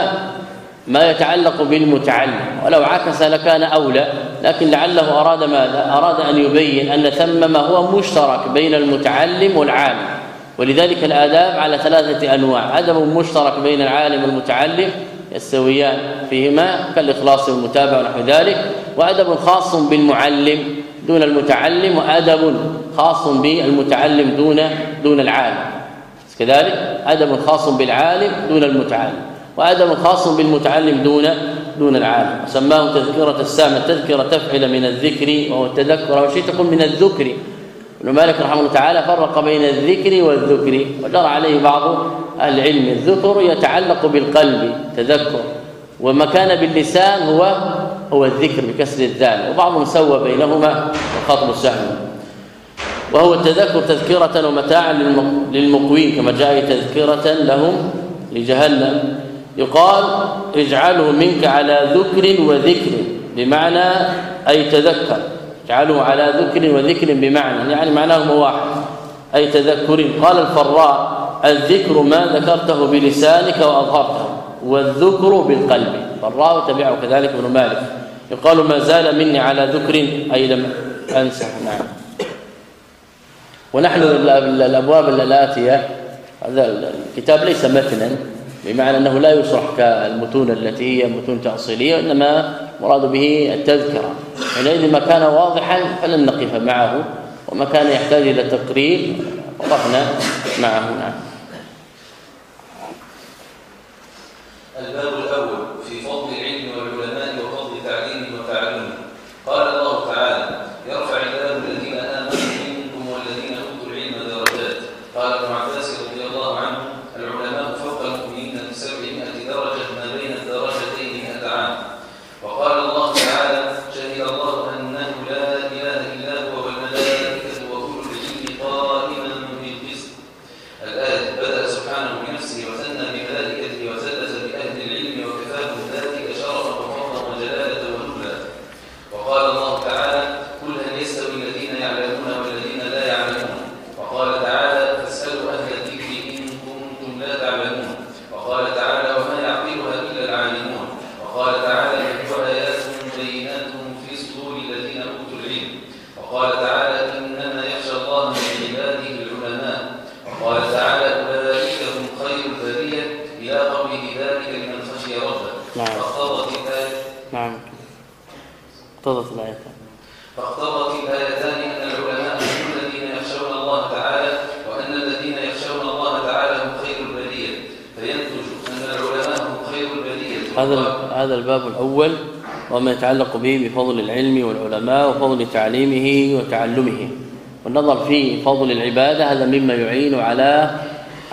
ما يتعلق بالمتعلم. ولو عكس لكان أولى. لكن لعله أراد ماذا؟ أراد أن يبين أن ثم ما هو مشترك بين المتعلم والعالم. ولذلك الآداب على ثلاثة أنواع. ادب مشترك بين العالم والمتعلم يستويان فيهما كالإخلاص والمتابعة ونحو ذلك. وأدب خاص بالمعلم دون المتعلم وأدب خاص بالمتعلم دون دون العالم. كذلك أدب خاص بالعالم دون المتعلم. وأدب خاص بالمتعلم دون دون العالم سماه تذكرة السامع تذكرة تفعل من الذكر وهو التذكر. أو شيء تقول من الذكر. ابن مالك رحمه الله تعالى فرق بين الذكر والذكر وجرى عليه بعض العلم. الذكر يتعلق بالقلب تذكر. وما كان باللسان هو هو الذكر بكسر الذال. وبعضهم سوى بينهما وخطب سهم وهو التذكر تذكرة ومتاعا للمقوين كما جاء تذكرة لهم لجهنم. يقال اجعله منك على ذكر وذكر بمعنى أي تذكر. اجعله على ذكر وذكر بمعنى يعني معناهما واحد أي تذكر. قال الفراء الذكر ما ذكرته بلسانك وأظهرته والذكر بالقلب. فالراء تبعه كذلك ابن مالك. يقال ما زال مني على ذكر أي لم أنسى نعم. ونحن الأبواب الآتية هذا الكتاب ليس متنا. بمعنى أنه لا يشرح كالمتون التي هي متون تأصيلية انما مراد به التذكرة. حينئذ ما كان واضحا فلن نقف معه وما كان يحتاج إلى تقرير وقفنا معه. نعم. الباب الأول في فضل العلم والعلماء وفضل تعليمه وتعلمه قال الله تعالى يرفع الله الذين امنوا منكم والذين اوتوا العلم درجات قال ابن عباس رضي الله عنه العلماء فوق المؤمنين بسبعمائة درجة ما بين الدرجتين مئة عام وقال الله تعالى شهد الله أنه لا إله إلا هو والملائكة وأولو العلم قائما بالقسط الآية بدأ سبحانه بنفسه وثنى بملائكته وثلث بأهل العلم وكفاه ذلك شرفا وفضلا وجلالة ونبلا وقال الله تعالى قل هل يستوي الذين يعلمون والذين لا يعلمون وقال تعالى فاسألوا أهل الذكر إن كنتم لا تعلمون وقال تعالى وما يعقلها إلا العالمون وقال تعالى تتلو آيات بينات في صدور الذين أوتوا العلم وقال تعالى إنما يخشى الله من عباده العلماء. وقال تعالى أولئك هم خير البرية إلى قوله ذلك لمن خشي ربه. نعم. فاقتضت الآية. نعم. اقتضت الآية. فاقتضت الآيتان أن العلماء هم الذين يخشون الله تعالى وأن الذين يخشون الله تعالى هم خير البرية. فينتج أن العلماء هم خير البرية. هذا هذا الباب الأول. وما يتعلق به بفضل العلم والعلماء وفضل تعليمه وتعلمه. والنظر في فضل العبادة هذا مما يعين على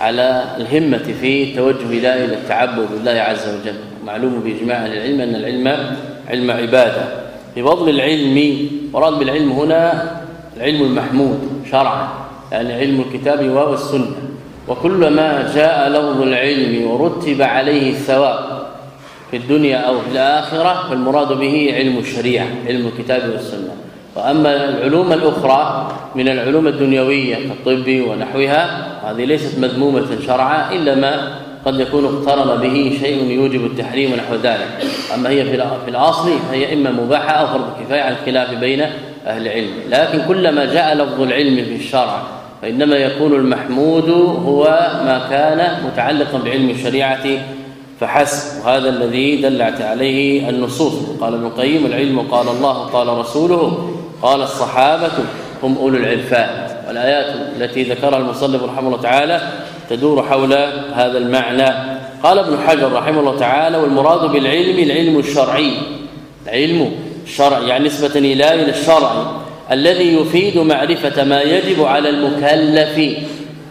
على الهمة في التوجه إلى إلى التعبد بالله عز وجل. معلوم بإجماع أهل العلم أن العلم علم عبادة. بفضل العلم مراد بالعلم هنا العلم المحمود شرعا يعني علم الكتاب والسنة وكلما جاء لفظ العلم ورتب عليه الثواب في الدنيا أو في الآخرة فالمراد به علم الشريعة علم الكتاب والسنة. وأما العلوم الأخرى من العلوم الدنيوية كالطب ونحوها هذه ليست مذمومة شرعا إلا ما قد يكون اقترن به شيء يوجب التحريم ونحو ذلك. أما هي في الأصل فهي إما مباحة أو فرض كفاية على الخلاف بين أهل العلم. لكن كلما جاء لفظ العلم في الشرع فإنما يكون المحمود هو ما كان متعلقا بعلم الشريعة فحسب. وهذا الذي دلت عليه النصوص. قال ابن القيم العلم قال الله قال رسوله قال الصحابة هم أولو العرفان. والآيات التي ذكرها المصنف رحمه الله تعالى تدور حول هذا المعنى. قال ابن حجر رحمه الله تعالى والمراد بالعلم العلم الشرعي. العلم الشرعي يعني نسبة إلى إلى الشرع الذي يفيد معرفة ما يجب على المكلف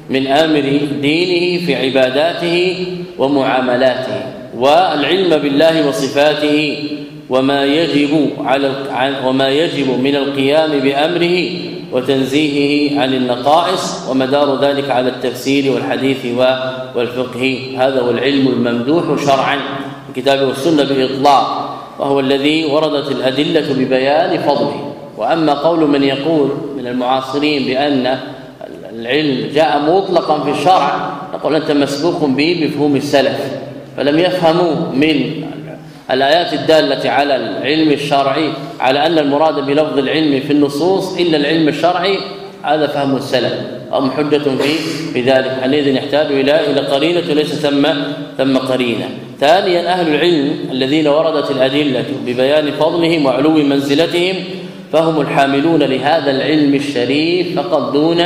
من آمر دينه في عباداته ومعاملاته والعلم بالله وصفاته وما يجب على وما يجب من القيام بأمره وتنزيهه عن النقائص ومدار ذلك على التفسير والحديث والفقه. هذا هو العلم الممدوح شرعا في الكتاب والسنة بإطلاق وهو الذي وردت الأدلة ببيان فضله. وأما قول من يقول من المعاصرين بأن العلم جاء مطلقا في الشرع نقول أنت مسبوق به بفهوم السلف فلم يفهموا من الآيات الدالة على العلم الشرعي على أن المراد بلفظ العلم في النصوص إلا العلم الشرعي هذا فهم السلف. أم حجة في في ذلك حينئذ يحتاج إلى إلى قرينة ليس ثم ثم قرينة. ثانيا أهل العلم الذين وردت الأدلة ببيان فضلهم وعلو منزلتهم فهم الحاملون لهذا العلم الشريف فقط دون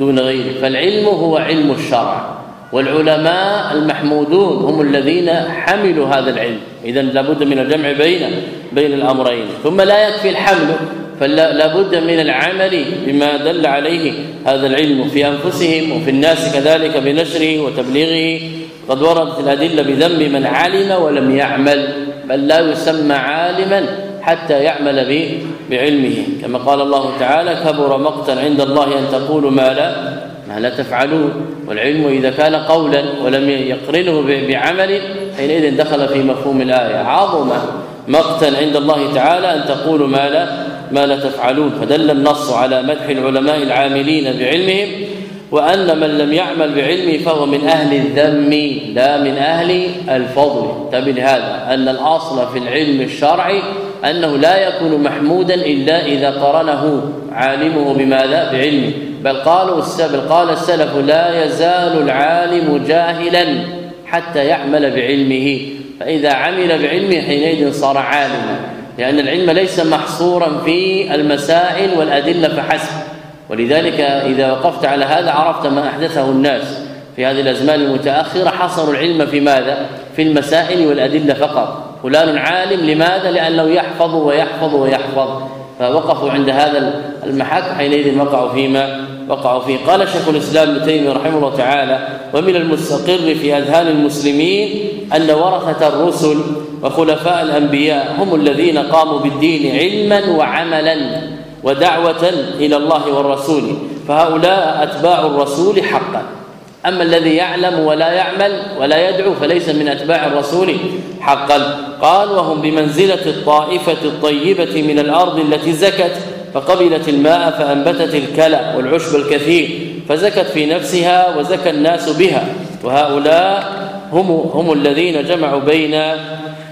دون غيره. فالعلم هو علم الشرع والعلماء المحمودون هم الذين حملوا هذا العلم. اذا لابد من الجمع بين بين الأمرين. ثم لا يكفي الحمل فلا بد من العمل بما دل عليه هذا العلم في أنفسهم وفي الناس كذلك بنشره وتبليغه. قد وردت الأدلة بذم من علم ولم يعمل بل لا يسمى عالما. حتى يعمل به بعلمه. كما قال الله تعالى كبر مقتا عند الله أن تقولوا ما لا ما لا تفعلون. والعلم إذا كان قولا ولم يقرنه بعمل حينئذ دخل في مفهوم الآية. عظم مقتا عند الله تعالى أن تقولوا ما لا ما لا تفعلون. فدل النص على مدح العلماء العاملين بعلمهم وأن من لم يعمل بعلمه فهو من أهل الذم لا من أهل الفضل. تبين هذا أن الأصل في العلم الشرعي أنه لا يكون محمودا إلا إذا قرنه عالمه بماذا؟ بعلمه. بل قالوا السبب قال السلف لا يزال العالم جاهلا حتى يعمل بعلمه. فإذا عمل بعلمه حينئذ صار عالما. لأن العلم ليس محصورا في المسائل والأدلة فحسب. ولذلك إذا وقفت على هذا عرفت ما أحدثه الناس في هذه الأزمان المتأخرة. حصروا العلم في ماذا؟ في المسائل والأدلة فقط. فلان عالم لماذا؟ لأنه يحفظ ويحفظ ويحفظ. فوقفوا عند هذا المحك حينئذ وقعوا فيما وقعوا فيه. قال شيخ الإسلام ابن تيمية رحمه الله تعالى ومن المستقر في أذهان المسلمين أن ورثة الرسل وخلفاء الأنبياء هم الذين قاموا بالدين علما وعملا. ودعوة إلى الله والرسول. فهؤلاء أتباع الرسول حقا. أما الذي يعلم ولا يعمل ولا يدعو فليس من أتباع الرسول حقا. قال وهم بمنزلة الطائفة الطيبة من الأرض التي زكت فقبلت الماء فأنبتت الكلى والعشب الكثير فزكت في نفسها وزكى الناس بها. وهؤلاء هم هم الذين جمعوا بين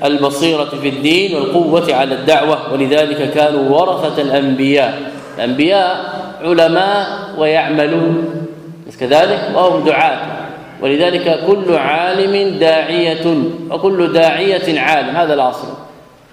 البصيرة في الدين والقوة على الدعوة ولذلك كانوا ورثة الأنبياء. الأنبياء علماء ويعملون كذلك وهم دعاة. ولذلك كل عالم داعية وكل داعية عالم هذا الأصل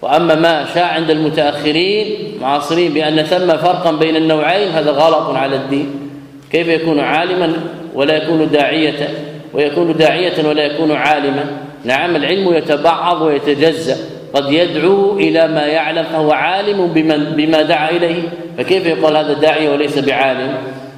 وأما ما شاع عند المتأخرين معاصرين بأن ثم فرقا بين النوعين هذا غلط على الدين. كيف يكون عالما ولا يكون داعية؟ ويكون داعية ولا يكون عالما؟ نعم العلم يتبعض ويتجزأ قد يدعو إلى ما يعلم فهو عالم بمن بما دعا إليه. فكيف يقول هذا داعي وليس بعالم؟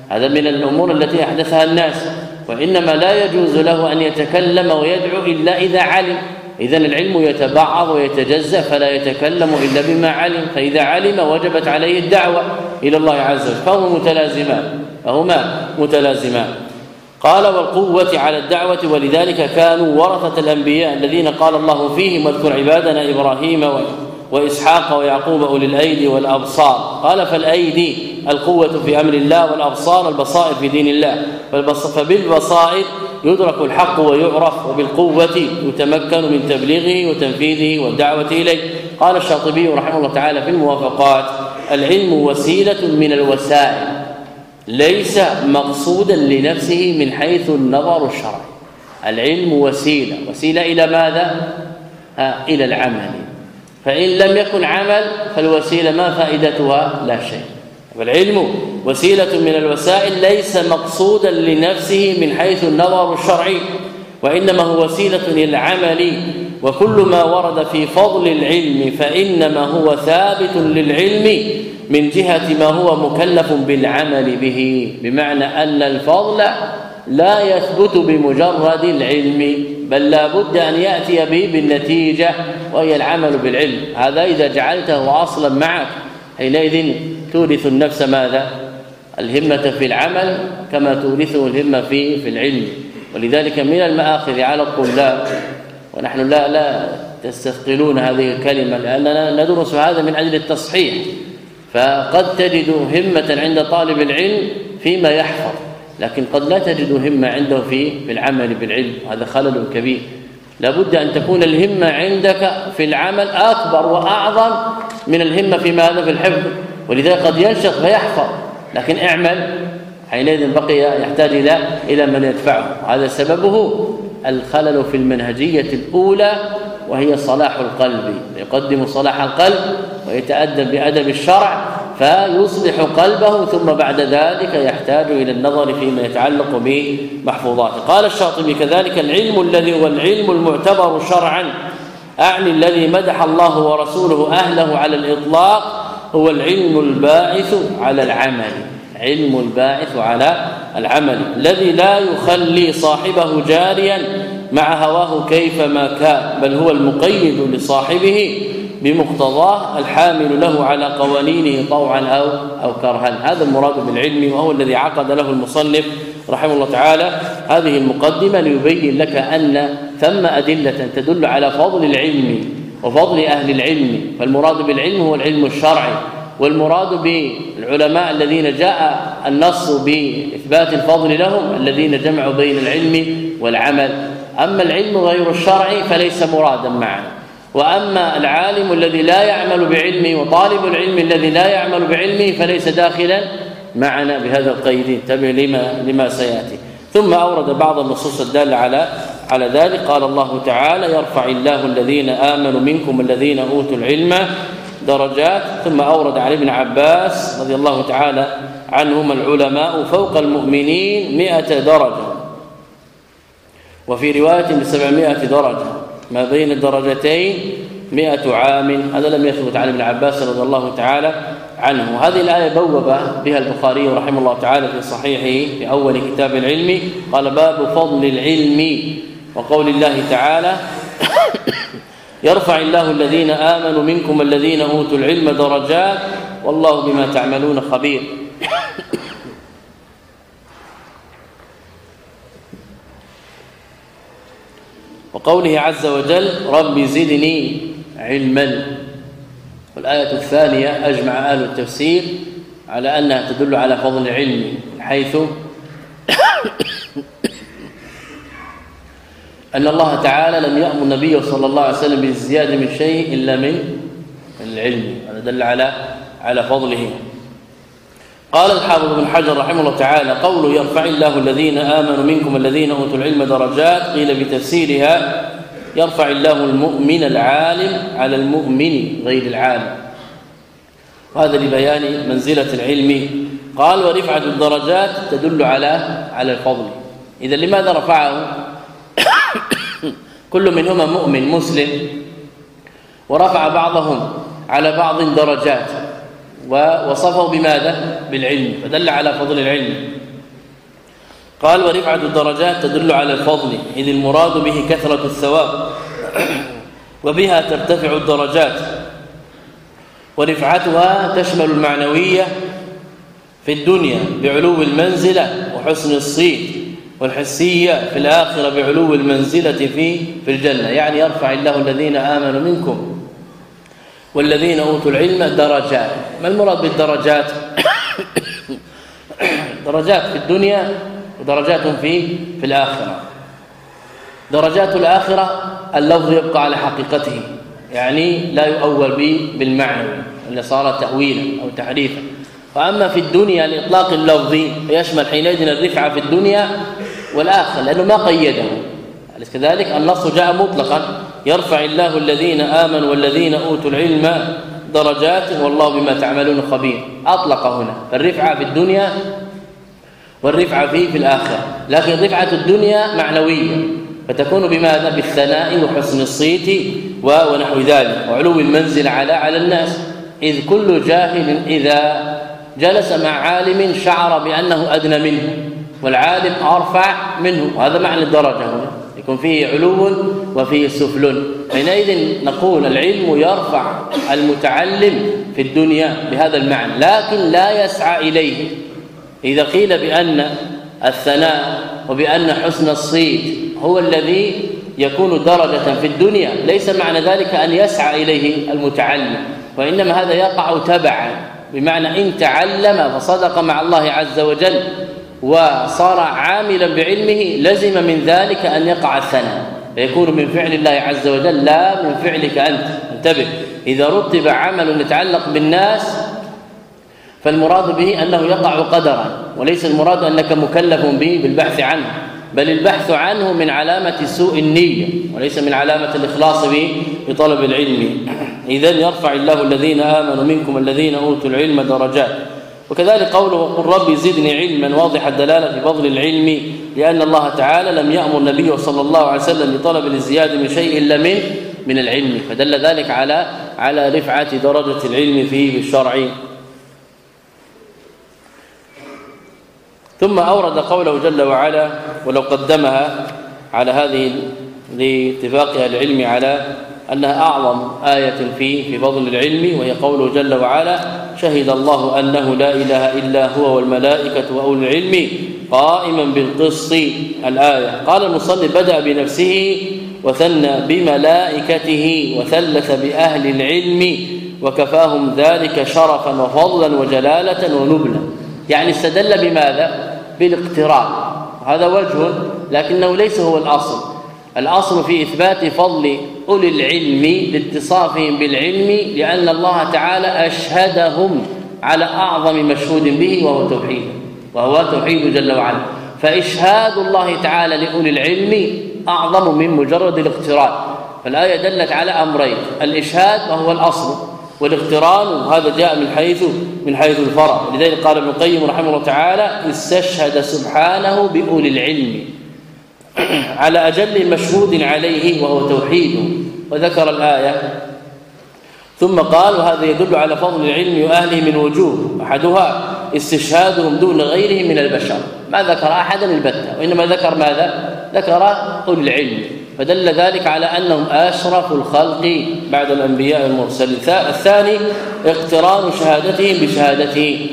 هذا من الأمور التي أحدثها الناس. وإنما لا يجوز له أن يتكلم ويدعو إلا إذا علم. اذا العلم يتبعض ويتجزأ فلا يتكلم إلا بما علم. فإذا علم وجبت عليه الدعوة إلى الله عز وجل. فهما متلازمان فهما متلازمان. قال والقوة على الدعوة ولذلك كانوا ورثة الأنبياء الذين قال الله فيهم واذكر عبادنا إبراهيم وإسحاق ويعقوب أولي الأيدي والأبصار. قال فالأيدي القوة في أمر الله والأبصار البصائر في دين الله. فبالبصائر يدرك الحق ويعرف وبالقوة يتمكن من تبليغه وتنفيذه والدعوة إليه. قال الشاطبي رحمه الله تعالى في الموافقات العلم وسيلة من الوسائل. ليس مقصودا لنفسه من حيث النظر الشرعي. العلم وسيلة. وسيلة إلى ماذا؟ ها إلى العمل. فإن لم يكن عمل فالوسيلة ما فائدتها؟ لا شيء. والعلم وسيلة من الوسائل ليس مقصودا لنفسه من حيث النظر الشرعي وإنما هو وسيلة للعمل وكل ما ورد في فضل العلم فإنما هو ثابت للعلم من جهة ما هو مكلف بالعمل به بمعنى أن الفضل لا يثبت بمجرد العلم بل لا بد أن يأتي به بالنتيجة وهي العمل بالعلم. هذا إذا جعلته أصلا معك. حينئذ تورث النفس ماذا؟ الهمة في العمل كما تورثه الهمة في في العلم. ولذلك من المآخذ على الطلاب ونحن لا لا تستثقلون هذه الكلمة لأننا ندرس هذا من أجل التصحيح. فقد تجد همة عند طالب العلم فيما يحفظ لكن قد لا تجد همة عنده في العمل بالعلم هذا خلل كبير. لابد أن تكون الهمة عندك في العمل أكبر وأعظم من الهمة في ماذا؟ في الحفظ. ولذلك قد ينشط فيحفظ لكن اعمل. حينئذ بقي يحتاج إلى إلى من يدفعه. هذا سببه الخلل في المنهجية الأولى وهي صلاح القلب يقدم صلاح القلب ويتأدب بأدب الشرع فيصلح قلبه ثم بعد ذلك يحتاج إلى النظر فيما يتعلق بمحفوظاته. قال الشاطبي كذلك العلم الذي هو العلم المعتبر شرعا أعني الذي مدح الله ورسوله أهله على الإطلاق هو العلم الباعث على العمل علم الباعث على العمل الذي لا يخلي صاحبه جاريا مع هواه كيفما كان بل هو المقيد لصاحبه بمقتضاه الحامل له على قوانينه طوعا أو أو كرها. هذا المراد بالعلم وهو الذي عقد له المصنف رحمه الله تعالى هذه المقدمة ليبين لك أن ثم أدلة تدل على فضل العلم وفضل أهل العلم. فالمراد بالعلم هو العلم الشرعي والمراد بالعلماء الذين جاء النص بإثبات الفضل لهم الذين جمعوا بين العلم والعمل. أما العلم غير الشرعي فليس مرادا معنا. وأما العالم الذي لا يعمل بعلمه وطالب العلم الذي لا يعمل بعلمه فليس داخلا معنا بهذا القيد. انتبه لما لما سيأتي. ثم أورد بعض النصوص الدالة على على ذلك. قال الله تعالى يرفع الله الذين آمنوا منكم الذين أوتوا العلم درجات. ثم أورد عن ابن عباس رضي الله تعالى عنهما العلماء فوق المؤمنين 100 درجة. وفي رواية ب 700 درجة ما بين الدرجتين 100 عام هذا لم يثبت عن ابن عباس رضي الله تعالى عنه. هذه الآية بوب بها البخاري رحمه الله تعالى في صحيحه في أول كتاب العلم قال باب فضل العلم وقول الله تعالى يرفع الله الذين آمنوا منكم الذين أوتوا العلم درجات والله بما تعملون خبير. وقوله عز وجل رب زدني علما. والآية الثانية أجمع أهل التفسير على أنها تدل على فضل العلم حيث أن الله تعالى لم يأمر النبي صلى الله عليه وسلم بالزيادة من شيء إلا من العلم. هذا دل على على فضله. قال الحافظ بن حجر رحمه الله تعالى قوله يرفع الله الذين آمنوا منكم الذين أوتوا العلم درجات قيل بتفسيرها يرفع الله المؤمن العالم على المؤمن غير العالم. وهذا لبيان منزلة العلم. قال ورفعة الدرجات تدل على على الفضل. إذا لماذا رفعه؟ كل منهما مؤمن مسلم. ورفع بعضهم على بعض درجات. ووصفه بماذا؟ بالعلم فدل على فضل العلم. قال ورفعة الدرجات تدل على الفضل اذ المراد به كثرة الثواب وبها ترتفع الدرجات. ورفعتها تشمل المعنوية في الدنيا بعلو المنزلة وحسن الصيت والحسية في الآخرة بعلو المنزلة في في الجنة. يعني يرفع الله الذين آمنوا منكم والذين أوتوا العلم درجات. ما المراد بالدرجات؟ درجات في الدنيا ودرجات في في الآخرة. درجات الآخرة اللفظ يبقى على حقيقته يعني لا يؤول به بالمعنى اللي صار تاويلا أو تحريفا. واما في الدنيا الاطلاق اللفظي يشمل حينئذ الرفعة في الدنيا والاخر لأنه ما قيده. أليس كذلك؟ النص جاء مطلقا. يرفع الله الذين آمنوا والذين أوتوا العلم درجات والله بما تعملون خبير. أطلق هنا. الرفعه في الدنيا والرفعة في في الآخرة. لكن رفعة الدنيا معنوية. فتكون بماذا؟ بالثناء وحسن الصيت ونحو ذلك. وعلو المنزل على على الناس. إذ كل جاهل إذا جلس مع عالم شعر بأنه أدنى منه. والعالم أرفع منه. وهذا معنى الدرجة هنا. يكون فيه علو وفيه سفل. حينئذ نقول العلم يرفع المتعلم في الدنيا بهذا المعنى لكن لا يسعى إليه. إذا قيل بأن الثناء وبأن حسن الصيت هو الذي يكون درجة في الدنيا ليس معنى ذلك أن يسعى إليه المتعلم وإنما هذا يقع تبعا بمعنى إن تعلم فصدق مع الله عز وجل. وصار عاملا بعلمه لزم من ذلك أن يقع الثناء. فيكون من فعل الله عز وجل لا من فعلك أنت. انتبه إذا رتب عمل يتعلق بالناس فالمراد به أنه يقع قدرا. وليس المراد أنك مكلف به بالبحث عنه بل البحث عنه من علامة سوء النية وليس من علامة الإخلاص به بطلب العلم. إذا يرفع الله الذين آمنوا منكم الذين أوتوا العلم درجات. وكذلك قوله وقل ربي زدني علما واضح الدلالة في فضل العلم لأن الله تعالى لم يأمر النبي صلى الله عليه وسلم بطلب الزياده من شيء إلا من من العلم. فدل ذلك على على رفعة درجة العلم فيه بالشرع ثم أورد قوله جل وعلا ولو قدمها على هذه لاتفاق العلم على أنها أعظم آية في في فضل العلم وهي قوله جل وعلا شهد الله أنه لا إله إلا هو والملائكة واولو العلم قائما بالقسط الآية. قال المصنف بدأ بنفسه وثنى بملائكته وثلث بأهل العلم وكفاهم ذلك شرفا وفضلا وجلالة ونبلا. يعني استدل بماذا؟ بالاقتران هذا وجه لكنه ليس هو الأصل. الأصل في إثبات فضل أولي العلم لاتصافهم بالعلم لأن الله تعالى أشهدهم على أعظم مشهود به وهو توحيد وهو توحيد جل وعلا. فإشهاد الله تعالى لأولي العلم أعظم من مجرد الاقتران. فالآية دلت على أمرين الإشهاد وهو الأصل والاقتران وهذا جاء من حيث من حيث الفرع. لذلك قال ابن القيم رحمه الله تعالى استشهد سبحانه بأولي العلم. على أجل مشهود عليه وهو توحيد. وذكر الآية. ثم قال وهذا يدل على فضل العلم وأهله من وجوه. أحدها استشهادهم دون غيرهم من البشر. ما ذكر أحدا البتة وإنما ذكر ماذا؟ ذكر أولي العلم. فدل ذلك على أنهم أشرف الخلق بعد الأنبياء المرسلين الثاني اقتران شهادتهم بشهادته.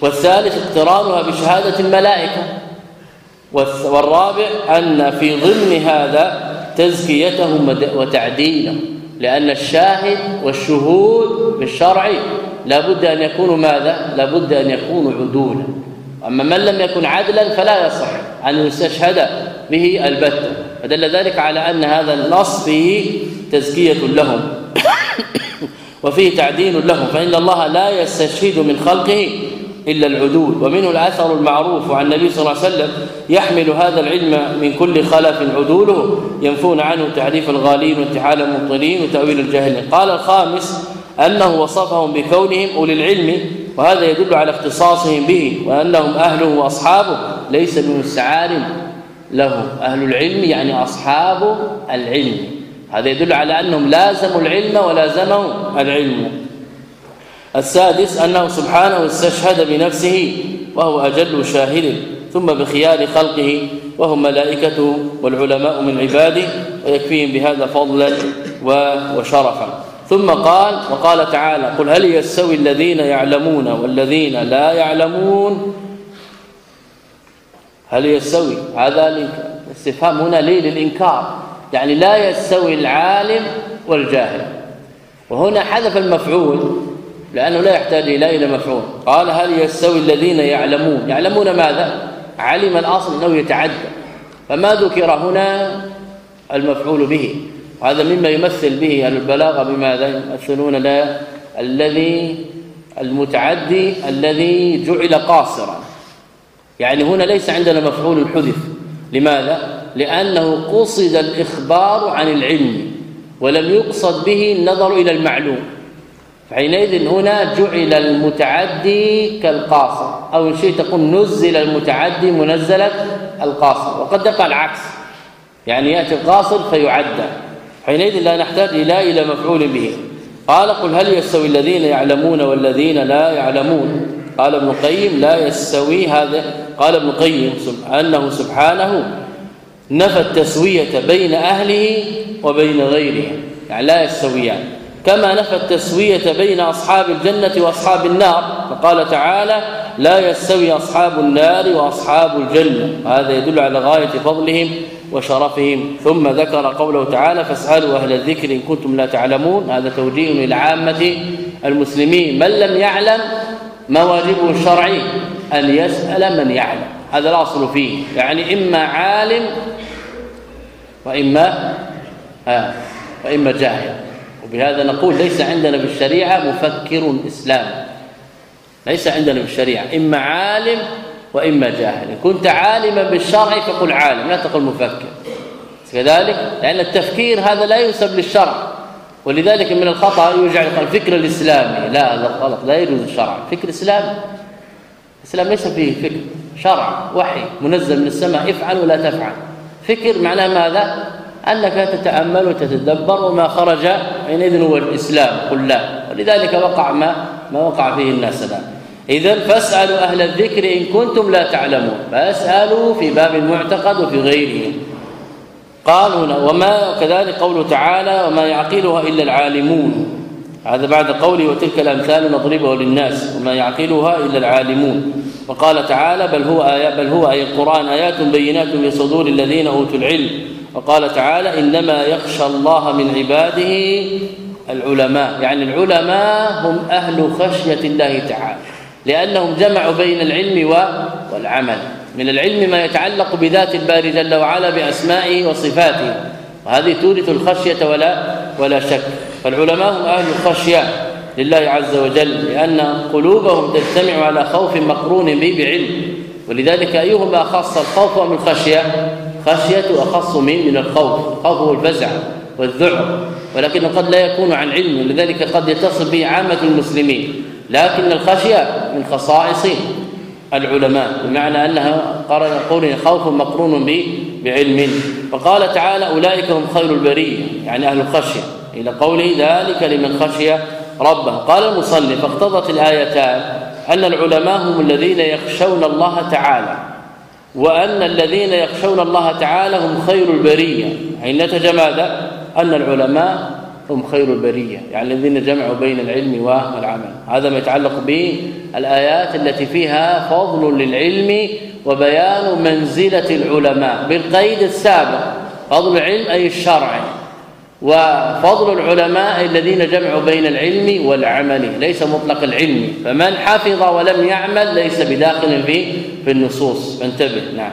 والثالث اقترانها بشهادة الملائكة. والرابع أن في ضمن هذا تزكيتهم وتعديلهم لأن الشاهد والشهود بالشرع لابد أن يكونوا ماذا؟ لابد أن يكونوا عدولا. أما من لم يكن عدلا فلا يصح أن يستشهد به البتة فدل ذلك على أن هذا النص فيه تزكية لهم. وفيه تعديل لهم. فإن الله لا يستشهد من خلقه إلا العدول. ومنه الأثر المعروف عن النبي صلى الله عليه وسلم يحمل هذا العلم من كل خلف عدوله ينفون عنه تعريف الغالين وانتحال المبطلين وتأويل الجاهلين قال الخامس أنه وصفهم بكونهم أولي العلم وهذا يدل على اختصاصهم به وأنهم أهله وأصحابه. ليس بمستعار له أهل العلم يعني أصحاب العلم. هذا يدل على أنهم لازموا العلم ولازمهم العلم. السادس أنه سبحانه استشهد بنفسه وهو أجل شاهد ثم بخيار خلقه وهم ملائكته والعلماء من عباده ويكفيهم بهذا فضلا وشرفا. ثم قال وقال تعالى قل هل يستوي الذين يعلمون والذين لا يعلمون؟ هل يستوي؟ هذا الاستفهام هنا ليه؟ للإنكار. يعني لا يستوي العالم والجاهل. وهنا حذف المفعول لأنه لا يحتاج إلى إلى مفعول. قال هل يستوي الذين يعلمون؟ يعلمون ماذا؟ علم الأصل أنه يتعدى. فما ذكر هنا المفعول به. هذا مما يمثل به البلاغة بماذا؟ يمثلون لا الذي المتعدي الذي جعل قاصرا. يعني هنا ليس عندنا مفعول حذف. لماذا؟ لأنه قصد الإخبار عن العلم ولم يقصد به النظر إلى المعلوم. فحينئذ هنا جعل المتعدي كالقاصر. أو ان شئت تقول نزل المتعدي منزله القاصر. وقد يقع العكس. يعني يأتي القاصر فيعدى. حينئذ لا نحتاج إلى إلى مفعول به. قال قل هل يستوي الذين يعلمون والذين لا يعلمون؟ قال ابن القيم لا يستوي هذا. قال ابن القيم أنه سبحانه نفى التسوية بين أهله وبين غيرهم يعني لا يستويان. كما نفى التسوية بين أصحاب الجنة وأصحاب النار فقال تعالى لا يستوي أصحاب النار وأصحاب الجنة. هذا يدل على غاية فضلهم وشرفهم. ثم ذكر قوله تعالى فاسألوا أهل الذكر إن كنتم لا تعلمون. هذا توجيه للعامة المسلمين. من لم يعلم ما واجبه الشرعي أن يسأل من يعلم. هذا الاصل فيه. يعني إما عالم وإما آه وإما جاهل. وبهذا نقول ليس عندنا بالشريعه مفكر اسلامي ليس عندنا بالشريعه إما عالم وإما جاهل. إن كنت عالما بالشرع فقل عالم لا تقل مفكر. كذلك لأن التفكير هذا لا ينسب للشرع. ولذلك من الخطأ يجعل الفكر الإسلامي لا هذا غلط لا يجوز الشرع. فكر إسلامي. الإسلام ليس فيه فكر شرع وحي منزل من السماء افعل ولا تفعل. فكر معناه ماذا؟ أنك تتأمل وتتدبر وما خرج حينئذ هو الإسلام قل لا ولذلك وقع ما ما وقع فيه الناس الآن. اذا فاسألوا أهل الذكر إن كنتم لا تعلمون. فاسألوا في باب المعتقد وفي غيره. قال هنا وما كذلك قوله تعالى وما يعقلها إلا العالمون. هذا بعد قوله وتلك الأمثال نضربها للناس. وما يعقلها إلا العالمون. وقال تعالى بل هو آيات بل هو اي القرآن آيات بينات في صدور الذين أوتوا العلم. وقال تعالى إنما يخشى الله من عباده العلماء يعني العلماء هم أهل خشية الله تعالى لأنهم جمعوا بين العلم والعمل. من العلم ما يتعلق بذات الباري جل وعلا بأسمائه وصفاته وهذه تورث الخشية ولا ولا شك. فالعلماء هم أهل الخشية لله عز وجل لأن قلوبهم تجتمع على خوف مقرون به بعلم. ولذلك أيهما خاص الخوف أم الخشية؟ خشيه أخص من من الخوف. الخوف هو الفزع والذعر. ولكن قد لا يكون عن علم. ولذلك قد يتصل به عامة المسلمين. لكن الخشية من خصائص العلماء بمعنى أنها قرن قول خوف مقرون بعلم. فقال تعالى أولئك هم خير البرية. يعني أهل الخشية. إلى قوله ذلك لمن خشي ربه. قال المصنف اقتضت الآيتان أن العلماء هم الذين يخشون الله تعالى. وأن الذين يخشون الله تعالى هم خير البرية. يعني نتج ماذا أن العلماء هم خير البرية. يعني الذين جمعوا بين العلم والعمل هذا ما يتعلق بالآيات التي فيها فضل للعلم وبيان منزلة العلماء بالقيد السابق. فضل العلم أي الشرع. وفضل العلماء الذين جمعوا بين العلم والعمل ليس مطلق العلم. فمن حفظ ولم يعمل ليس بداخل في في النصوص. فانتبه نعم.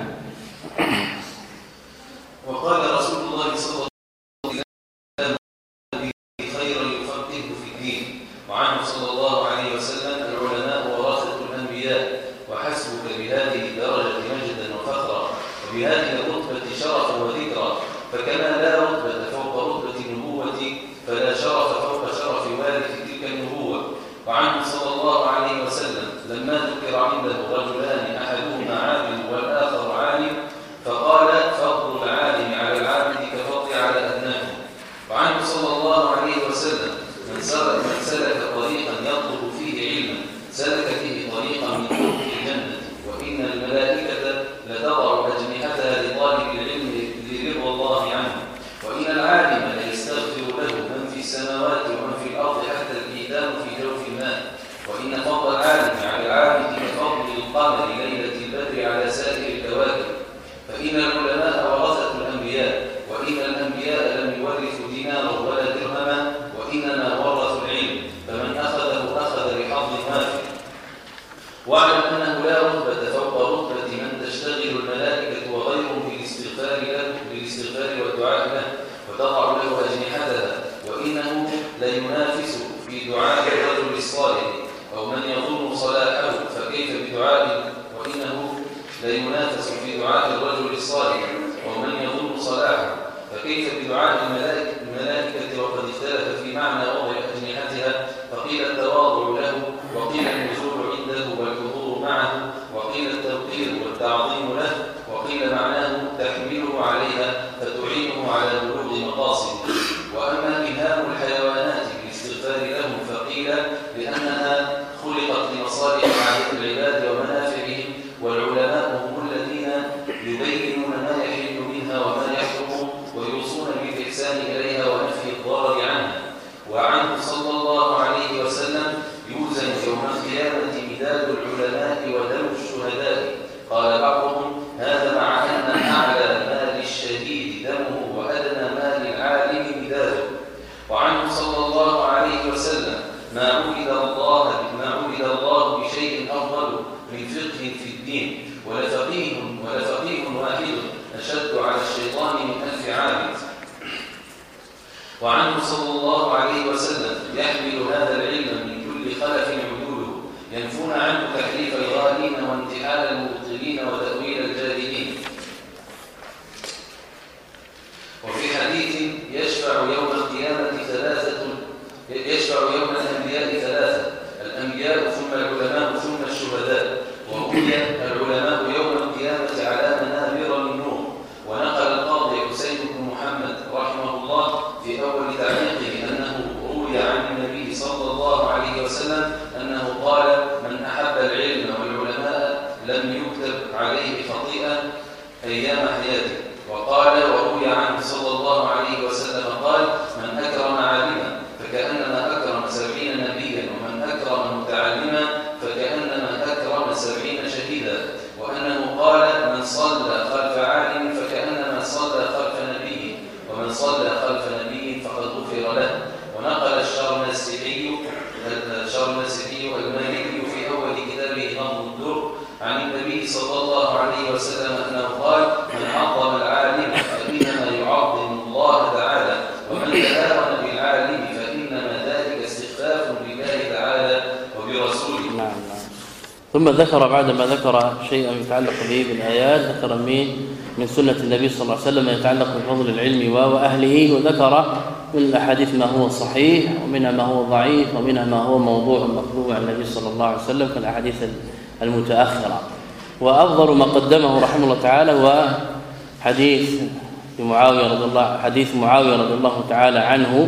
ثم ذكر بعدما ذكر شيئا يتعلق به بالآيات ذكر من من سنة النبي صلى الله عليه وسلم ما يتعلق بفضل العلم وأهله وذكر من الأحاديث ما هو صحيح ومنها ما هو ضعيف ومنها ما هو موضوع مكذوب عن النبي صلى الله عليه وسلم كالأحاديث المتأخرة. وأفضل ما قدمه رحمه الله تعالى هو حديث معاوية رضي الله حديث معاوية رضي الله تعالى عنه.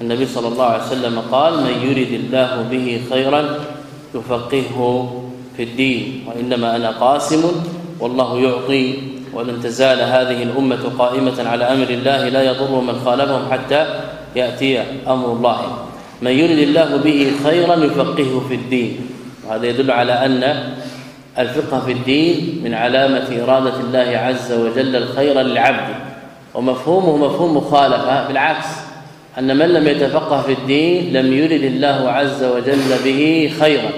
النبي صلى الله عليه وسلم قال من يرد الله به خيرا يفقهه في الدين وإنما أنا قاسم والله يعطي ولن تزال هذه الأمة قائمة على أمر الله لا يضر من خالفهم حتى يأتي أمر الله. من يرد الله به خيرا يفقهه في الدين. وهذا يدل على أن الفقه في الدين من علامة إرادة الله عز وجل الخير للعبد. ومفهومه مفهوم مخالفة بالعكس أن من لم يتفقه في الدين لم يرد الله عز وجل به خيرا.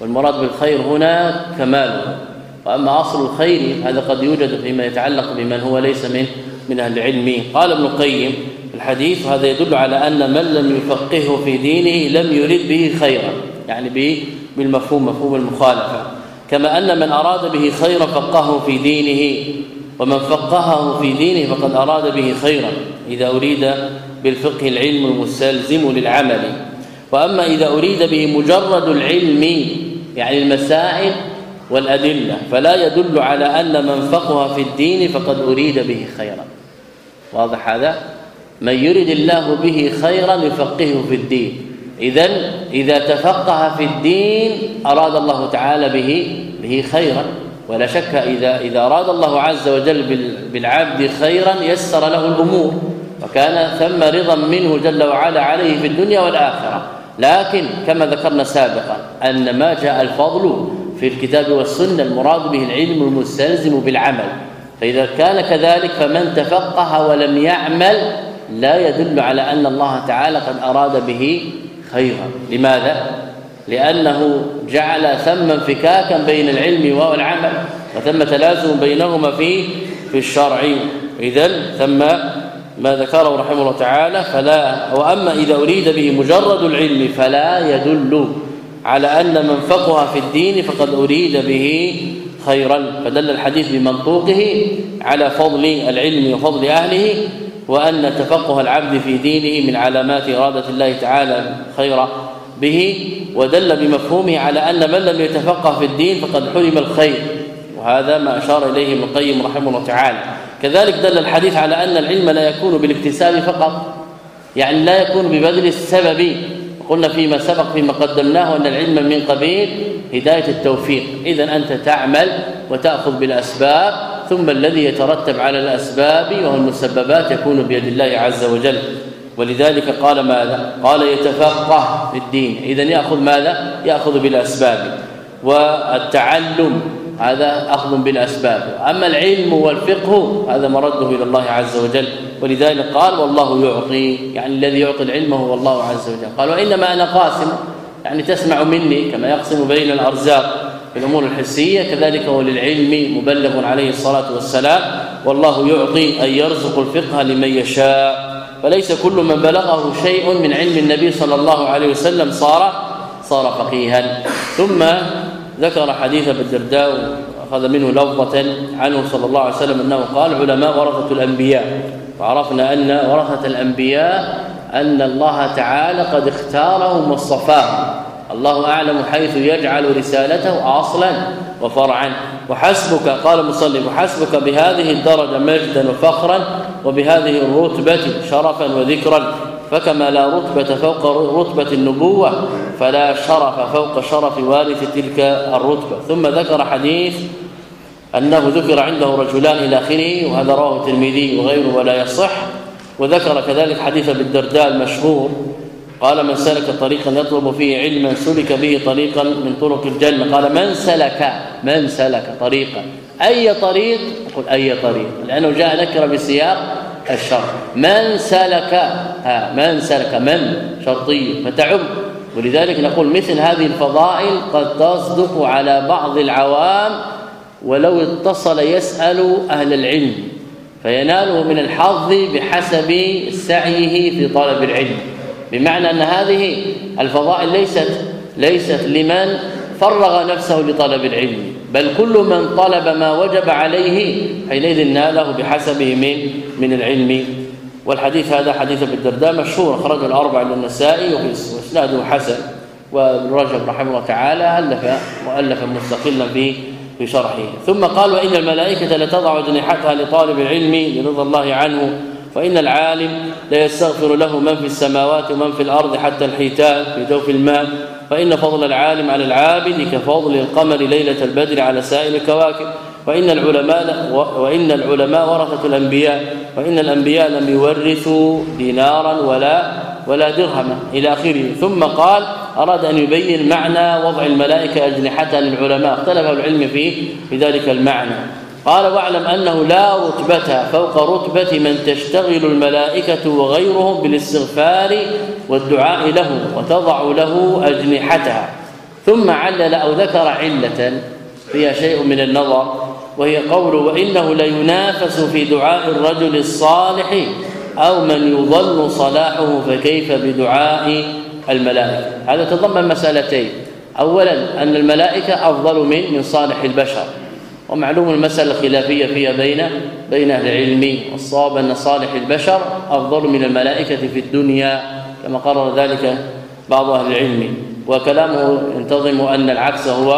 والمراد بالخير هنا كماله وأما أصل الخير هذا قد يوجد فيما يتعلق بمن هو ليس من من أهل العلم. قال ابن القيم الحديث هذا يدل على أن من لم يفقهه في دينه لم يرد به خيرا. يعني به بالمفهوم مفهوم المخالفة. كما أن من أراد به خيرا فقهه في دينه ومن فقهه في دينه فقد أراد به خيرا. إذا أريد بالفقه العلم المستلزم للعمل. وأما إذا أريد به مجرد العلم يعني المسائل والأدلة فلا يدل على أن من فقه في الدين فقد أريد به خيرا. واضح هذا؟ من يريد الله به خيرا يفقهه في الدين. اذا إذا تفقه في الدين أراد الله تعالى به به خيرا. ولا شك إذا إذا أراد الله عز وجل بالعبد خيرا يسر له الأمور. وكان ثم رضا منه جل وعلا عليه في الدنيا والآخرة. لكن كما ذكرنا سابقا أن ما جاء الفضل في الكتاب والسنة المراد به العلم المستلزم بالعمل. فإذا كان كذلك فمن تفقه ولم يعمل لا يدل على أن الله تعالى قد أراد به خيرا. لماذا؟ لأنه جعل ثم انفكاكا بين العلم والعمل وثم تلازم بينهما في في الشرع. اذا ثم ما ذكره رحمه الله تعالى فلا وأما إذا أريد به مجرد العلم فلا يدل على أن من فقه في الدين فقد أريد به خيرا. فدل الحديث بمنطوقه على فضل العلم وفضل أهله وأن تفقه العبد في دينه من علامات إرادة الله تعالى خير به. ودل بمفهومه على أن من لم يتفقه في الدين فقد حرم الخير. وهذا ما أشار إليه ابن القيم رحمه الله تعالى. كذلك دل الحديث على أن العلم لا يكون بالاكتساب فقط يعني لا يكون ببذل السبب. قلنا فيما سبق فيما قدمناه أن العلم من قبيل هداية التوفيق. إذا أنت تعمل وتأخذ بالأسباب ثم الذي يترتب على الأسباب وهو المسببات يكون بيد الله عز وجل. ولذلك قال ماذا؟ قال يتفقه في الدين. اذا يأخذ ماذا؟ يأخذ بالأسباب. والتعلم. هذا أخذ بالأسباب. أما العلم والفقه هذا مرده إلى الله عز وجل. ولذلك قال والله يعطي يعني الذي يعطي العلم هو الله عز وجل. قال وإنما أنا قاسم يعني تسمع مني كما يقسم بين الأرزاق في الأمور الحسية. كذلك هو للعلم مبلغ عليه الصلاة والسلام. والله يعطي أن يرزق الفقه لمن يشاء. فليس كل من بلغه شيء من علم النبي صلى الله عليه وسلم صار صار فقيها. ثم ذكر حديث أبي الدرداء اخذ منه لفظة عنه صلى الله عليه وسلم أنه قال علماء ورثة الأنبياء. وعرفنا أن ورثة الأنبياء أن الله تعالى قد اختارهم واصطفاهم الله أعلم حيث يجعل رسالته أصلا وفرعا. وحسبك قال المصلي وحسبك بهذه الدرجة مجدا وفخرا وبهذه الرتبة شرفا وذكرا. فكما لا رتبة فوق رتبة النبوة فلا شرف فوق شرف وارث تلك الرتبة. ثم ذكر حديث أنه ذكر عنده رجلان إلى آخره وهذا رواه الترمذي وغيره ولا يصح. وذكر كذلك حديث بالدرداء المشهور قال من سلك طريقا يطلب فيه علما سلك به طريقا من طرق الجنة. قال من سلك من سلك طريقا؟ أي طريق؟ يقول أي طريق؟ لأنه جاء نكره بسياق الشر. من سلك من سلك من؟ شرطيه فتعم. ولذلك نقول مثل هذه الفضائل قد تصدق على بعض العوام ولو اتصل يسأل أهل العلم فيناله من الحظ بحسب سعيه في طلب العلم. بمعنى أن هذه الفضائل ليست ليست لمن فرغ نفسه لطلب العلم. بل كل من طلب ما وجب عليه حينئذ ناله بحسبه من من العلم. والحديث هذا حديث ابي الدرداء مشهور أخرجه الأربعة للنسائي وإسناده حسن. وابن رجب رحمه الله تعالى الف مؤلفا مستقلا في في شرحه. ثم قال وإن الملائكة لتضع اجنحتها لطالب العلم لرضا الله عنه وان العالم لا يستغفر له من في السماوات ومن في الأرض حتى الحيتان في جوف الماء فإن فضل العالم على العابد كفضل القمر ليلة البدر على سائر الكواكب. وإن العلماء وإن العلماء ورثة الأنبياء. وإن الأنبياء لم يورثوا دينارا ولا ولا درهما إلى آخره. ثم قال أراد أن يبين معنى وضع الملائكة أجنحة للعلماء. اختلف العلم فيه بذلك المعنى. قال واعلم أنه لا رتبة فوق رتبة من تشتغل الملائكة وغيرهم بالاستغفار والدعاء له وتضع له أجنحتها. ثم علل أو ذكر علة فيها شيء من النظر وهي قول وإنه لينافس في دعاء الرجل الصالح أو من يظن صلاحه فكيف بدعاء الملائكة؟ هذا تضمن مسألتين. اولا أن الملائكة أفضل من من صالح البشر. ومعلوم المسألة الخلافية فيها بين بين أهل العلم والصواب أن صالح البشر أفضل من الملائكة في الدنيا كما قرر ذلك بعض أهل العلم. وكلامه ينتظم أن العكس هو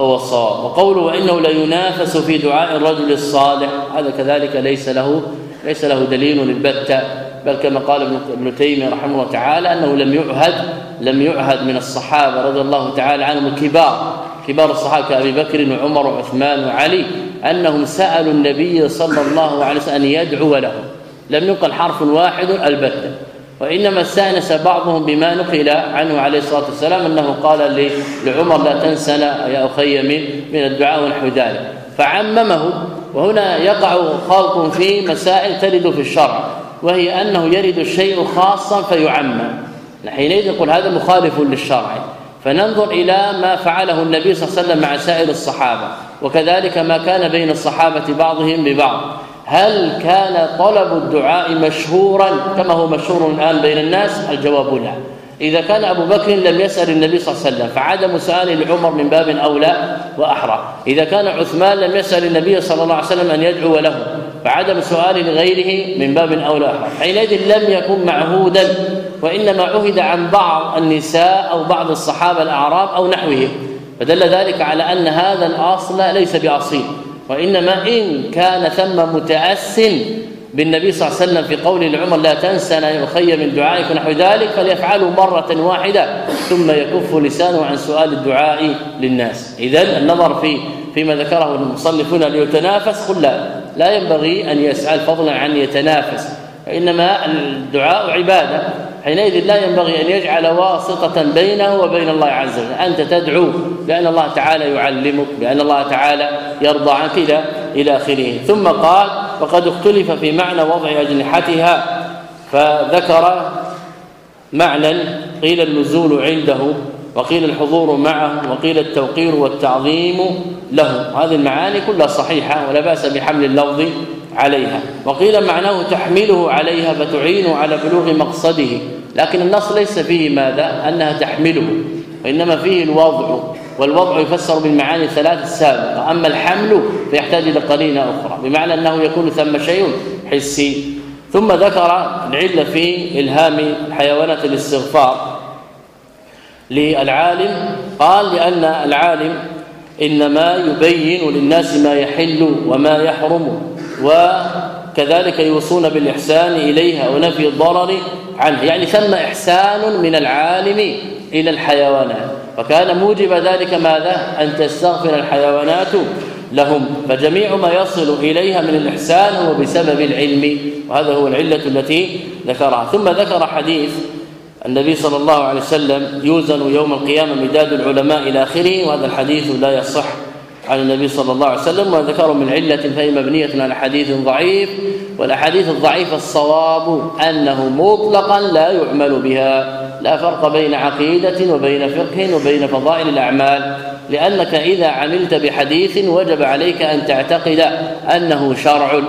هو الصواب. وقوله وانه لا ينافس في دعاء الرجل الصالح هذا كذلك ليس له ليس له دليل البتة بل كما قال ابن تيمية رحمه الله تعالى أنه لم يعهد لم يعهد من الصحابة رضي الله تعالى عنهم الكبار كبار الصحابة كأبي بكر وعمر وعثمان وعلي أنهم سألوا النبي صلى الله عليه وسلم أن يدعو لهم لم ينقل حرف واحد البتة. وإنما استأنس بعضهم بما نقل عنه عليه الصلاة والسلام أنه قال لعمر لا تنسنا يا أخي من من الدعاء ونحو ذلك. فعممه وهنا يقع خلط في مسائل ترد في الشرع. وهي أنه يرد الشيء خاصا فيعمم. حينئذ نقول هذا مخالف للشرع. فننظر إلى ما فعله النبي صلى الله عليه وسلم مع سائر الصحابة. وكذلك ما كان بين الصحابة بعضهم ببعض. هل كان طلب الدعاء مشهورا كما هو مشهور الآن بين الناس؟ الجواب لا. إذا كان أبو بكر لم يسأل النبي صلى الله عليه وسلم فعدم سؤاله لعمر من باب أولى وأحرى. إذا كان عثمان لم يسأل النبي صلى الله عليه وسلم أن يدعو له فعدم سؤاله لغيره من باب وأحرى حينئذ لم يكن معهودا وإنما عهد عن بعض النساء أو بعض الصحابة الأعراب أو نحوهم. فدل ذلك على أن هذا الأصل ليس بأصيل. وإنما إن كان ثم متأس بالنبي صلى الله عليه وسلم في قول لعمر لا تنسنا يا أخي من دعائك ونحو ذلك فليفعله مرة واحدة ثم يكف لسانه عن سؤال الدعاء للناس. اذا النظر في فيما ذكره المصنفون ليتنافس قل لا. لا ينبغي أن يسال فضلا عن يتنافس انما الدعاء عبادة. حينئذ لا ينبغي أن يجعل واسطة بينه وبين الله عز وجل. أنت تدعو لأن الله تعالى يعلمك لأن الله تعالى يرضى عنك إلى إلى آخره. ثم قال وقد اختلف في معنى وضع أجنحتها فذكر معنى قيل النزول عنده وقيل الحضور معه وقيل التوقير والتعظيم له. هذه المعاني كلها صحيحة ولا بأس بحمل اللفظ عليها. وقيل معناه تحمله عليها فتعين على بلوغ مقصده. لكن النص ليس فيه ماذا؟ أنها تحمله وإنما فيه الوضع. والوضع يفسر بالمعاني الثلاث السابقة. أما الحمل فيحتاج إلى قرينة أخرى بمعنى أنه يكون ثم شيء حسي. ثم ذكر العلة في إلهام حيوانات الاستغفار للعالم قال لأن العالم إنما يبين للناس ما يحل وما يحرم وكذلك يوصون بالإحسان إليها ونفي الضرر عنه يعني ثم إحسان من العالم إلى الحيوانات. فكان موجب ذلك ماذا؟ أن تستغفر الحيوانات لهم. فجميع ما يصل إليها من الإحسان هو بسبب العلم وهذا هو العلة التي ذكرها. ثم ذكر حديث النبي صلى الله عليه وسلم يوزن يوم القيامة مداد العلماء إلى آخره وهذا الحديث لا يصح عن النبي صلى الله عليه وسلم وذكروا من علة فهي مبنية على حديث ضعيف والأحاديث الضعيفة الصواب أنه مطلقا لا يعمل بها. لا فرق بين عقيدة وبين فقه وبين فضائل الأعمال لأنك إذا عملت بحديث وجب عليك أن تعتقد أنه شرع.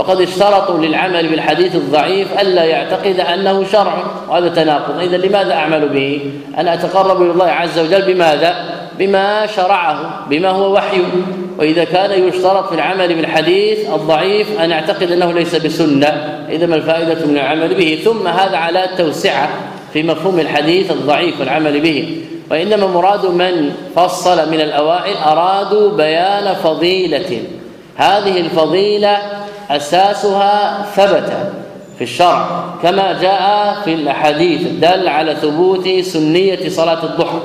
وقد اشترطوا للعمل بالحديث الضعيف ألا يعتقد أنه شرع وهذا تناقض. إذا لماذا أعمل به؟ أنا أتقرب إلى الله عز وجل بماذا؟ بما شرعه بما هو وحي. وإذا كان يشترط في العمل بالحديث الضعيف أن أعتقد أنه ليس بسنة. إذا ما الفائدة من العمل به؟ ثم هذا على التوسعه في مفهوم الحديث الضعيف والعمل به. وإنما مراد من فصل من الأوائل أرادوا بيان فضيلة. هذه الفضيلة أساسها ثبت في الشرع كما جاء في الأحاديث دل على ثبوت سنية صلاة الضحى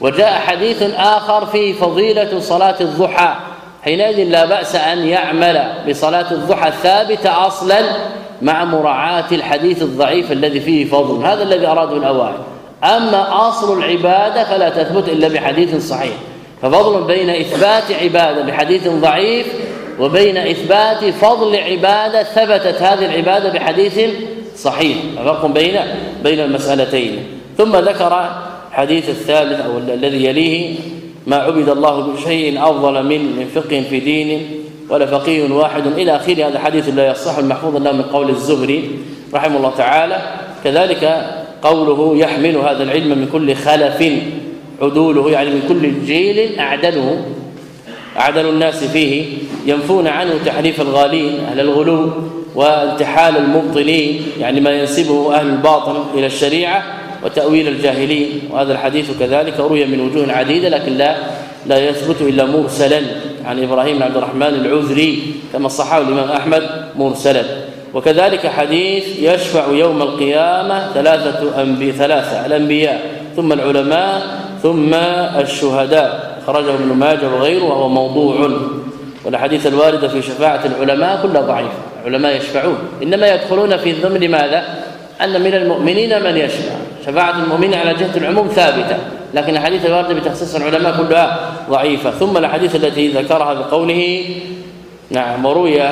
وجاء حديث آخر في فضيلة صلاة الضحى حينئذ لا بأس أن يعمل بصلاة الضحى الثابتة أصلا مع مراعاة الحديث الضعيف الذي فيه فضل هذا الذي أراده الأوائل أما أصل العبادة فلا تثبت إلا بحديث صحيح ففضل بين إثبات عبادة بحديث ضعيف وبين إثبات فضل عبادة ثبتت هذه العبادة بحديث صحيح. فرق بين بين المسألتين. ثم ذكر الحديث الثالث أو الذي يليه ما عبد الله بشيء أفضل من من فقه في دين ولا فقيه واحد. إلى آخره هذا حديث لا يصح المحفوظ له من قول الزهري رحمه الله تعالى. كذلك قوله يحمل هذا العلم من كل خلف عدوله يعني من كل جيل أعدله. أعدل الناس فيه ينفون عنه تحريف الغالين أهل الغلو وانتحال المبطلين يعني ما ينسبه أهل الباطل إلى الشريعة وتأويل الجاهلين. وهذا الحديث كذلك روي من وجوه عديدة لكن لا لا يثبت إلا مرسلا عن إبراهيم بن عبد الرحمن العذري كما صححه الإمام أحمد مرسلا. وكذلك حديث يشفع يوم القيامة ثلاثة أنبي ثلاثة الأنبياء ثم العلماء ثم الشهداء. خرجه ابن ماجه وغيره وهو موضوع. والأحاديث الواردة في شفاعة العلماء كلها ضعيفة العلماء يشفعون. إنما يدخلون في ضمن ماذا؟ أن من المؤمنين من يشفع. شفاعة المؤمنين على جهة العموم ثابتة لكن الاحاديث الواردة بتخصيص العلماء كلها ضعيفة. ثم الأحاديث التي ذكرها بقوله نعم وروي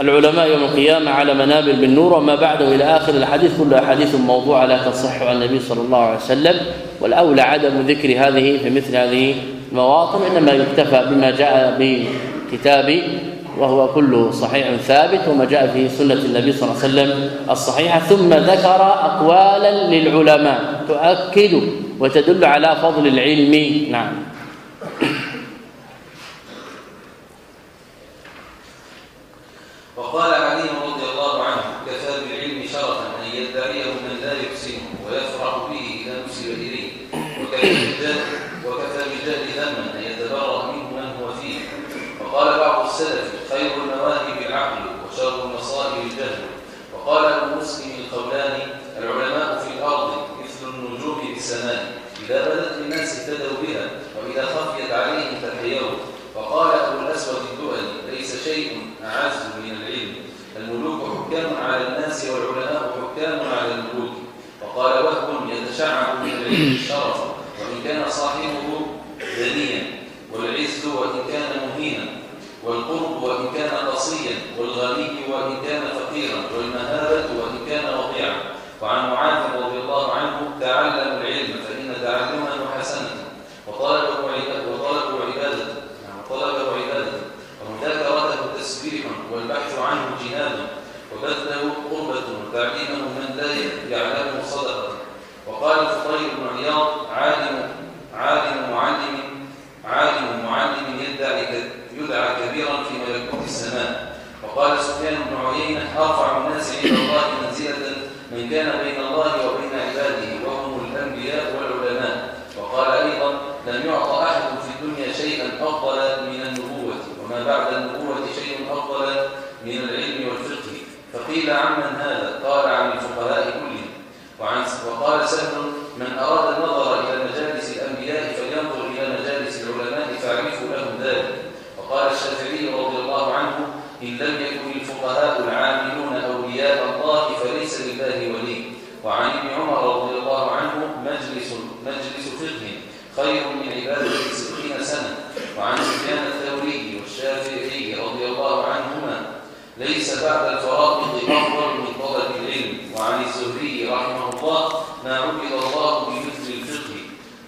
العلماء يوم القيامة على منابر بالنور وما بعده إلى آخر الحديث كلها أحاديث موضوعة لا تصح عن النبي صلى الله عليه وسلم والأولى عدم ذكر هذه في مثل هذه المواطن إنما يكتفى بما جاء بكتاب وهو كله صحيح ثابت وما جاء في سنة النبي صلى الله عليه وسلم الصحيحة. ثم ذكر أقوالا للعلماء تؤكد وتدل على فضل العلم. نعم وقال علي رضي الله عنه كفى بالعلم شرفا ان يدعيه من لا يحسنه ويفرح به اذا نسب اليه وكفى بالجهل وكفى بالجهل ذما ان يتبرأ منه من هو فيه وقال بعض السلف خير المواهب العقل وشر المصائب الجهل وقال ابو مسلم القولاني العلماء في الأرض مثل النجوم بالسماء اذا بدت للناس اهتدوا بها واذا خفيت عليهم تحيروا وقال ابو الاسود الدؤلي ليس شيء اعز من العلم الملوك حكام على الناس والعلماء حكام على الملوك وقال وهب يتشعب من العلم الشرف وان كان صاحبه دنيا والعز وان كان مهينا والقرب وإن كان والغني وإن كان فقيرا والمهابة وإن كان وقيعا. وعن معاذ رضي الله عنه تعلموا العلم فإن تعلمه حسنة وطلبه عبادة وطلبه عبادة نعم وطلبه عبادة ومذاكرته تسبيحا والبحث عنه جهاد وبذله قربة وتعليمه من لا يعلمه صدقة وقال الفضيل بن عياض عالم عالم معلم عالم معلم يدعي يدعى كبيرا في ملكوت السماء وقال عيينة أرفع الناس عند الله منزلة من كان بين الله وبين عباده وهم الأنبياء والعلماء. وقال أيضا لم يعط أحد في الدنيا شيئا أفضل من النبوة وما بعد النبوة شيء أفضل من العلم والفقه. فقيل عمن هذا قال عن الفقهاء كلهم وعن وقال سهل من أراد النظر إلى مجالس الأنبياء فلينظر إلى مجالس العلماء فاعرفوا لهم ذلك وقال الشافعي رضي الله عنه إن لم يكن الفقهاء العاملون أولياء الله فليس لله ولي وعن ابن عمر رضي الله عنه مجلس مجلس فقه خير من عبادة ستين سنة وعن سفيان الثوري والشافعي رضي الله عنهما ليس بعد الفرائض أفضل من طلب العلم وعن الزهري رحمه الله ما عبد الله بمثل الفقه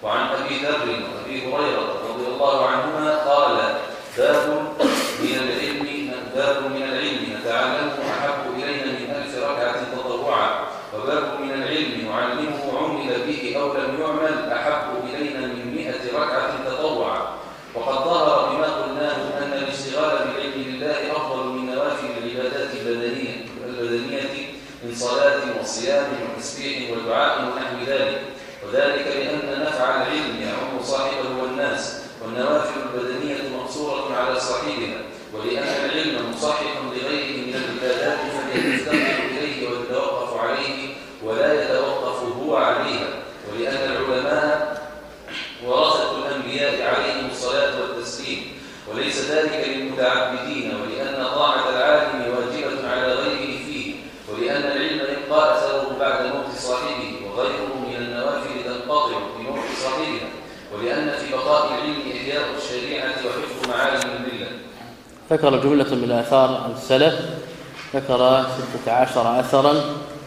وعن أبي ذر وأبي هريرة رضي الله عنهما قال باب من العلم باب من العلم نتعلمه أحب إلينا من ألف ركعة تطوعا وباب من العلم نعلمه عمل به أو لم يعمل أحب إلينا من مئة ركعة تطوعا وقد ظهر بما قلناه أن الاشتغال بالعلم لله أفضل من نوافل العبادات البدنية البدنية من صلاة وصيام وتسبيح ودعاء ونحو ذلك وذلك لأن نفع العلم يعم صاحبه والناس والنوافل البدنية مقصورة على صاحبها ولأن العلم مصاحب لغيره من العبادات فليستمع إليه ويتوقف عليه ولا يتوقف هو عليها ولأن العلماء ورثة الأنبياء عليهم الصلاة والتسليم وليس ذلك للمتعبدين ولأن طاعة العالم واجبة على غيره فيه ولأن العلم يبقى أثره بعد موت صاحبه وغيره من النوافل تنقطع بموت صاحبها ولأن في بقاء العلم إحياء الشريعة وحفظ معالم الملة ذكر جملة من الآثار عن السلف ذكر ستة عشر أثرا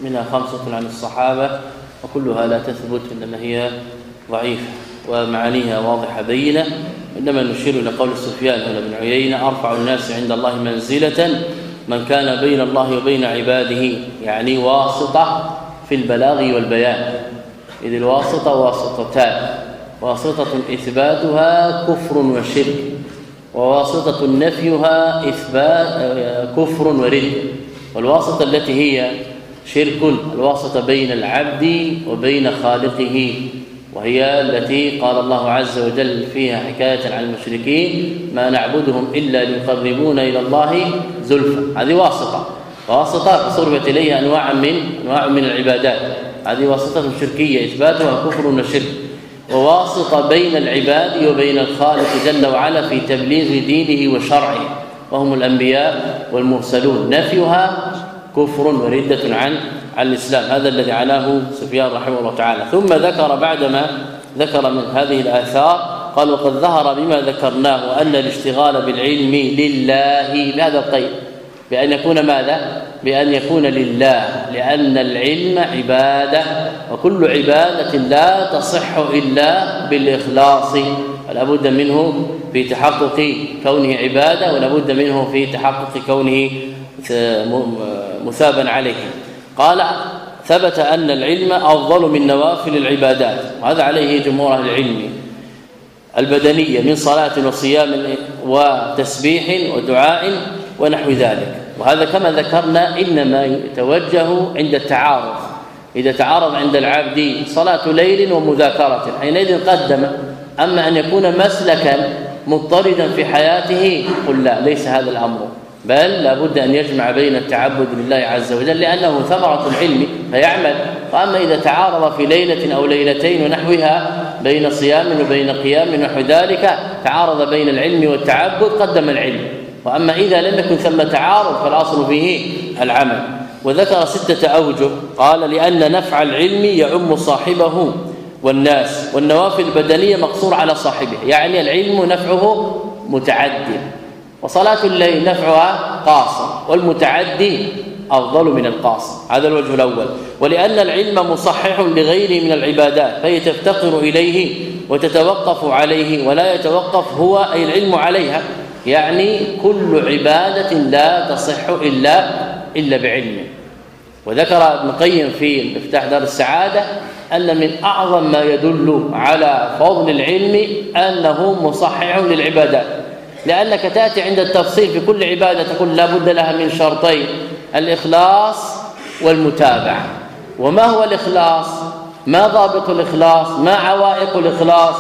منها خمسة عن الصحابة وكلها لا تثبت إنما هي ضعيفة ومعانيها واضحة بينة. إنما نشير إلى قول سفيان بن عيينة أرفع الناس عند الله منزلة من كان بين الله وبين عباده يعني واسطة في البلاغ والبيان. إذ الواسطة واسطتان واسطة إثباتها كفر وشرك. وواسطة نفيها إثبات كفر ورد والواسطة التي هي شرك الواسطة بين العبد وبين خالقه وهي التي قال الله عز وجل فيها حكاية عن المشركين ما نعبدهم إلا ليقربونا إلى الله زلفى. هذه واسطة. واسطة صرفت إليها أنواع من أنواع من العبادات. هذه واسطة شركية إثباتها كفر وشرك. وواسطة بين العباد وبين الخالق جل وعلا في تبليغ دينه وشرعه. وهم الأنبياء والمرسلون. نفيها كفر وردة عن عن الإسلام. هذا الذي عناه سفيان رحمه الله تعالى. ثم ذكر بعدما ذكر من هذه الآثار قال وقد ظهر بما ذكرناه أن الاشتغال بالعلم لله بهذا القيد. بأن يكون ماذا؟ بأن يكون لله لأن العلم عبادة وكل عبادة لا تصح إلا بالإخلاص ولا بد منه في تحقق كونه عبادة ولا بد منه في تحقق كونه مثابا عليه. قال ثبت أن العلم أفضل من نوافل العبادات. وهذا عليه جمهور أهل العلم البدنية من صلاة وصيام وتسبيح ودعاء ونحو ذلك. وهذا كما ذكرنا إنما يتوجه عند التعارض. إذا تعارض عند العبد صلاة ليل ومذاكرة حينئذ قدم. أما أن يكون مسلكا مضطردا في حياته قل لا ليس هذا الأمر. بل لابد أن يجمع بين التعبد لله عز وجل لأنه ثمرة العلم فيعمل. وأما إذا تعارض في ليلة أو ليلتين ونحوها بين صيام وبين قيام ونحو ذلك تعارض بين العلم والتعبد قدم العلم. وأما إذا لم يكن ثم تعارض فالأصل فيه العمل. وذكر ستة أوجه. قال لأن نفع العلم يعم صاحبه والناس والنوافل البدنية مقصور على صاحبه. يعني العلم نفعه متعدد وصلاة الليل نفعها قاصر والمتعدي أفضل من القاصر. هذا الوجه الأول. ولأن العلم مصحح لغيره من العبادات فهي تفتقر إليه وتتوقف عليه ولا يتوقف هو أي العلم عليها. يعني كل عبادة لا تصح إلا إلا بعلم وذكر ابن القيم في مفتاح دار السعادة أن من أعظم ما يدل على فضل العلم أنه مصحح للعبادات. لأنك تأتي عند التفصيل في كل عبادة تقول لا بد لها من شرطين الإخلاص والمتابعة. وما هو الإخلاص؟ ما ضابط الإخلاص؟ ما عوائق الإخلاص؟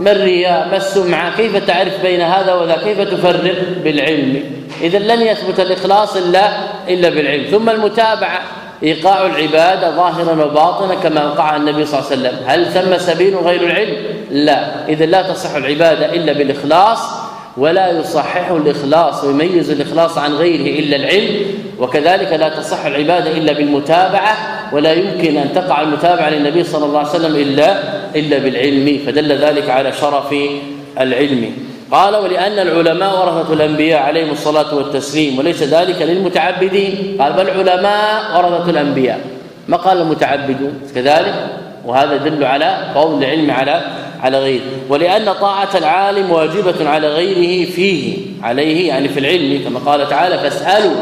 ما الرياء ما السمعة؟ كيف تعرف بين هذا وذا؟ كيف تفرق بالعلم؟ إذا لن يثبت الإخلاص إلا, إلا بالعلم. ثم المتابعة إيقاع العبادة ظاهرا وباطنا كما وقع النبي صلى الله عليه وسلم. هل ثم سبيل غير العلم؟ لا. إذا لا تصح العبادة إلا بالإخلاص ولا يصحح الإخلاص ويميز الإخلاص عن غيره إلا العلم. وكذلك لا تصح العبادة إلا بالمتابعة ولا يمكن أن تقع المتابعة للنبي صلى الله عليه وسلم إلا إلا بالعلم فدل ذلك على شرف العلم. قال ولأن العلماء ورثة الأنبياء عليهم الصلاة والتسليم وليس ذلك للمتعبدين. قال بل العلماء ورثة الأنبياء. ما قال المتعبدون؟ كذلك. وهذا يدل على فضل العلم على على غيره. ولأن طاعة العالم واجبة على غيره فيه عليه يعني في العلم كما قال تعالى فاسألوا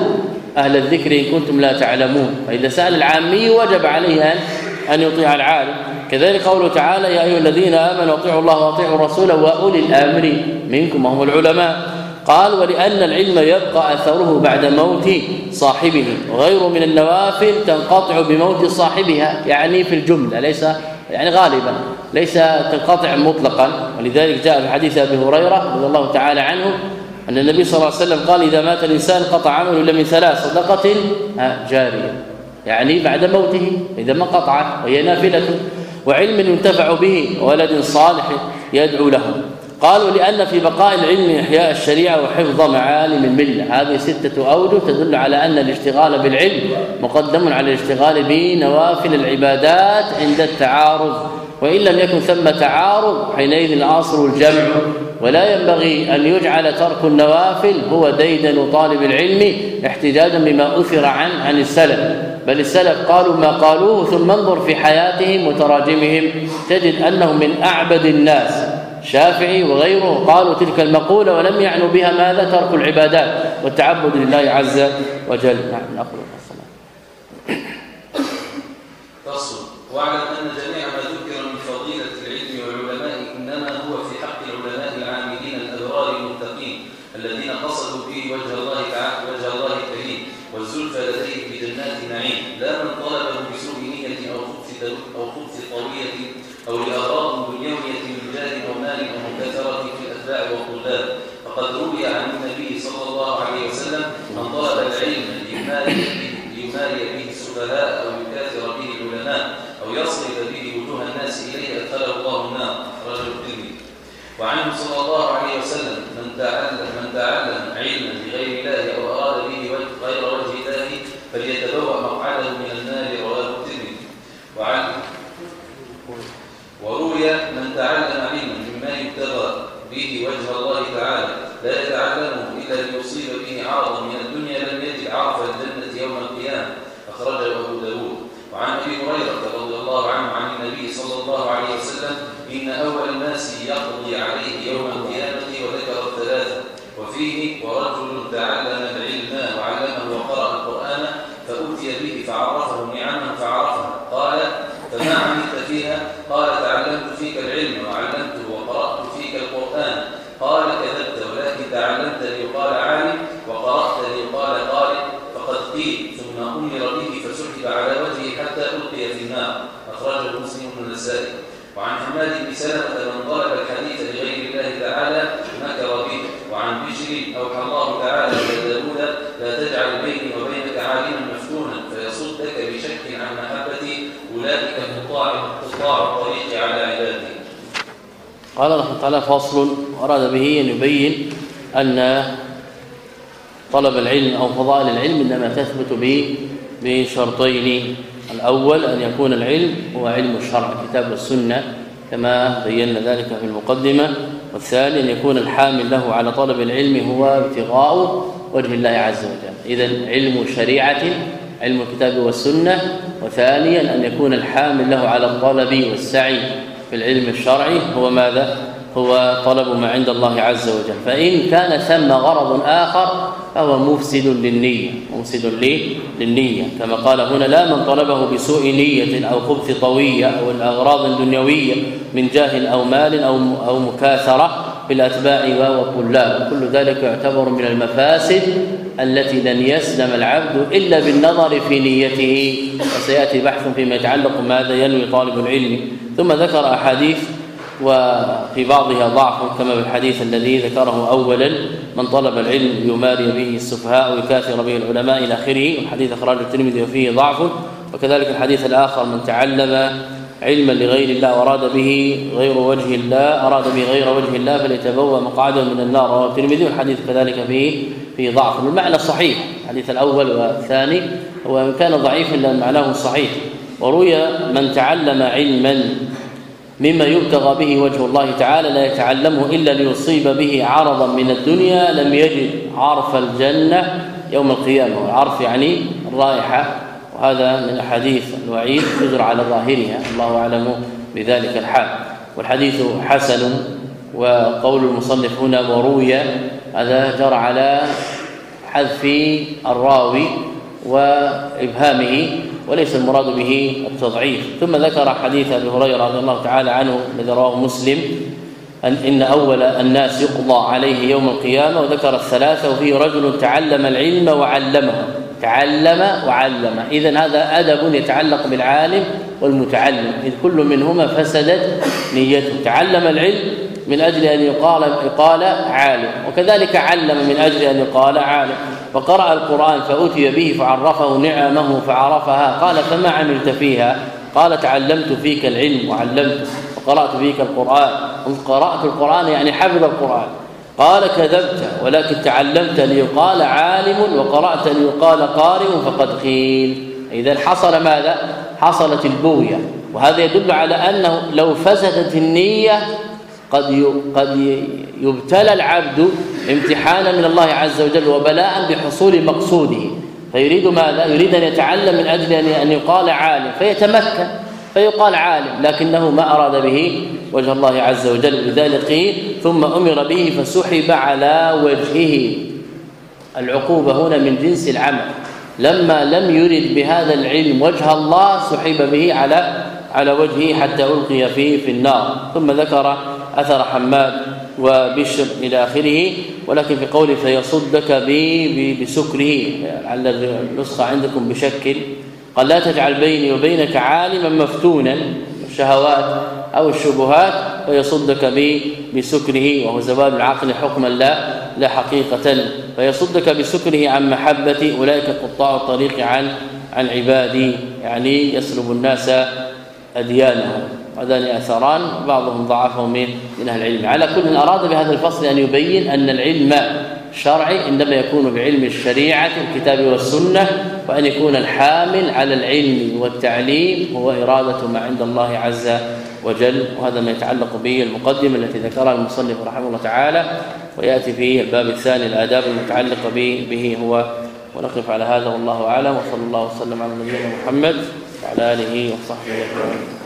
أهل الذكر إن كنتم لا تعلمون. فإذا سأل العامي وجب عليه ان أن يطيع العالم. كذلك قوله تعالى يا أيها الذين آمنوا أطيعوا الله وأطيعوا الرسول وأولي الأمر منكم. وهم العلماء. قال ولأن العلم يبقى أثره بعد موت صاحبه. وغيره من النوافل تنقطع بموت صاحبها يعني في الجملة ليس يعني غالبا ليس تنقطع مطلقا. ولذلك جاء في حديث أبي هريرة رضي الله تعالى عنه أن النبي صلى الله عليه وسلم قال إذا مات الإنسان قطع عمله الا من ثلاث صدقة جارية. يعني بعد موته إذا ما قطعت وهي نافلة. وعلم ينتفع به ولد صالح يدعو له. قالوا لأن في بقاء العلم إحياء الشريعة وحفظ معالم الملة. هذه ستة أوجه تدل على أن الاشتغال بالعلم مقدم على الاشتغال بنوافل العبادات عند التعارض. وإن لم يكن ثم تعارض حينئذ الأصل الجمع ولا ينبغي أن يجعل ترك النوافل هو ديدن طالب العلم احتجاجا بما أثر عن عن السلف. بل السلف قالوا ما قالوه ثم انظر في حياتهم وتراجمهم تجد أنهم من أعبد الناس. شافعي وغيره قالوا تلك المقولة ولم يعنوا بها ماذا؟ ترك العبادات والتعبد لله عز وجل. نعم نقول الصلاة. فصل واعلم أن جميع ما ذكر من فضيلة العلم والعلماء إنما هو في حق العلماء العاملين الأبرار المتقين الذين قصدوا به وجه الله تعالى وجه الله الكريم والزلفى لديه في جنات النعيم لا من طلبه بسوء نية أو خبث أو خبث طوية أو لأغراض دنيوية من جاه ومال ومكاثرة في الأتباع والطلاب فقد روي عن النبي صلى الله عليه وسلم من طلب العلم ليماري به ليماري به السفهاء أو يكاثر به العلماء أو يصرف به وجوه الناس إليه أدخله الله النار رجل الترمذي وعنه صلى الله عليه وسلم من تعلم علما لغير الله أو أراد به غير وجه الله فليتبوأ مقعده من النار رواه الترمذي. وعن وروي من تعلم علما مما يبتغى به وجه الله تعالى. لا يتعلمه إلا ليصيب به عرضا من الدنيا لم يجد عرف الجنة يوم القيامة. أخرجه أبو داود. وعن أبي هريرة رضي الله عنه عن النبي صلى الله عليه وسلم إن أول الناس يقضي عليه يوم القيامه وفيه ورجل تعلم العلم وعلمه وقرأ القرآن فأتي به فعرفه نعما فعرفها قال فما عملت فيها؟ قال تعلمت فيك العلم وعلمته وقرأت فيك القرآن. قال كذبت ولكن تعلمت ليقال عالم وقرأت ليقال قارئ فقد قيل ثم أمر به فسحب على وجهه حتى ألقي في النار. أخرجه مسلم النسائي. وعن حماد بن سلمة من طلب الحديث لغير الله تعالى مكر به بشر أوحى الله تعالى إلى داود لا تجعل بيني وبينك عالما مفتونا فيصدك بشك عن محبة أولئك قطاع الطريق على عباده قال رحمه الله فصل أراد به أن يبين أن طلب العلم أو فضائل العلم إنما تثبت به بشرطين الأول أن يكون العلم هو علم الشرع الكتاب والسنة كما بينا ذلك في المقدمة. والثاني أن يكون الحامل له على طلب العلم هو ابتغاء وجه الله عز وجل. إذا علم شريعة علم الكتاب والسنة. وثانيا أن يكون الحامل له على الطلب والسعي في العلم الشرعي. هو ماذا؟ هو طلب ما عند الله عز وجل. فإن كان ثم غرض آخر فهو مفسد للنية مفسد للنية. كما قال هنا لا من طلبه بسوء نية أو خبث طوية أو الأغراض الدنيوية من جاه أو مال أو أو مكاثرة بالأتباع والطلاب. كل ذلك يعتبر من المفاسد التي لن يسلم العبد إلا بالنظر في نيته. وسيأتي بحث فيما يتعلق ماذا ينوي طالب العلم. ثم ذكر أحاديث وفي بعضها ضعف كما في الحديث الذي ذكره أولا من طلب العلم يماري به السفهاء ويكاثر به العلماء إلى آخره الحديث اخرجه الترمذي وفيه ضعف وكذلك الحديث الآخر من تعلم علما لغير الله وراد به غير وجه الله أراد به غير وجه الله فليتبوأ مقعده من النار رواه الترمذي والحديث كذلك فيه في ضعف. المعنى صحيح الحديث الأول والثاني هو إن كان ضعيفا لأن معناه صحيح. وروي من تعلم علما مما يبتغى به وجه الله تعالى لا يتعلمه إلا ليصيب به عرضا من الدنيا لم يجد عرف الجنة يوم القيامة. عرف يعني الرائحه وهذا من أحاديث الوعيد تجرى على ظاهرها. الله أعلم بذلك الحال. والحديث حسن وقول المصنف هنا وروي هذا جرى على حذف الراوي وإبهامه. وليس المراد به التضعيف. ثم ذكر حديث أبي هريرة رضي الله تعالى عنه الذي رواه مسلم أن إن أول الناس يقضى عليه يوم القيامة وذكر الثلاثة وفيه رجل تعلم العلم وعلمه. تعلم وعلم. إذا هذا أدب يتعلق بالعالم والمتعلم. إذ كل منهما فسدت نيته. تعلم العلم من أجل أن يقال يقال عالم وكذلك علم من أجل أن يقال عالم. فقرأ القرآن فأتي به فعرفه نعمه فعرفها. قال فما عملت فيها؟ قال تعلمت فيك العلم وعلمت وقرأت فيك القرآن. قرأت القرآن يعني حفظ القرآن. قال كذبت ولكن تعلمت ليقال عالم وقرأت ليقال قارئ فقد قيل. إذا حصل ماذا؟ حصلت البغية وهذا يدل على أنه لو فسدت النية قد قد يبتلى العبد امتحانا من الله عز وجل وبلاء بحصول مقصوده فيريد ماذا يريد أن يتعلم من أجل أن يقال عالم فيتمكن فيقال عالم لكنه ما أراد به وجه الله عز وجل لذلك قيل ثم أمر به فسحب على وجهه. العقوبة هنا من جنس العمل. لما لم يرد بهذا العلم وجه الله سحب به على على وجهه حتى ألقي فيه في النار. ثم ذكر أثر حماد وبشر إلى آخره ولكن في قوله فيصدك به بسكره لعل النسخة عندكم بشكل. قال لا تجعل بيني وبينك عالما مفتونا الشهوات أو الشبهات فيصدك به بسكره وهو زوال العقل حكما لا لا حقيقة. فيصدك بسكره عن محبه أولئك قطاع الطريق عن عن عبادي يعني يسلب الناس أديانهم. هذان اثران بعضهم ضعفه من من أهل العلم. على كل أراد بهذا الفصل أن يبين أن العلم الشرعي إنما يكون بعلم الشريعة الكتاب والسنة وأن يكون الحامل على العلم والتعليم هو إرادة ما عند الله عز وجل. وهذا ما يتعلق به المقدمة التي ذكرها المصنف رحمه الله تعالى ويأتي في الباب الثاني الآداب المتعلقة به به هو. ونقف على هذا والله أعلم. وصلى الله وسلم على نبينا محمد وعلى آله وصحبه أجمعين.